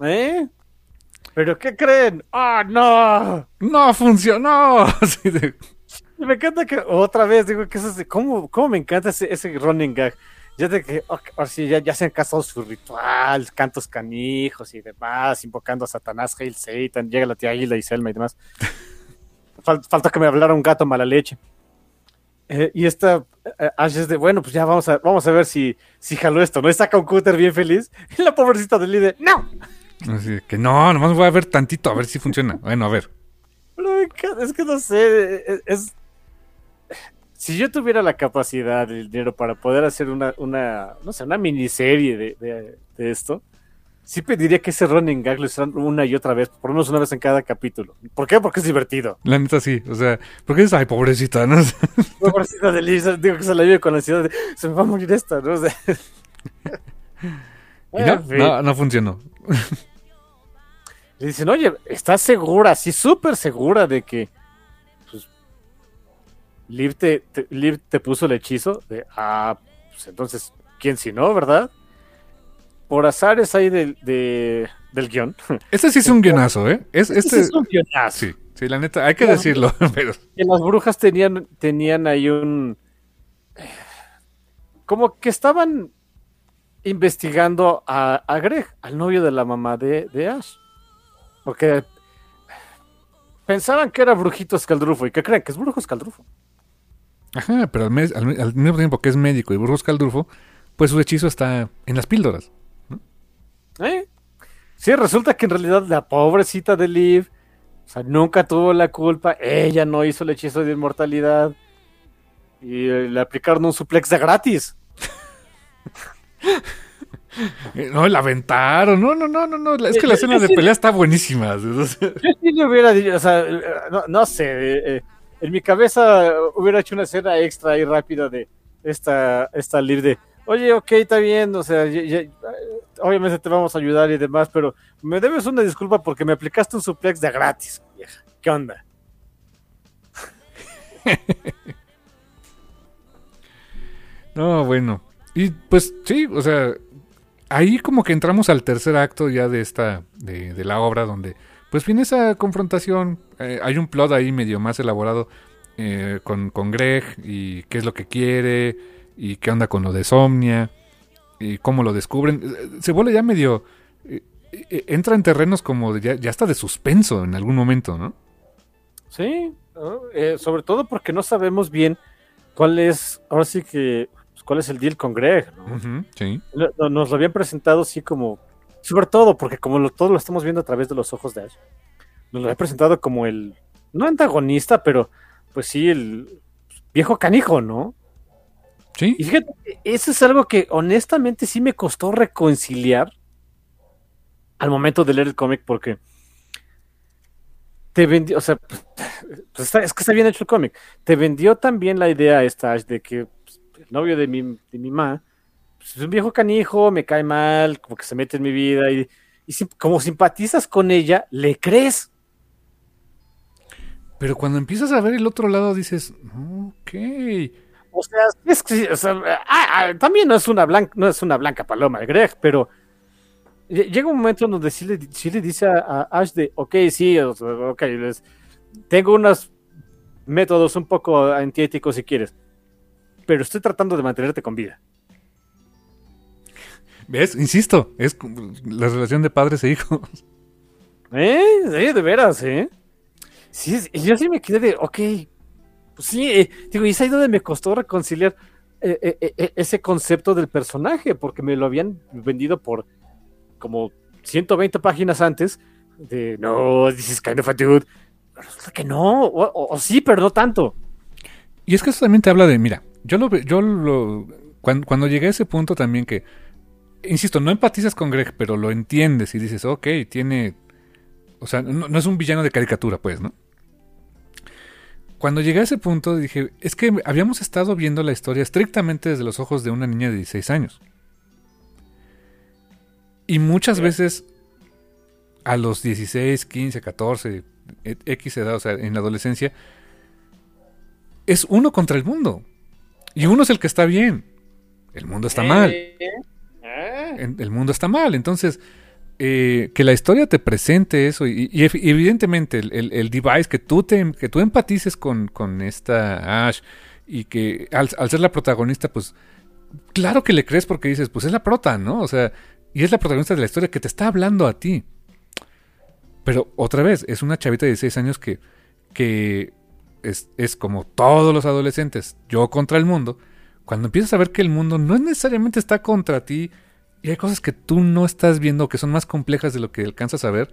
¿Eh? ¿Pero qué creen? ¡Ah, no! ¡No funcionó! (laughs) De... Me encanta que, otra vez, digo que eso es, ¿cómo, cómo me encanta ese, ese running gag? Ya de que, ahora sí, ya, ya se han casado su ritual, cantos canijos y demás, invocando a Satanás, Hail Satan, llega la tía Águila y Selma y demás. (laughs) falta que me hablara un gato mala leche. Eh, y esta eh, Ash es de, bueno, pues ya vamos a, vamos a ver si, si jaló esto, ¿no? Y saca un cúter bien feliz. (laughs) Y la pobrecita de líder, ¡no! Así que no, nomás voy a ver tantito, a ver si funciona. Bueno, a ver. Pero es que no sé, es, si yo tuviera la capacidad, el dinero para poder hacer una, una no sé, una miniserie de, de, de esto, sí pediría que ese running gag lo hicieran una y otra vez, por lo menos una vez en cada capítulo. ¿Por qué? Porque es divertido. La neta sí, o sea, porque es, ay, pobrecita, ¿no? (laughs) pobrecita de Lisa, digo que se la vive con la ansiedad de, se me va a morir esta, ¿no? (laughs) O sea, (laughs) no, no, no funcionó. Le dicen, oye, ¿estás segura, sí, súper segura de que pues, Liv, te, te, Liv te puso el hechizo? De, ah, pues entonces, ¿quién si no, verdad? Por azares ahí del, de, del guion. (laughs) Este sí es un guionazo, ¿eh? Es, este, este es un guionazo. Sí, sí, la neta, hay que decirlo. (laughs) Pero... Y las brujas tenían, tenían ahí un... Como que estaban investigando a, a Greg, al novio de la mamá de, de Ash. Porque pensaban que era brujito escaldrufo. ¿Y qué creen? Que es brujo escaldrufo. Ajá, pero al, mes, al, al mismo tiempo que es médico y brujo escaldrufo, pues su hechizo está en las píldoras. ¿Eh? Sí, resulta que en realidad la pobrecita de Liv, o sea, nunca tuvo la culpa, ella no hizo el hechizo de inmortalidad y le aplicaron un suplex de gratis. No, la aventaron. No, no, no, no, no. Es que la escena de pelea está buenísima. (laughs) Yo sí le hubiera dicho, o sea, no, no sé. Eh, en mi cabeza hubiera hecho una escena extra y rápida de esta, esta Liv de oye, ok, está bien, o sea, obviamente te vamos a ayudar y demás, pero me debes una disculpa porque me aplicaste un suplex de gratis, vieja. ¿Qué onda? (laughs) no, bueno. Y pues sí, o sea, ahí como que entramos al tercer acto ya de esta, de, de la obra, donde pues viene esa confrontación. Eh, hay un plot ahí medio más elaborado eh, con, con Greg y qué es lo que quiere y qué onda con lo de Somnia y cómo lo descubren. Se vuelve ya medio... Eh, eh, entra en terrenos como ya, ya está de suspenso en algún momento, ¿no? Sí, ¿no? Eh, sobre todo porque no sabemos bien cuál es, ahora sí que, pues, cuál es el deal con Greg, ¿no? Uh -huh, sí. Nos lo habían presentado así como, sobre todo porque como lo, todo lo estamos viendo a través de los ojos de Ash, nos lo habían presentado como el, no antagonista, pero pues sí, el viejo canijo, ¿no? Sí. Y fíjate, eso es algo que honestamente sí me costó reconciliar al momento de leer el cómic porque te vendió, o sea, pues está, es que está bien hecho el cómic, te vendió también la idea esta de que pues, el novio de mi, de mi mamá pues, es un viejo canijo, me cae mal, como que se mete en mi vida y, y sim como simpatizas con ella, le crees. Pero cuando empiezas a ver el otro lado dices, ok. O sea, es que o sea, ah, ah, también no es una blanca, no es una blanca paloma Greg, pero llega un momento en donde sí le, sí le dice a, a, Ash de, ok, sí, ok, les, tengo unos métodos un poco antiéticos si quieres, pero estoy tratando de mantenerte con vida. ¿Ves? Insisto, es la relación de padres e hijos. ¿Eh? Sí, de veras, ¿eh? Sí, yo sí me quedé de, ok, pues sí, eh, digo, y es ahí donde me costó reconciliar eh, eh, ese concepto del personaje, porque me lo habían vendido por como 120 páginas antes, de, no, this is kind of a. Resulta que no, o, o, sí, pero no tanto. Y es que eso también te habla de, mira, yo lo, yo lo, cuando, cuando llegué a ese punto también que insisto, no empatizas con Greg, pero lo entiendes y dices, ok, tiene... O sea, no es un villano de caricatura, pues, ¿no? Cuando llegué a ese punto dije, es que habíamos estado viendo la historia estrictamente desde los ojos de una niña de 16 años. Y muchas veces a los 16, 15, 14, X edad, o sea, en la adolescencia, es uno contra el mundo. Y uno es el que está bien. El mundo está mal. Eh, eh. El mundo está mal. Entonces, eh, que la historia te presente eso y, y ev- evidentemente el, device que tú, te, que tú empatices con, con esta Ash y que al, al ser la protagonista, pues claro que le crees porque dices, pues es la prota, ¿no? O sea, y es la protagonista de la historia que te está hablando a ti. Pero otra vez, es una chavita de 16 años que, que es, es como todos los adolescentes, yo contra el mundo. Cuando empiezas a ver que el mundo no necesariamente está contra ti y hay cosas que tú no estás viendo que son más complejas de lo que alcanzas a ver.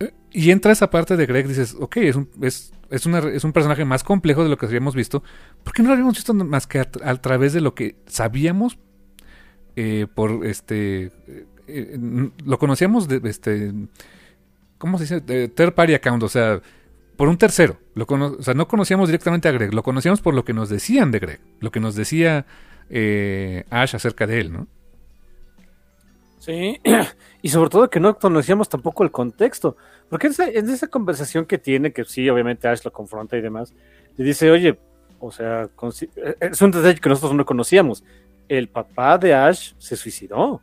eh, Y entra esa parte de Greg, dices, ok, es un, es, es, una- es un personaje más complejo de lo que habíamos visto. ¿Por qué no lo habíamos visto más que a, tra- a través de lo que sabíamos eh, por este... eh, lo conocíamos de este... ¿Cómo se dice? De third party account, o sea, por un tercero. Lo o sea, no conocíamos directamente a Greg, lo conocíamos por lo que nos decían de Greg, lo que nos decía Ash acerca de él, ¿no? Sí, (clears throat) y sobre todo que no conocíamos tampoco el contexto, porque en esa, en esa conversación que tiene, que sí, obviamente Ash lo confronta y demás, le dice, oye, o sea, consi- eh, es un detalle que nosotros no conocíamos, el papá de Ash se suicidó.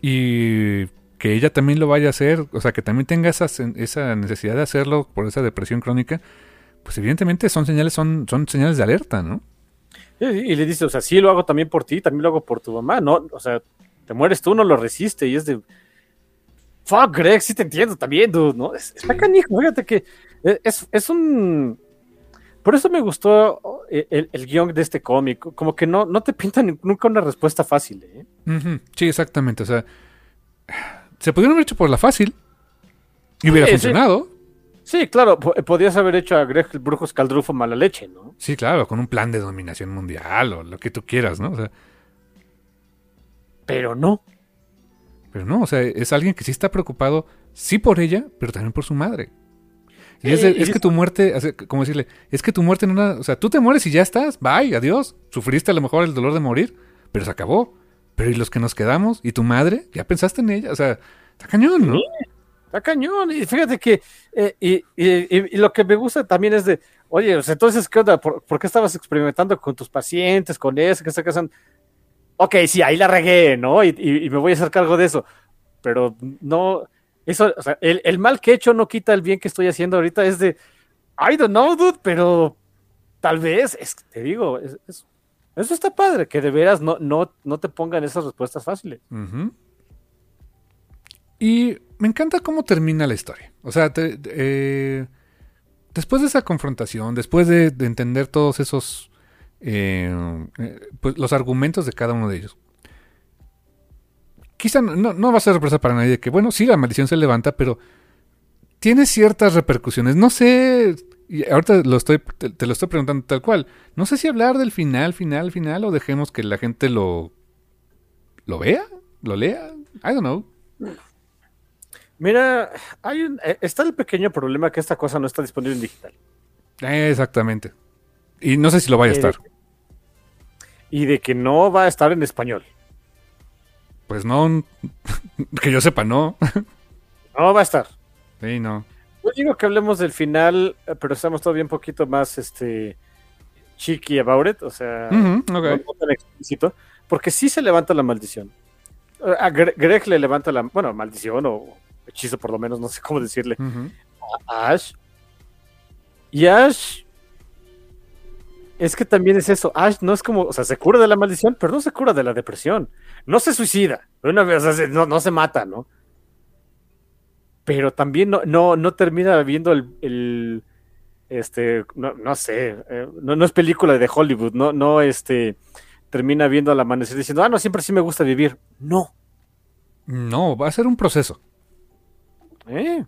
Y que ella también lo vaya a hacer, o sea, que también tenga esa, esa necesidad de hacerlo por esa depresión crónica, pues evidentemente son señales, son, son señales de alerta, ¿no? Y, y le dice, o sea, sí, lo hago también por ti, también lo hago por tu mamá, ¿no? O sea, te mueres tú, no lo resiste, y es de... Fuck, Greg, sí te entiendo también, dude, ¿no? Es, está canijo, fíjate que eh, es, es un... Por eso me gustó eh, el, el guion de este cómic, como que no, no te pintan nunca una respuesta fácil, ¿eh? Sí, exactamente, o sea, se pudieron haber hecho por la fácil y hubiera Sí, funcionado. Sí, claro, po- podías haber hecho a Greg el brujo escaldrufo mala leche, ¿no? Sí, claro, con un plan de dominación mundial o lo que tú quieras, ¿no? O sea, Pero no. pero no, o sea, es alguien que sí está preocupado, sí por ella, pero también por su madre. Y es, de- es y que tu muerte, como decirle, es que tu muerte en una, o sea, tú te mueres y ya estás, bye, adiós. Sufriste a lo mejor el dolor de morir, pero se acabó. Pero ¿y los que nos quedamos? ¿Y tu madre? ¿Ya pensaste en ella? O sea, está cañón, ¿no? Está cañón. Y fíjate que. eh, y, y- y- y lo que me gusta también es de. Oye, o sea, entonces, ¿qué onda? ¿Por, por qué estabas experimentando con tus pacientes, con eso, que se casan? Ok, sí, ahí la regué, ¿no? Y, me voy a hacer cargo de eso. Pero no. Eso, el, mal que he hecho no quita el bien que estoy haciendo ahorita. Es de. I don't know, dude, pero. Tal vez, te digo, es- es- eso está padre, que de veras no, no, no te pongan esas respuestas fáciles. Y me encanta cómo termina la historia. O sea, eh, después de esa confrontación, después de, de entender todos esos, eh, eh, pues los argumentos de cada uno de ellos, quizá no, no va a ser sorpresa para nadie que, bueno, sí, la maldición se levanta, pero tiene ciertas repercusiones. No sé, y ahorita lo estoy, te, te lo estoy preguntando tal cual. No sé si hablar del final, final, final, o dejemos que la gente lo, lo vea, lo lea. I don't know. Mira, hay un, eh, está el pequeño problema que esta cosa no está disponible en digital. Exactamente. Y no sé si lo vaya a estar. Y de que no va a estar en español. Pues no, (laughs) que yo sepa, no. No va a estar. Sí, no. Yo digo que hablemos del final, pero estamos todavía un poquito más este cheeky about it, o sea, Ujú, ok. no, no tan explícito, porque sí se levanta la maldición. A Gre- Greg le levanta la, bueno, maldición o hechizo por lo menos, no sé cómo decirle, Ujú. a Ash. Y Ash es que también es eso, Ash no es como, o sea, se cura de la maldición, pero no se cura de la depresión. No se suicida, una vez, o sea, se- no, no se mata, ¿no? Pero también no, no, no termina viendo el, el- este, no, no sé, eh, no, no es película de Hollywood, no, no, este, termina viendo al amanecer diciendo, ah, no, siempre sí me gusta vivir. No. No, va a ser un proceso. ¿eh?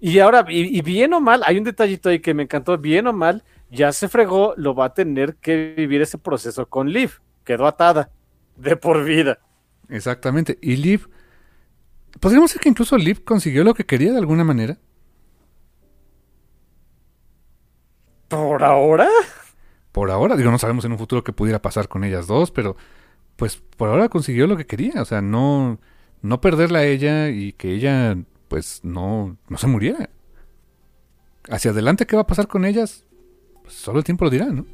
Y ahora, y, y bien o mal, hay un detallito ahí que me encantó, bien o mal, ya se fregó, lo va a tener que vivir ese proceso con Liv, quedó atada. De por vida. Exactamente. Y Liv, podríamos decir que incluso Liv consiguió lo que quería de alguna manera. ¿Por ahora? Por ahora, digo, no sabemos en un futuro qué pudiera pasar con ellas dos, pero pues por ahora consiguió lo que quería, o sea, no, no perderla a ella y que ella pues no, no se muriera. Hacia adelante, ¿qué va a pasar con ellas? Solo el tiempo lo dirá, ¿no?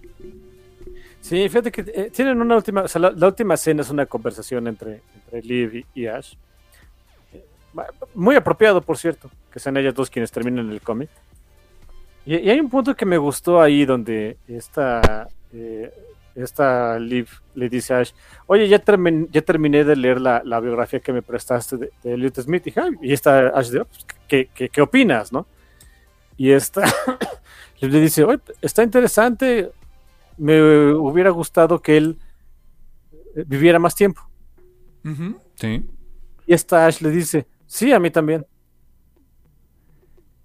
Sí, fíjate que eh, tienen una última, o sea, la, última escena es una conversación entre, entre Liv y, y Ash. Eh, Muy apropiado, por cierto, que sean ellas dos quienes terminan el cómic. Y, hay un punto que me gustó ahí donde esta, eh, esta Liv le dice a Ash, oye, ya, termin, ya terminé de leer la, la, biografía que me prestaste de, de Smith. Y, ah, y esta Ash dice, pues, ¿qué, qué, qué opinas, no? Y esta le dice, oye, está interesante, me hubiera gustado que él viviera más tiempo. Uh -huh, sí. Y esta Ash le dice, sí, a mí también.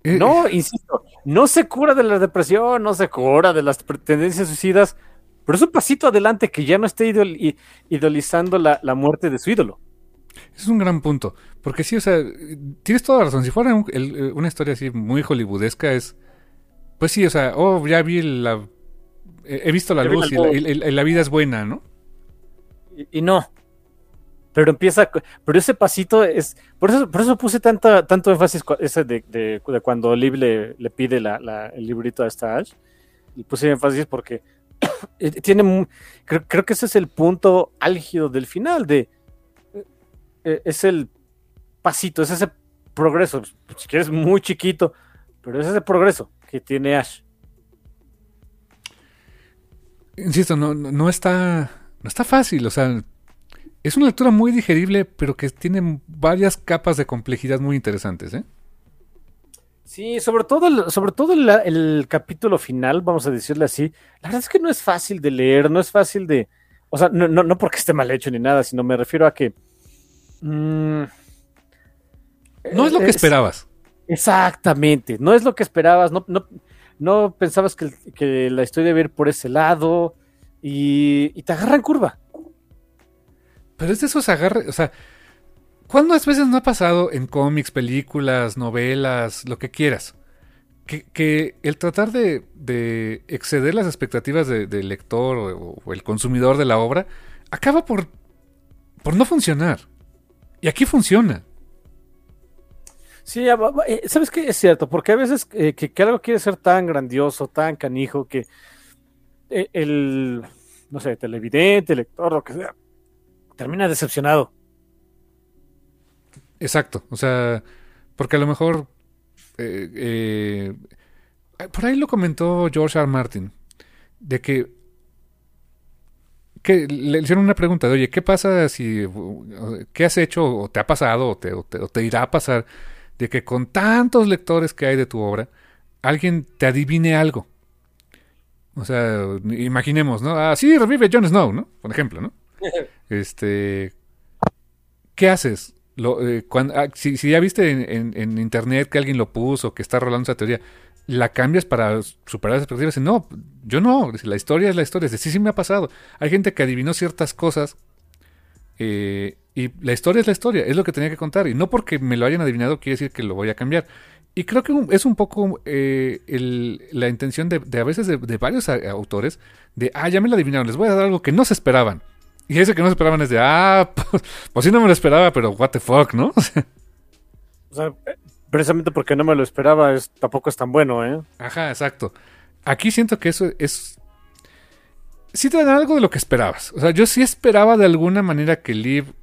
Eh, no, insisto, no se cura de la depresión, no se cura de las tendencias suicidas, pero es un pasito adelante que ya no esté idol idolizando la, la, muerte de su ídolo. Es un gran punto, porque sí, o sea, tienes toda la razón. Si fuera un, el, una historia así muy hollywoodesca, es. Pues sí, o sea, oh, ya vi la he visto la luz y la, y, y la, vida es buena, ¿no? Y, y, no. Pero empieza, pero ese pasito es, por eso, por eso puse tanta, tanto énfasis ese de, de, de cuando Liv le, le pide la, el librito a esta Ash, y puse énfasis porque (coughs) tiene, creo, creo, que ese es el punto álgido del final, de, es el pasito, es ese progreso, si quieres muy chiquito, pero es ese progreso que tiene Ash insisto, no, no está. No está fácil. O sea. Es una lectura muy digerible, pero que tiene varias capas de complejidad muy interesantes, ¿eh? Sí, sobre todo, el, sobre todo el, el, capítulo final, vamos a decirle así. La verdad es que no es fácil de leer, no es fácil de. O sea, no, no, no porque esté mal hecho ni nada, sino me refiero a que. Mmm, no es lo que esperabas. Exactamente, no es lo que esperabas. No, no, no pensabas que, que, la historia iba a ir por ese lado y, y, te agarra en curva. Pero es de esos agarres, o sea, ¿cuántas veces no ha pasado en cómics, películas, novelas, lo que quieras? Que, que el tratar de, de, exceder las expectativas del de lector o, o, el consumidor de la obra acaba por, por no funcionar. Y aquí funciona. Sí, eh, ¿sabes qué? Es cierto, porque a veces eh, que, que, algo quiere ser tan grandioso, tan canijo, que eh, el, no sé, televidente, lector, lo que sea, termina decepcionado. Exacto, o sea, porque a lo mejor, por ahí lo comentó George R. Martin, de que, que le hicieron una pregunta de, oye, ¿qué pasa si, qué has hecho o te ha pasado o te, o te, o te irá a pasar? De que con tantos lectores que hay de tu obra, alguien te adivine algo. O sea, imaginemos, ¿no? Ah, sí, revive Jon Snow, ¿no? Por ejemplo, ¿no? (laughs) este. ¿Qué haces? Lo, eh, cuando, ah, si, si, ya viste en, en, en, internet que alguien lo puso, que está rolando esa teoría, ¿la cambias para superar las expectativas? No, yo no. La historia es la historia. Sí, sí me ha pasado. Hay gente que adivinó ciertas cosas eh, y la historia es la historia, es lo que tenía que contar. Y no porque me lo hayan adivinado quiere decir que lo voy a cambiar. Y creo que es un poco eh, el, la intención de, de a veces de, de, varios autores de, ah, ya me lo adivinaron, les voy a dar algo que no se esperaban. Y ese que no se esperaban es de, ah, (laughs) pues, pues sí no me lo esperaba, pero what the fuck, ¿no? (laughs) o sea, precisamente porque no me lo esperaba, es, tampoco es tan bueno, ¿eh? Ajá, exacto. Aquí siento que eso es sí te dan algo de lo que esperabas. O sea, yo sí esperaba de alguna manera que Liv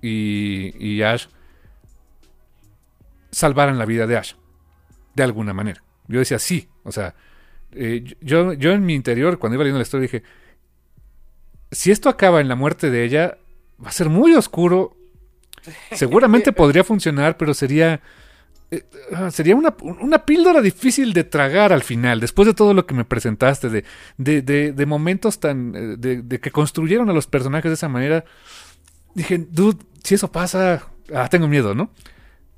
y, y Ash salvaran la vida de Ash. De alguna manera. Yo decía, sí. O sea, eh, yo, yo en mi interior, cuando iba leyendo la historia, dije, si esto acaba en la muerte de ella, va a ser muy oscuro. (laughs) Seguramente podría funcionar, pero sería eh, ah, sería una, una, píldora difícil de tragar al final, después de todo lo que me presentaste, de, de, de, de momentos tan. Eh, de, que construyeron a los personajes de esa manera. Dije, dude, si eso pasa. Ah, tengo miedo, ¿no?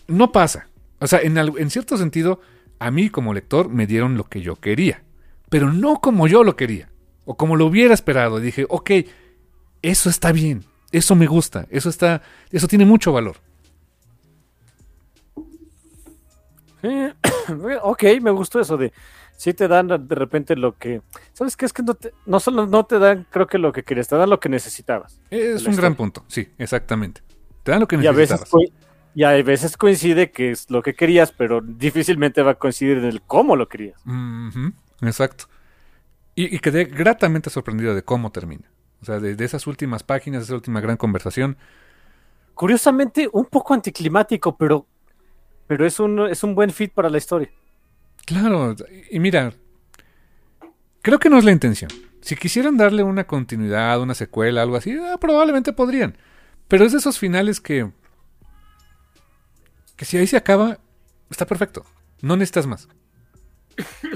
No pasa. O sea, en, en cierto sentido, a mí como lector me dieron lo que yo quería, pero no como yo lo quería, o como lo hubiera esperado. dije, ok, Eso está bien. Eso me gusta. Eso está. Eso tiene mucho valor. Ok, me gustó eso de si te dan de repente lo que. ¿Sabes qué? Es que no, te, no solo no te dan, creo que lo que querías, te dan lo que necesitabas. Es un gran punto, sí, exactamente. Te dan lo que necesitabas. Y a veces, coincide que es lo que querías, pero difícilmente va a coincidir en el cómo lo querías. exacto. Y, quedé gratamente sorprendido de cómo termina. O sea, de, esas últimas páginas, esa última gran conversación. Curiosamente, un poco anticlimático, pero, pero es, un, es un buen fit para la historia. Claro, y mira, creo que no es la intención. Si quisieran darle una continuidad, una secuela, algo así, ah, probablemente podrían. Pero es de esos finales que. que si ahí se acaba, está perfecto. No necesitas más. (coughs)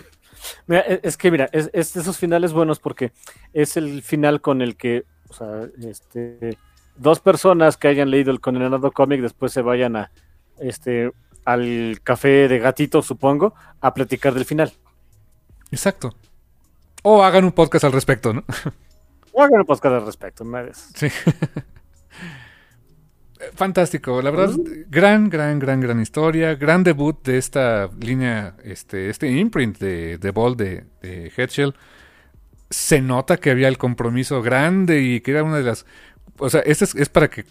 Mira, e, es que mira, es, de esos finales buenos porque es el final con el que, o sea, este, dos personas que hayan leído el condenado cómic después se vayan a, este, al café de gatito, supongo, a platicar del final. Exacto. O hagan un podcast al respecto, ¿no? (laughs) O hagan un podcast al respecto, una vez. Sí. (laughs) Fantástico, la verdad, gran, gran, gran, gran historia, gran debut de esta línea, este, este imprint de, de Ball de, de Headshell. Se nota que había el compromiso grande y que era una de las o sea, este es, para que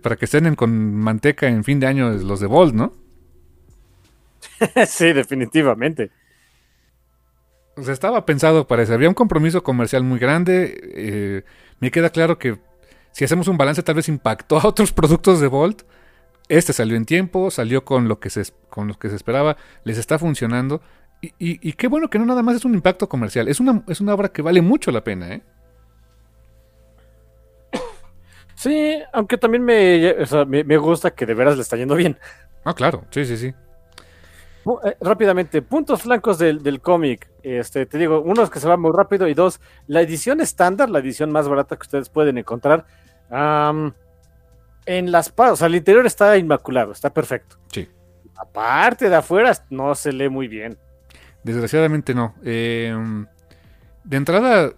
para que cenen con manteca en fin de año los de Bolt, ¿no? (laughs) sí, definitivamente. O sea, estaba pensado para eso. Había un compromiso comercial muy grande. Eh, me queda claro que si hacemos un balance, tal vez impactó a otros (laughs) productos de Volt. Este salió en tiempo, salió con lo que se, con lo que se esperaba, les está funcionando. Y, qué bueno que no nada más es un impacto comercial. Es una, es una obra que vale mucho la pena, ¿eh? Sí, aunque también me, me, me gusta que de veras le está yendo bien. Ah, claro, sí, sí, sí. Eh, rápidamente, puntos flancos del, cómic. Este, te digo, uno es que se va muy rápido y dos, la edición estándar, la edición más barata que ustedes pueden encontrar. en las o sea, el interior está inmaculado, está perfecto. Sí. Aparte de afuera, no se lee muy bien. Desgraciadamente no. Em, de entrada,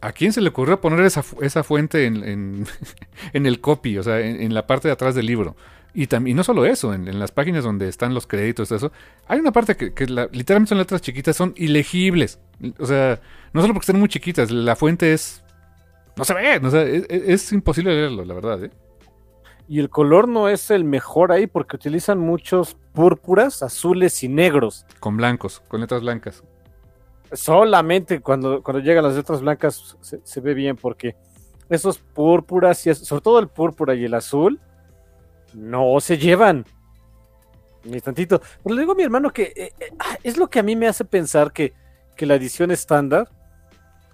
¿a quién se le ocurrió poner esa, esa fuente en, (laughs) en, el copy, o sea, en, la parte de atrás del libro? Y, también, no solo eso, en, las páginas donde están los créditos, eso, hay una parte que, literalmente son letras chiquitas, son ilegibles. O sea, no solo porque estén muy chiquitas, la fuente es... No se ve, es, imposible leerlo, la verdad. ¿eh? Y el color no es el mejor ahí porque utilizan muchos púrpuras, azules y negros. Con blancos, con letras blancas. Solamente cuando, cuando llegan las letras blancas se, ve bien porque esos púrpuras, y sobre todo el púrpura y el azul, no se llevan. Ni tantito. Pero le digo a mi hermano que eh, eh, ah, es lo que a mí me hace pensar que, la edición estándar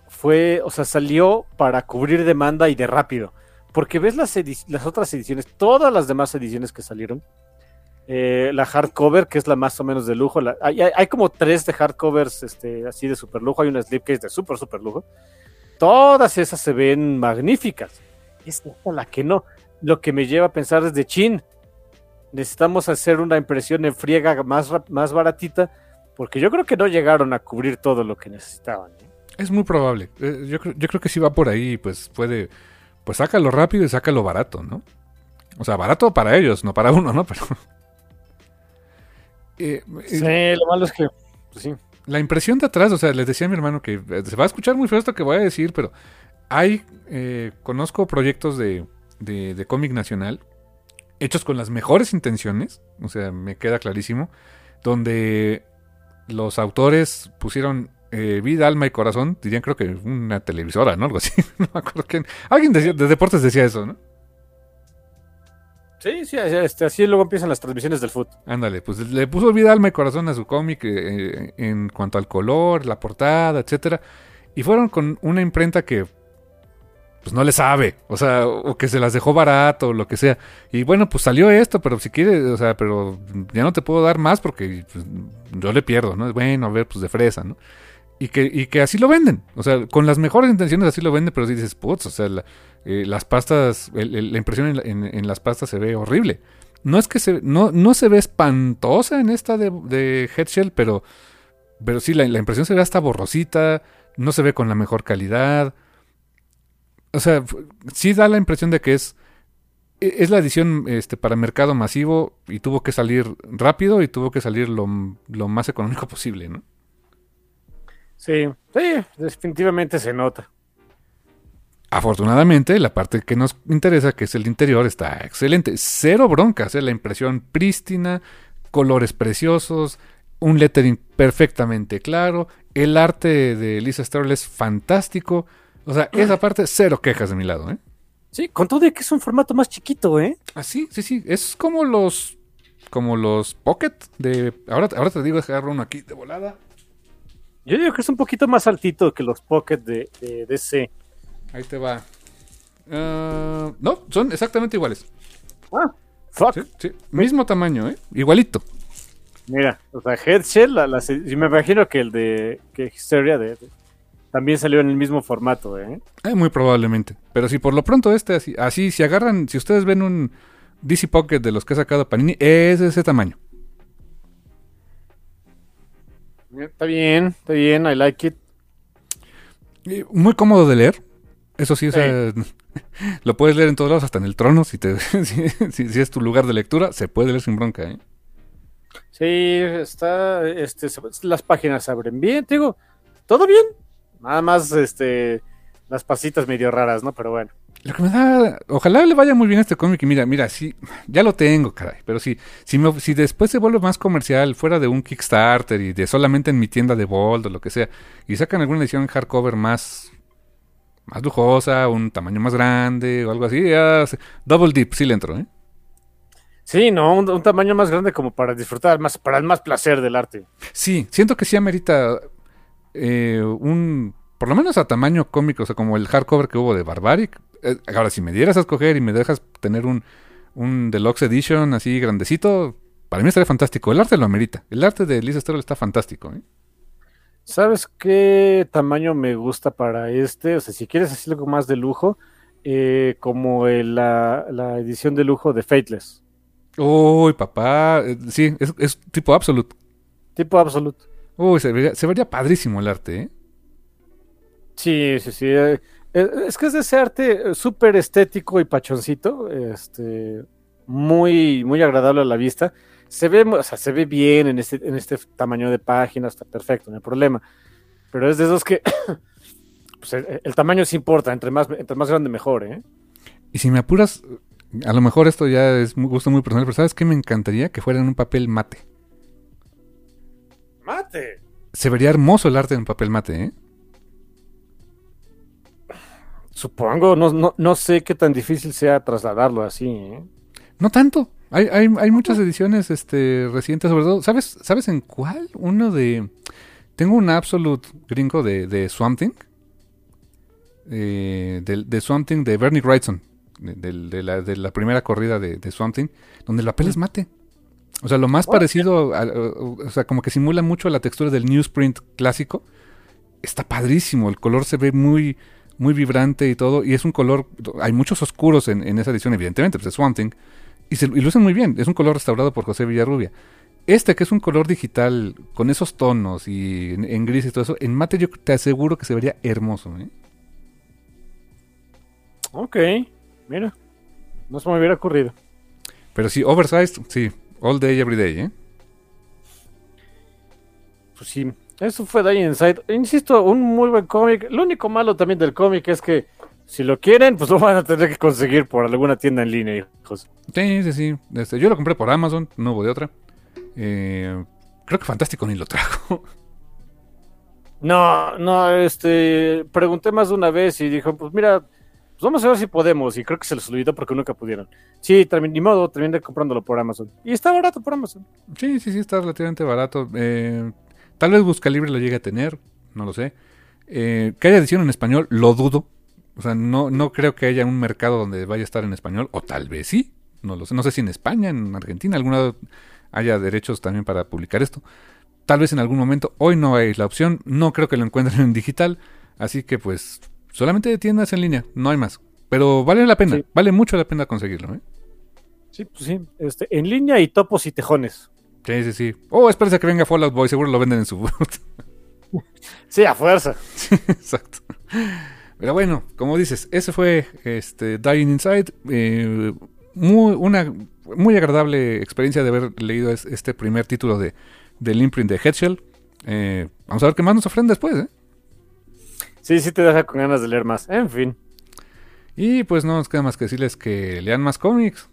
fue, o sea, salió para cubrir demanda y de rápido. Porque ves las, otras ediciones, todas las demás ediciones que salieron, eh, la hardcover, que es la más o menos de lujo, hay, como tres de hardcovers este, así de super lujo, hay una slipcase de super, super lujo. Todas esas se ven magníficas. Es la que no lo que me lleva a pensar desde chin. Necesitamos hacer una impresión en friega más, más baratita, porque yo creo que no llegaron a cubrir todo lo que necesitaban. ¿eh? Es muy probable. Eh, yo, creo, yo creo que si va por ahí, pues puede. Pues sácalo rápido y sácalo barato, ¿no? O sea, barato para ellos, no para uno, ¿no? (laughs) Pero. Eh, sí, lo malo es que. Pues sí. La impresión de atrás, o sea, les decía a mi hermano que se va a escuchar muy feo esto que voy a decir, pero hay. conozco proyectos de de, cómic nacional, hechos con las mejores intenciones, o sea, me queda clarísimo, donde los autores pusieron eh, vida, alma y corazón, dirían creo que una televisora, ¿no? Algo así, (laughs) no me acuerdo quién. Alguien de deportes decía eso, ¿no? Sí, sí, este, así luego empiezan las transmisiones del fútbol. Ándale, pues le puso vida, alma y corazón a su cómic eh, en cuanto al color, la portada, etcétera. Y fueron con una imprenta que pues no le sabe, o sea, o que se las dejó barato, o lo que sea. Y bueno, pues salió esto, pero si quiere, o sea, pero ya no te puedo dar más porque pues, yo le pierdo, ¿no? Bueno, a ver, pues de fresa, ¿no? Y que, y que así lo venden, o sea, con las mejores intenciones así lo venden, pero si dices, putz, o sea, eh, las pastas, la impresión en, las pastas se ve horrible. No es que se, no, no se ve espantosa en esta de, de Headshell, pero, pero sí, la, la impresión se ve hasta borrosita, no se ve con la mejor calidad o sea, sí da la impresión de que es e- es la edición este para mercado masivo y tuvo que salir rápido y tuvo que salir lo, lo más económico (laughs) posible, ¿no? Sí, sí, definitivamente se nota. Afortunadamente, la parte que nos interesa, que es el interior, está excelente. Cero broncas, ¿eh? la impresión prístina, colores preciosos, un lettering perfectamente claro, el arte de Lisa Sterle es fantástico. O sea, esa parte, cero quejas de mi lado, ¿eh? Sí, con todo de que es un formato más chiquito, ¿eh? Ah, sí, sí, sí. Es como los. Como los Pocket de. Ahora, ahora te digo, agarro uno aquí de volada. Yo digo que es un poquito más altito que los Pocket de, de DC. Ahí te va. Ah, no, son exactamente iguales. Ah, fuck. Sí, sí. Mismo tamaño, ¿eh? Igualito. Mira, o sea, Headshell, la, me imagino que el de que Hysteria de, de- también salió en el mismo formato, ¿eh? Eh, muy probablemente. Pero si por lo pronto este, así, así, si agarran, si ustedes ven un DC Pocket de los que ha sacado Panini, es de ese tamaño. Está bien, está bien, I like it. Muy cómodo de leer. Eso sí, o sea, (laughs) lo puedes leer en todos lados, hasta en el trono. Si, te, (laughs) si, si- si es tu lugar de lectura, se puede leer sin bronca. ¿eh? Sí, está, este, las páginas se abren bien, te digo, todo bien. Nada más, este, las pasitas medio raras, ¿no? Pero bueno. Lo que me da. Ojalá le vaya muy bien a este cómic. Y mira, mira, sí, ya lo tengo, caray. Pero si, si, me- si después se vuelve más comercial, fuera de un Kickstarter y de solamente en mi tienda de Bold o lo que sea, y sacan alguna edición hardcover más. Más lujosa, un tamaño más grande o algo así, ya Double Dip, sí le entro, ¿eh? Sí, no, un, un tamaño más grande como para disfrutar, más, para el más placer del arte. Sí, siento que sí amerita eh, un. Por lo menos a tamaño cómico, o sea, como el hardcover que hubo de Barbaric. Eh, ahora, si me dieras a escoger y me dejas tener un, un Deluxe Edition así grandecito, para mí estaría fantástico. El arte lo amerita. El arte de Lisa Sterle está fantástico. ¿eh? ¿Sabes qué tamaño me gusta para este? O sea, si quieres hacer algo más de lujo, eh, como el- la, la edición de lujo de Fateless. Uy, papá. sí, es, es tipo Absolute. Tipo Absolute. Uy, se vería, se vería padrísimo el arte, ¿eh? Sí, sí, sí. eh, eh, es que es de ese arte eh, súper estético y pachoncito. Este, muy, muy agradable a la vista. Se ve, o sea, se ve bien en este, en este tamaño de página, está perfecto, no hay problema. Pero es de esos que (coughs) pues, el, el tamaño sí importa, entre más, entre más grande mejor, ¿eh? Y si me apuras, a lo mejor esto ya es un gusto muy personal, pero ¿sabes qué me encantaría? Que fuera en un papel mate. ¡Mate! Se vería hermoso el arte en papel mate, ¿eh? Supongo, no, no, no sé qué tan difícil sea trasladarlo así, ¿eh? No tanto. Hay, hay, hay muchas ediciones este, recientes, sobre todo. ¿Sabes, ¿Sabes en cuál? Uno de. Tengo un Absolute gringo de, de Swamp Thing. Eh, de, de Swamp Thing de Bernie Wrightson. De, de- la, de la primera corrida de, de Swamp Thing. Donde el papel es mate. O sea, lo más parecido. a- a- o sea, como que simula mucho la textura del newsprint clásico. Está padrísimo. El color se ve muy. Muy vibrante y todo. Y es un color. Hay muchos oscuros en, en esa edición, evidentemente. Pues es Swamp Thing. Y, se, y lucen muy bien. Es un color restaurado por José Villarrubia. Este, que es un color digital, con esos tonos y en, en gris y todo eso, en mate yo te aseguro que se vería hermoso. ¿eh? Ok, mira. No se me hubiera ocurrido. Pero sí, oversized, sí, all day, every day. ¿eh? Pues sí, eso fue Dying Inside. Insisto, un muy buen cómic. Lo único malo también del cómic es que si lo quieren, pues lo van a tener que conseguir por alguna tienda en línea, hijos. Sí, sí, sí. Este, yo lo compré por Amazon, no hubo de otra. Eh, creo que Fantástico ni lo trajo. No, no, este, pregunté más de una vez y dijo, pues mira, pues vamos a ver si podemos. Y creo que se les olvidó porque nunca pudieron. Sí, ni modo, terminé comprándolo por Amazon. Y está barato por Amazon. sí, sí, sí, está relativamente barato. Eh, tal vez Buscalibre lo llegue a tener, no lo sé. Eh, que haya edición en español, lo dudo. O sea, no, no creo que haya un mercado donde vaya a estar en español, o tal vez sí. No lo sé. No sé si en España, en Argentina, alguna haya derechos también para publicar esto. Tal vez en algún momento. Hoy no hay la opción. No creo que lo encuentren en digital. Así que pues solamente de tiendas en línea. No hay más. Pero vale la pena. Sí. Vale mucho la pena conseguirlo. ¿eh? Sí, pues sí, este, en línea y topos y tejones. Sí, sí, sí. Oh, espérese que venga Fallout Boy. Seguro lo venden en su... (laughs) Sí, a fuerza. (laughs) Exacto. Pero bueno, como dices, ese fue este Dying Inside. Eh, muy, una muy agradable experiencia de haber leído este primer título de, del imprint de Headshell. Eh, vamos a ver qué más nos ofrecen después, ¿eh? Sí, sí te deja con ganas de leer más. En fin. Y pues no nos queda más que decirles que lean más cómics.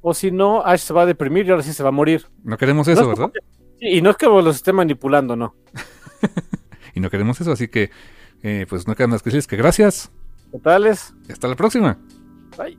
O si no, Ash se va a deprimir y ahora sí se va a morir. No queremos eso, ¿verdad? Sí, y no es que los esté manipulando, no. (laughs) y no queremos eso, así que eh, pues no queda más que decirles que gracias. Totales. Y hasta la próxima. Bye.